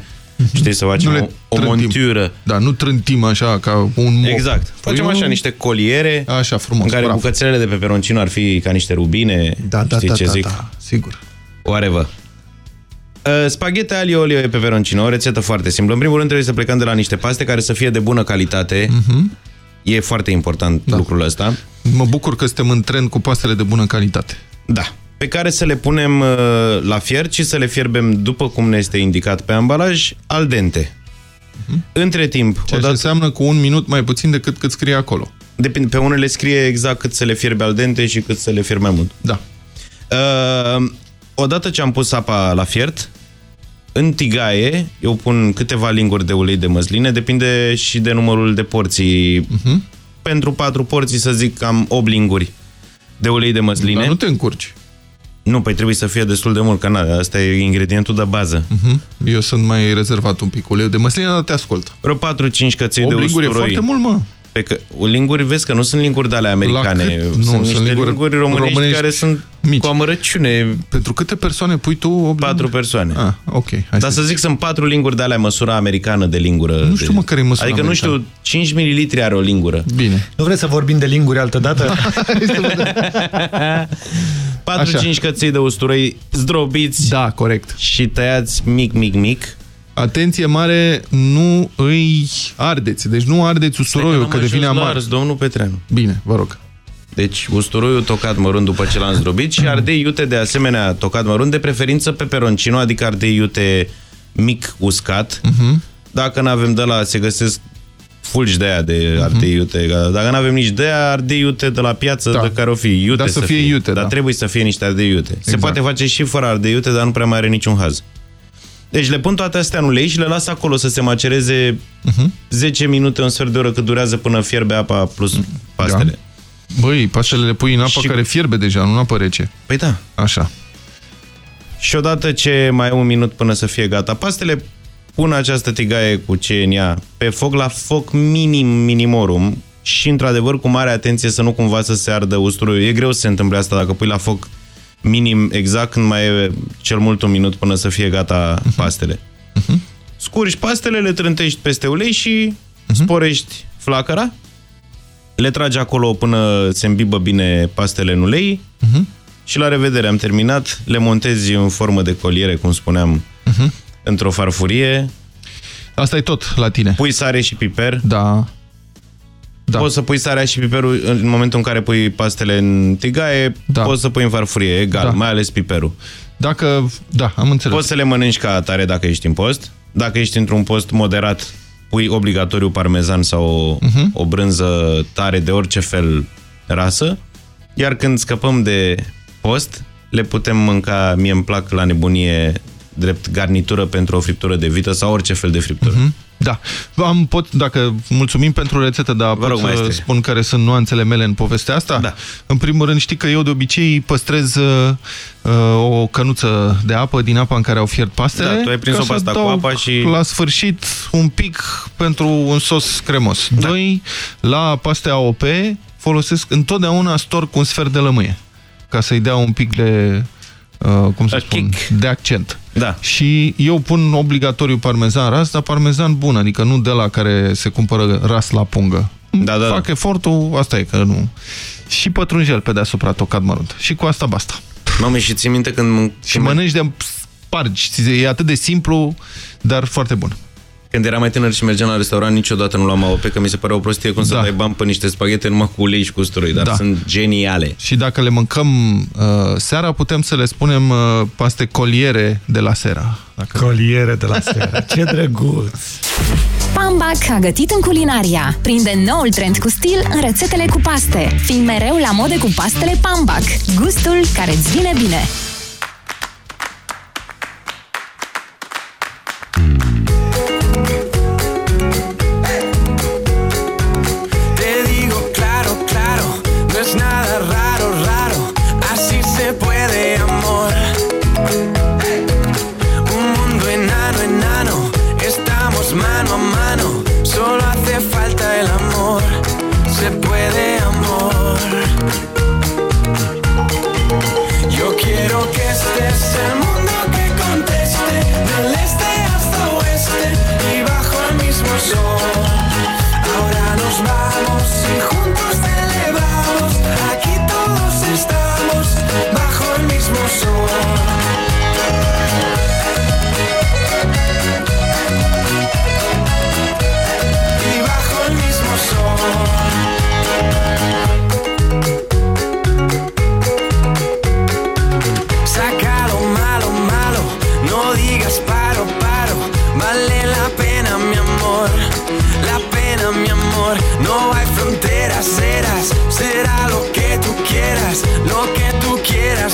Știi, să facem Nu o, le o trântim. montură. Da, nu trântim așa ca un moc. Exact. Facem așa niște coliere așa, frumos, în care praf. bucățelele de peperoncino ar fi ca niște rubine. Da, da, știi da, ce da, zic? da, sigur. Whatever. Uh, Spaghete alio olio e peperoncino, o rețetă foarte simplă. În primul rând trebuie să plecăm de la niște paste care să fie de bună calitate. Mhm. E foarte important da. lucrul ăsta. Mă bucur că suntem în trend cu pastele de bună calitate. Da. Pe care să le punem uh, la fiert și să le fierbem după cum ne este indicat pe ambalaj, al dente. Între timp, Mhm. Ceea ce înseamnă cu un minut mai puțin decât cât scrie acolo. Depinde, pe unele scrie exact cât să le fierbe al dente și cât să le fierbe mai mult. Da. Uh, odată ce am pus apa la fiert, în tigaie, eu pun câteva linguri de ulei de măsline, depinde și de numărul de porții. Uh Mhm. -huh. Pentru patru porții, să zic, cam 8 linguri de ulei de măsline. Dar nu te încurci. Nu, păi trebuie să fie destul de mult, că na, asta e ingredientul de bază. Mhm. Eu sunt mai rezervat un pic. Ulei de măsline, dar te ascult. Vreo 4-5 căței de Opt linguri e usturoi. foarte mult, mă. Pe că, linguri, vezi că nu sunt linguri de ale americane. La cât? Sunt, Nu, niște sunt linguri, linguri românești, românești care sunt mici. cu amărăciune. Pentru câte persoane pui tu? Patru persoane. Ah, ok. Hai Dar să zic, sunt patru linguri de alea măsura americană de lingură. Nu știu, de... mă, care e măsura Adică, americană. nu știu, 5 ml are o lingură. Bine. Nu vreți să vorbim de linguri altă dată? 4-5 căței de usturoi zdrobiți da, corect. și tăiați mic, mic, mic. Atenție mare, nu îi ardeți. Deci nu ardeți usturoiul, că devine amar. Ars, domnul Petreanu. Bine, vă rog. Deci usturoiul tocat mărunt după ce l-am zdrobit și ardei iute de asemenea tocat mărunt, de preferință peperoncino, adică ardei iute mic uscat. Mhm. Dacă nu avem de la, se găsesc fulgi de aia de ardei iute. Dacă nu avem nici de aia, ardei iute de la piață, Da. de care o fi iute Dar să fie iute, Dar da. trebuie să fie niște ardei iute. Se Exact. poate face și fără ardei iute, dar nu prea mai are niciun haz. Deci le pun toate astea în ulei și le las acolo să se macereze Mhm. 10 minute, un sfert de oră cât durează până fierbe apa plus pastele. Da. Băi, pastele le pui în apă Și- care fierbe deja, nu în apă rece. Păi da. Așa. Și odată ce mai e un minut până să fie gata pastele, pun această tigaie cu ce e în ea pe foc la foc minim, minimorum și într-adevăr cu mare atenție să nu cumva să se ardă usturoiul. E greu să se întâmple asta dacă pui la foc minim exact când mai e cel mult un minut până să fie gata pastele. scurgi pastele, le trântești peste ulei și sporești flacăra, le tragi acolo până se îmbibă bine pastele în ulei și la revedere, am terminat, le montezi în formă de coliere, cum spuneam, într-o farfurie. Asta e tot la tine. Pui sare și piper. Da. Da. Poți să pui sarea și piperul în momentul în care pui pastele în tigaie, da. poți să pui în farfurie, egal, Da. mai ales piperul. Dacă, da, am înțeles. Poți să le mănânci ca atare dacă ești în post. Dacă ești într-un post moderat, pui obligatoriu parmezan sau o, Mhm. o brânză tare de orice fel rasă. Iar când scăpăm de post, le putem mânca, mie îmi plac la nebunie, drept garnitură pentru o friptură de vită sau orice fel de friptură. Mhm. Da. Am, pot, dacă mulțumim pentru rețetă, dar pot rog, să maestre. spun care sunt nuanțele mele în povestea asta? Da. În primul rând, știi că eu de obicei păstrez uh, uh, o cănuță de apă din apa în care au fiert pastele. Da, tu ai prins-o ca pe să asta cu adaug apa și- La sfârșit, un pic pentru un sos cremos. Da. Doi, la paste AOP folosesc întotdeauna storc un sfert de lămâie ca să-i dea un pic de, uh, cum să spun, de accent. Da. Și eu pun obligatoriu parmezan ras, dar parmezan bun, adică nu de la care se cumpără ras la pungă. Da, da, Fac efortul, asta e că nu... Și pătrunjel pe deasupra tocat mărunt. Și cu asta basta. Mame, și ții minte când... Și mănânci de spargi. E atât de simplu, dar foarte bun. Când eram mai tânăr și mergeam la restaurant, niciodată nu luam AOP, că mi se părea o prostie cum să Da. dai bani pe niște spaghete numai cu ulei și cu usturoi, dar Da. sunt geniale. Și dacă le mâncăm uh, seara, putem să le spunem uh, paste coliere de la sera. Dacă... Coliere de la sera. Ce drăguț! Pambac a gătit în culinaria. Prinde noul trend cu stil în rețetele cu paste. Fii mereu la mode cu pastele Pambac. Gustul care îți vine bine.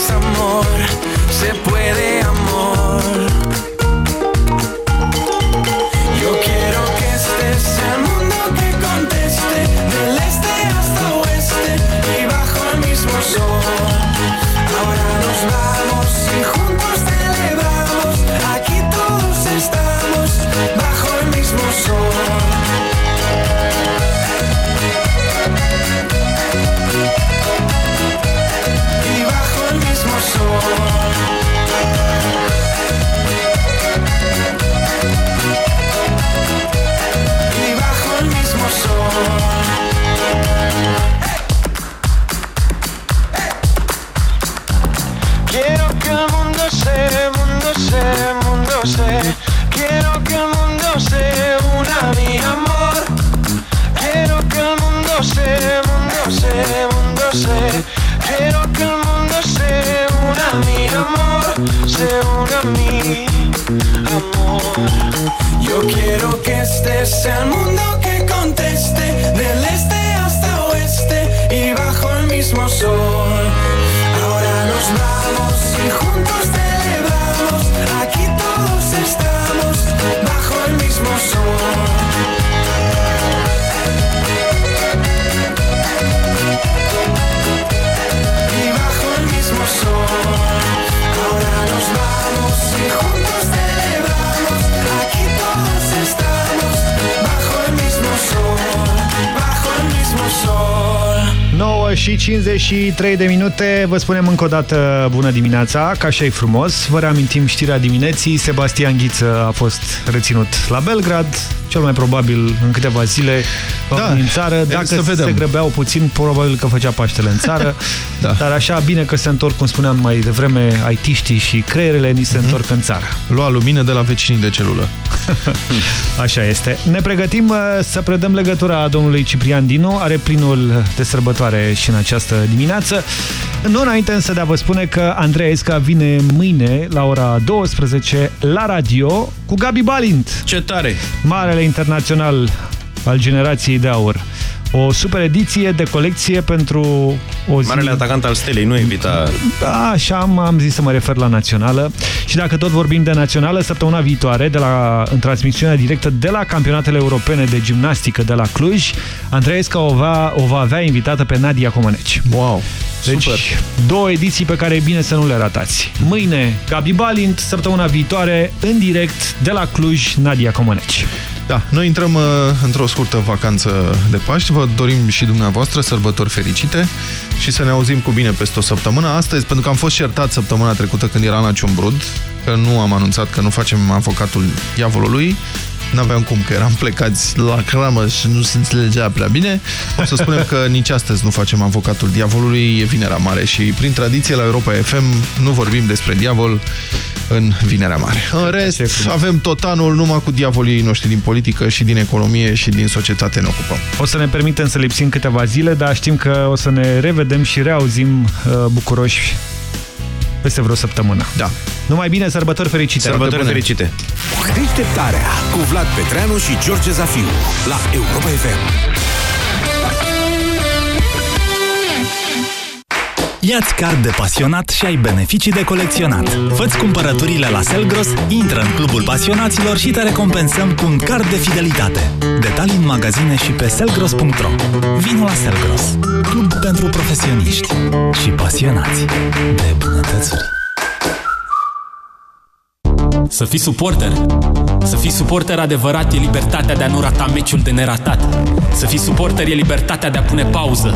Amor. Se puede, se, mundo se. Quiero que el mundo se una mi amor. Quiero que el mundo se, mundo se, mundo se. Quiero que el mundo se una mi amor. Se una mi amor. Yo quiero que estés el mundo și și 53 de minute. Vă spunem încă o dată bună dimineața, ca așa e frumos. Vă reamintim știrea dimineții. Sebastian Ghiță a fost reținut la Belgrad, cel mai probabil în câteva zile da, în țară. Dacă să vedem. se grăbeau puțin, probabil că făcea Paștele în țară. da. Dar așa, bine că se întorc, cum spuneam mai devreme, aitiștii și creierele ni se Mhm. întorc în țară. Lua lumină de la vecinii de celulă. Așa este. Ne pregătim uh, să predăm legătura domnului Ciprian Dinu. Are plinul de sărbătoare și în această dimineață. Nu înainte însă de a vă spune că Andreea Esca vine mâine la ora 12 la radio cu Gabi Balint. Ce tare! Marele internațional al generației de aur. O super ediție de colecție pentru o zi... Marele atacant al stelei, nu evita... Da, așa am, am zis să mă refer la națională. Și dacă tot vorbim de națională, săptămâna viitoare, de la, în transmisiunea directă de la campionatele europene de gimnastică de la Cluj, Andreesca o va, o va avea invitată pe Nadia Comăneci. Wow! Deci, Super. două ediții pe care e bine să nu le ratați. Mâine, Gabi Balint, săptămâna viitoare, în direct de la Cluj, Nadia Comăneci. Da, noi intrăm uh, într-o scurtă vacanță de Paști. Vă dorim și dumneavoastră sărbători fericite și să ne auzim cu bine peste o săptămână. Astăzi, pentru că am fost certat săptămâna trecută când era la Ciumbrud, că nu am anunțat că nu facem avocatul diavolului, N-aveam cum, că eram plecați la cramă și nu se înțelegea prea bine. O să spunem că nici astăzi nu facem avocatul diavolului, e Vinerea Mare și prin tradiție la Europa FM nu vorbim despre diavol în Vinerea Mare. În rest, avem tot anul numai cu diavolii noștri din politică și din economie și din societate ne ocupăm. O să ne permitem să lipsim câteva zile, dar știm că o să ne revedem și reauzim uh, bucuroși peste vreo săptămână. Da. Numai bine, sărbători fericite! Sărbători fericite! Deșteptarea cu Vlad Petreanu și George Zafiu la Europa FM. Ia-ți card de pasionat și ai beneficii de colecționat. Fă-ți cumpărăturile la Selgros, intră în clubul pasionaților și te recompensăm cu un card de fidelitate. Detalii în magazine și pe selgros.ro Vino la Selgros, club pentru profesioniști și pasionați de bunătățuri. Să fii suporter. Să fii suporter adevărat e libertatea de a nu rata meciul de neratat. Să fii suporter e libertatea de a pune pauză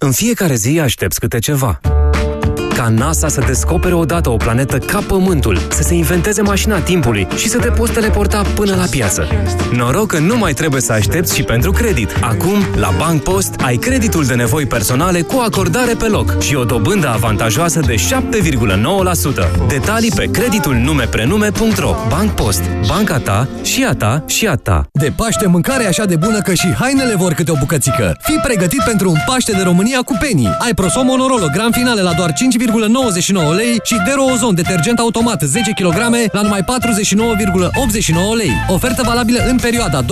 În fiecare zi aștepți câte ceva. Ca NASA să descopere odată o planetă ca Pământul, să se inventeze mașina timpului și să te poți teleporta până la piață. Noroc că nu mai trebuie să aștepți și pentru credit. Acum, la Bank Post, ai creditul de nevoi personale cu acordare pe loc și o dobândă avantajoasă de 7,9%. Detalii pe creditulnumeprenume.ro Bank Post. Banca ta și a ta și a ta. De Paște mâncare așa de bună că și hainele vor câte o bucățică. Fii pregătit pentru un Paște de România cu Penny. Ai Prosomo Norolo Gran Finale la doar 5,99 lei și Dero Ozon detergent automat 10 kg la numai 49,89 lei. Ofertă valabilă în perioada 12-18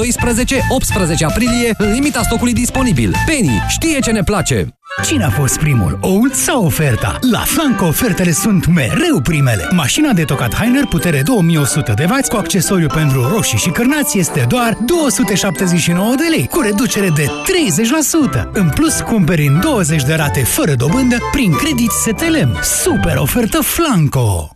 aprilie în limita stocului disponibil. Penny știe ce ne place! Cine a fost primul, oul sau oferta? La Flanco ofertele sunt mereu primele. Mașina de tocat Heiner putere 2100 de W cu accesoriu pentru roșii și cârnați este doar 279 de lei, cu reducere de 30%. În plus, cumperi în 20 de rate fără dobândă prin credit STLM. Super ofertă Flanco!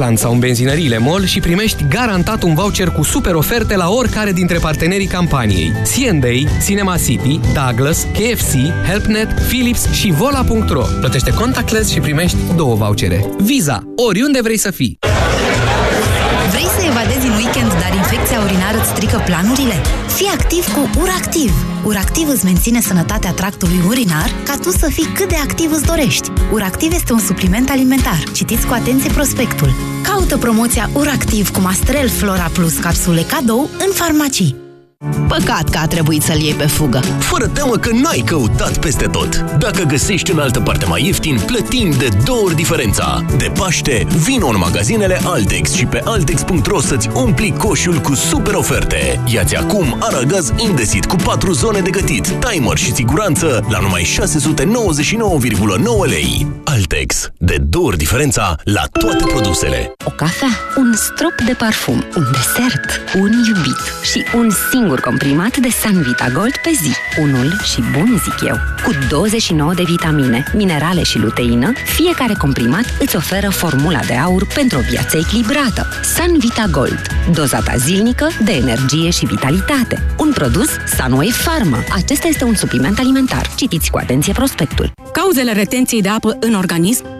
sau în benzinăriile MOL și primești garantat un voucher cu super oferte la oricare dintre partenerii campaniei. C&A, Cinema City, Douglas, KFC, HelpNet, Philips și Vola.ro. Plătește contactless și primești două vouchere. Visa, oriunde vrei să fii. Vrei să evadezi în weekend, dar infecția urinară îți strică planurile? Fii activ cu URACTIV! URACTIV îți menține sănătatea tractului urinar ca tu să fii cât de activ îți dorești. URACTIV este un supliment alimentar. Citiți cu atenție prospectul. Caută promoția URACTIV cu Mastrel Flora Plus capsule cadou în farmacii. Păcat că a trebuit să-l iei pe fugă. Fără teamă că n-ai căutat peste tot. Dacă găsești în altă parte mai ieftin, plătim de două ori diferența. De Paște, vino în magazinele Altex și pe Altex.ro să-ți umpli coșul cu super oferte. Iați acum aragaz Indesit cu 4 zone de gătit, timer și siguranță la numai 699,9 lei. Altex. De două ori diferența la toate produsele. O cafea, un strop de parfum, un desert, un iubit și un singur comprimat de Sanvita Gold pe zi. Unul și bun, zic eu. Cu 29 de vitamine, minerale și luteină, fiecare comprimat îți oferă formula de aur pentru o viață echilibrată. Sanvita Gold. Doza ta zilnică de energie și vitalitate. Un produs Sunway Pharma. Acesta este un supliment alimentar. Citiți cu atenție prospectul. Cauzele retenției de apă în organism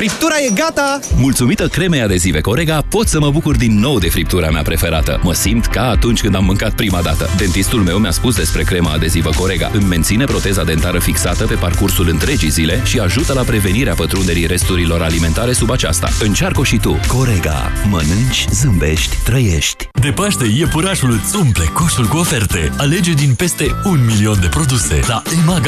Friptura e gata! Mulțumită cremei adezive Corega, pot să mă bucur din nou de friptura mea preferată. Mă simt ca atunci când am mâncat prima dată. Dentistul meu mi-a spus despre crema adezivă Corega. Îmi menține proteza dentară fixată pe parcursul întregii zile și ajută la prevenirea pătrunderii resturilor alimentare sub aceasta. Încearcă și tu. Corega. Mănânci, zâmbești, trăiești. De Paște, iepurașul îți umple coșul cu oferte. Alege din peste un milion de produse. La EMAG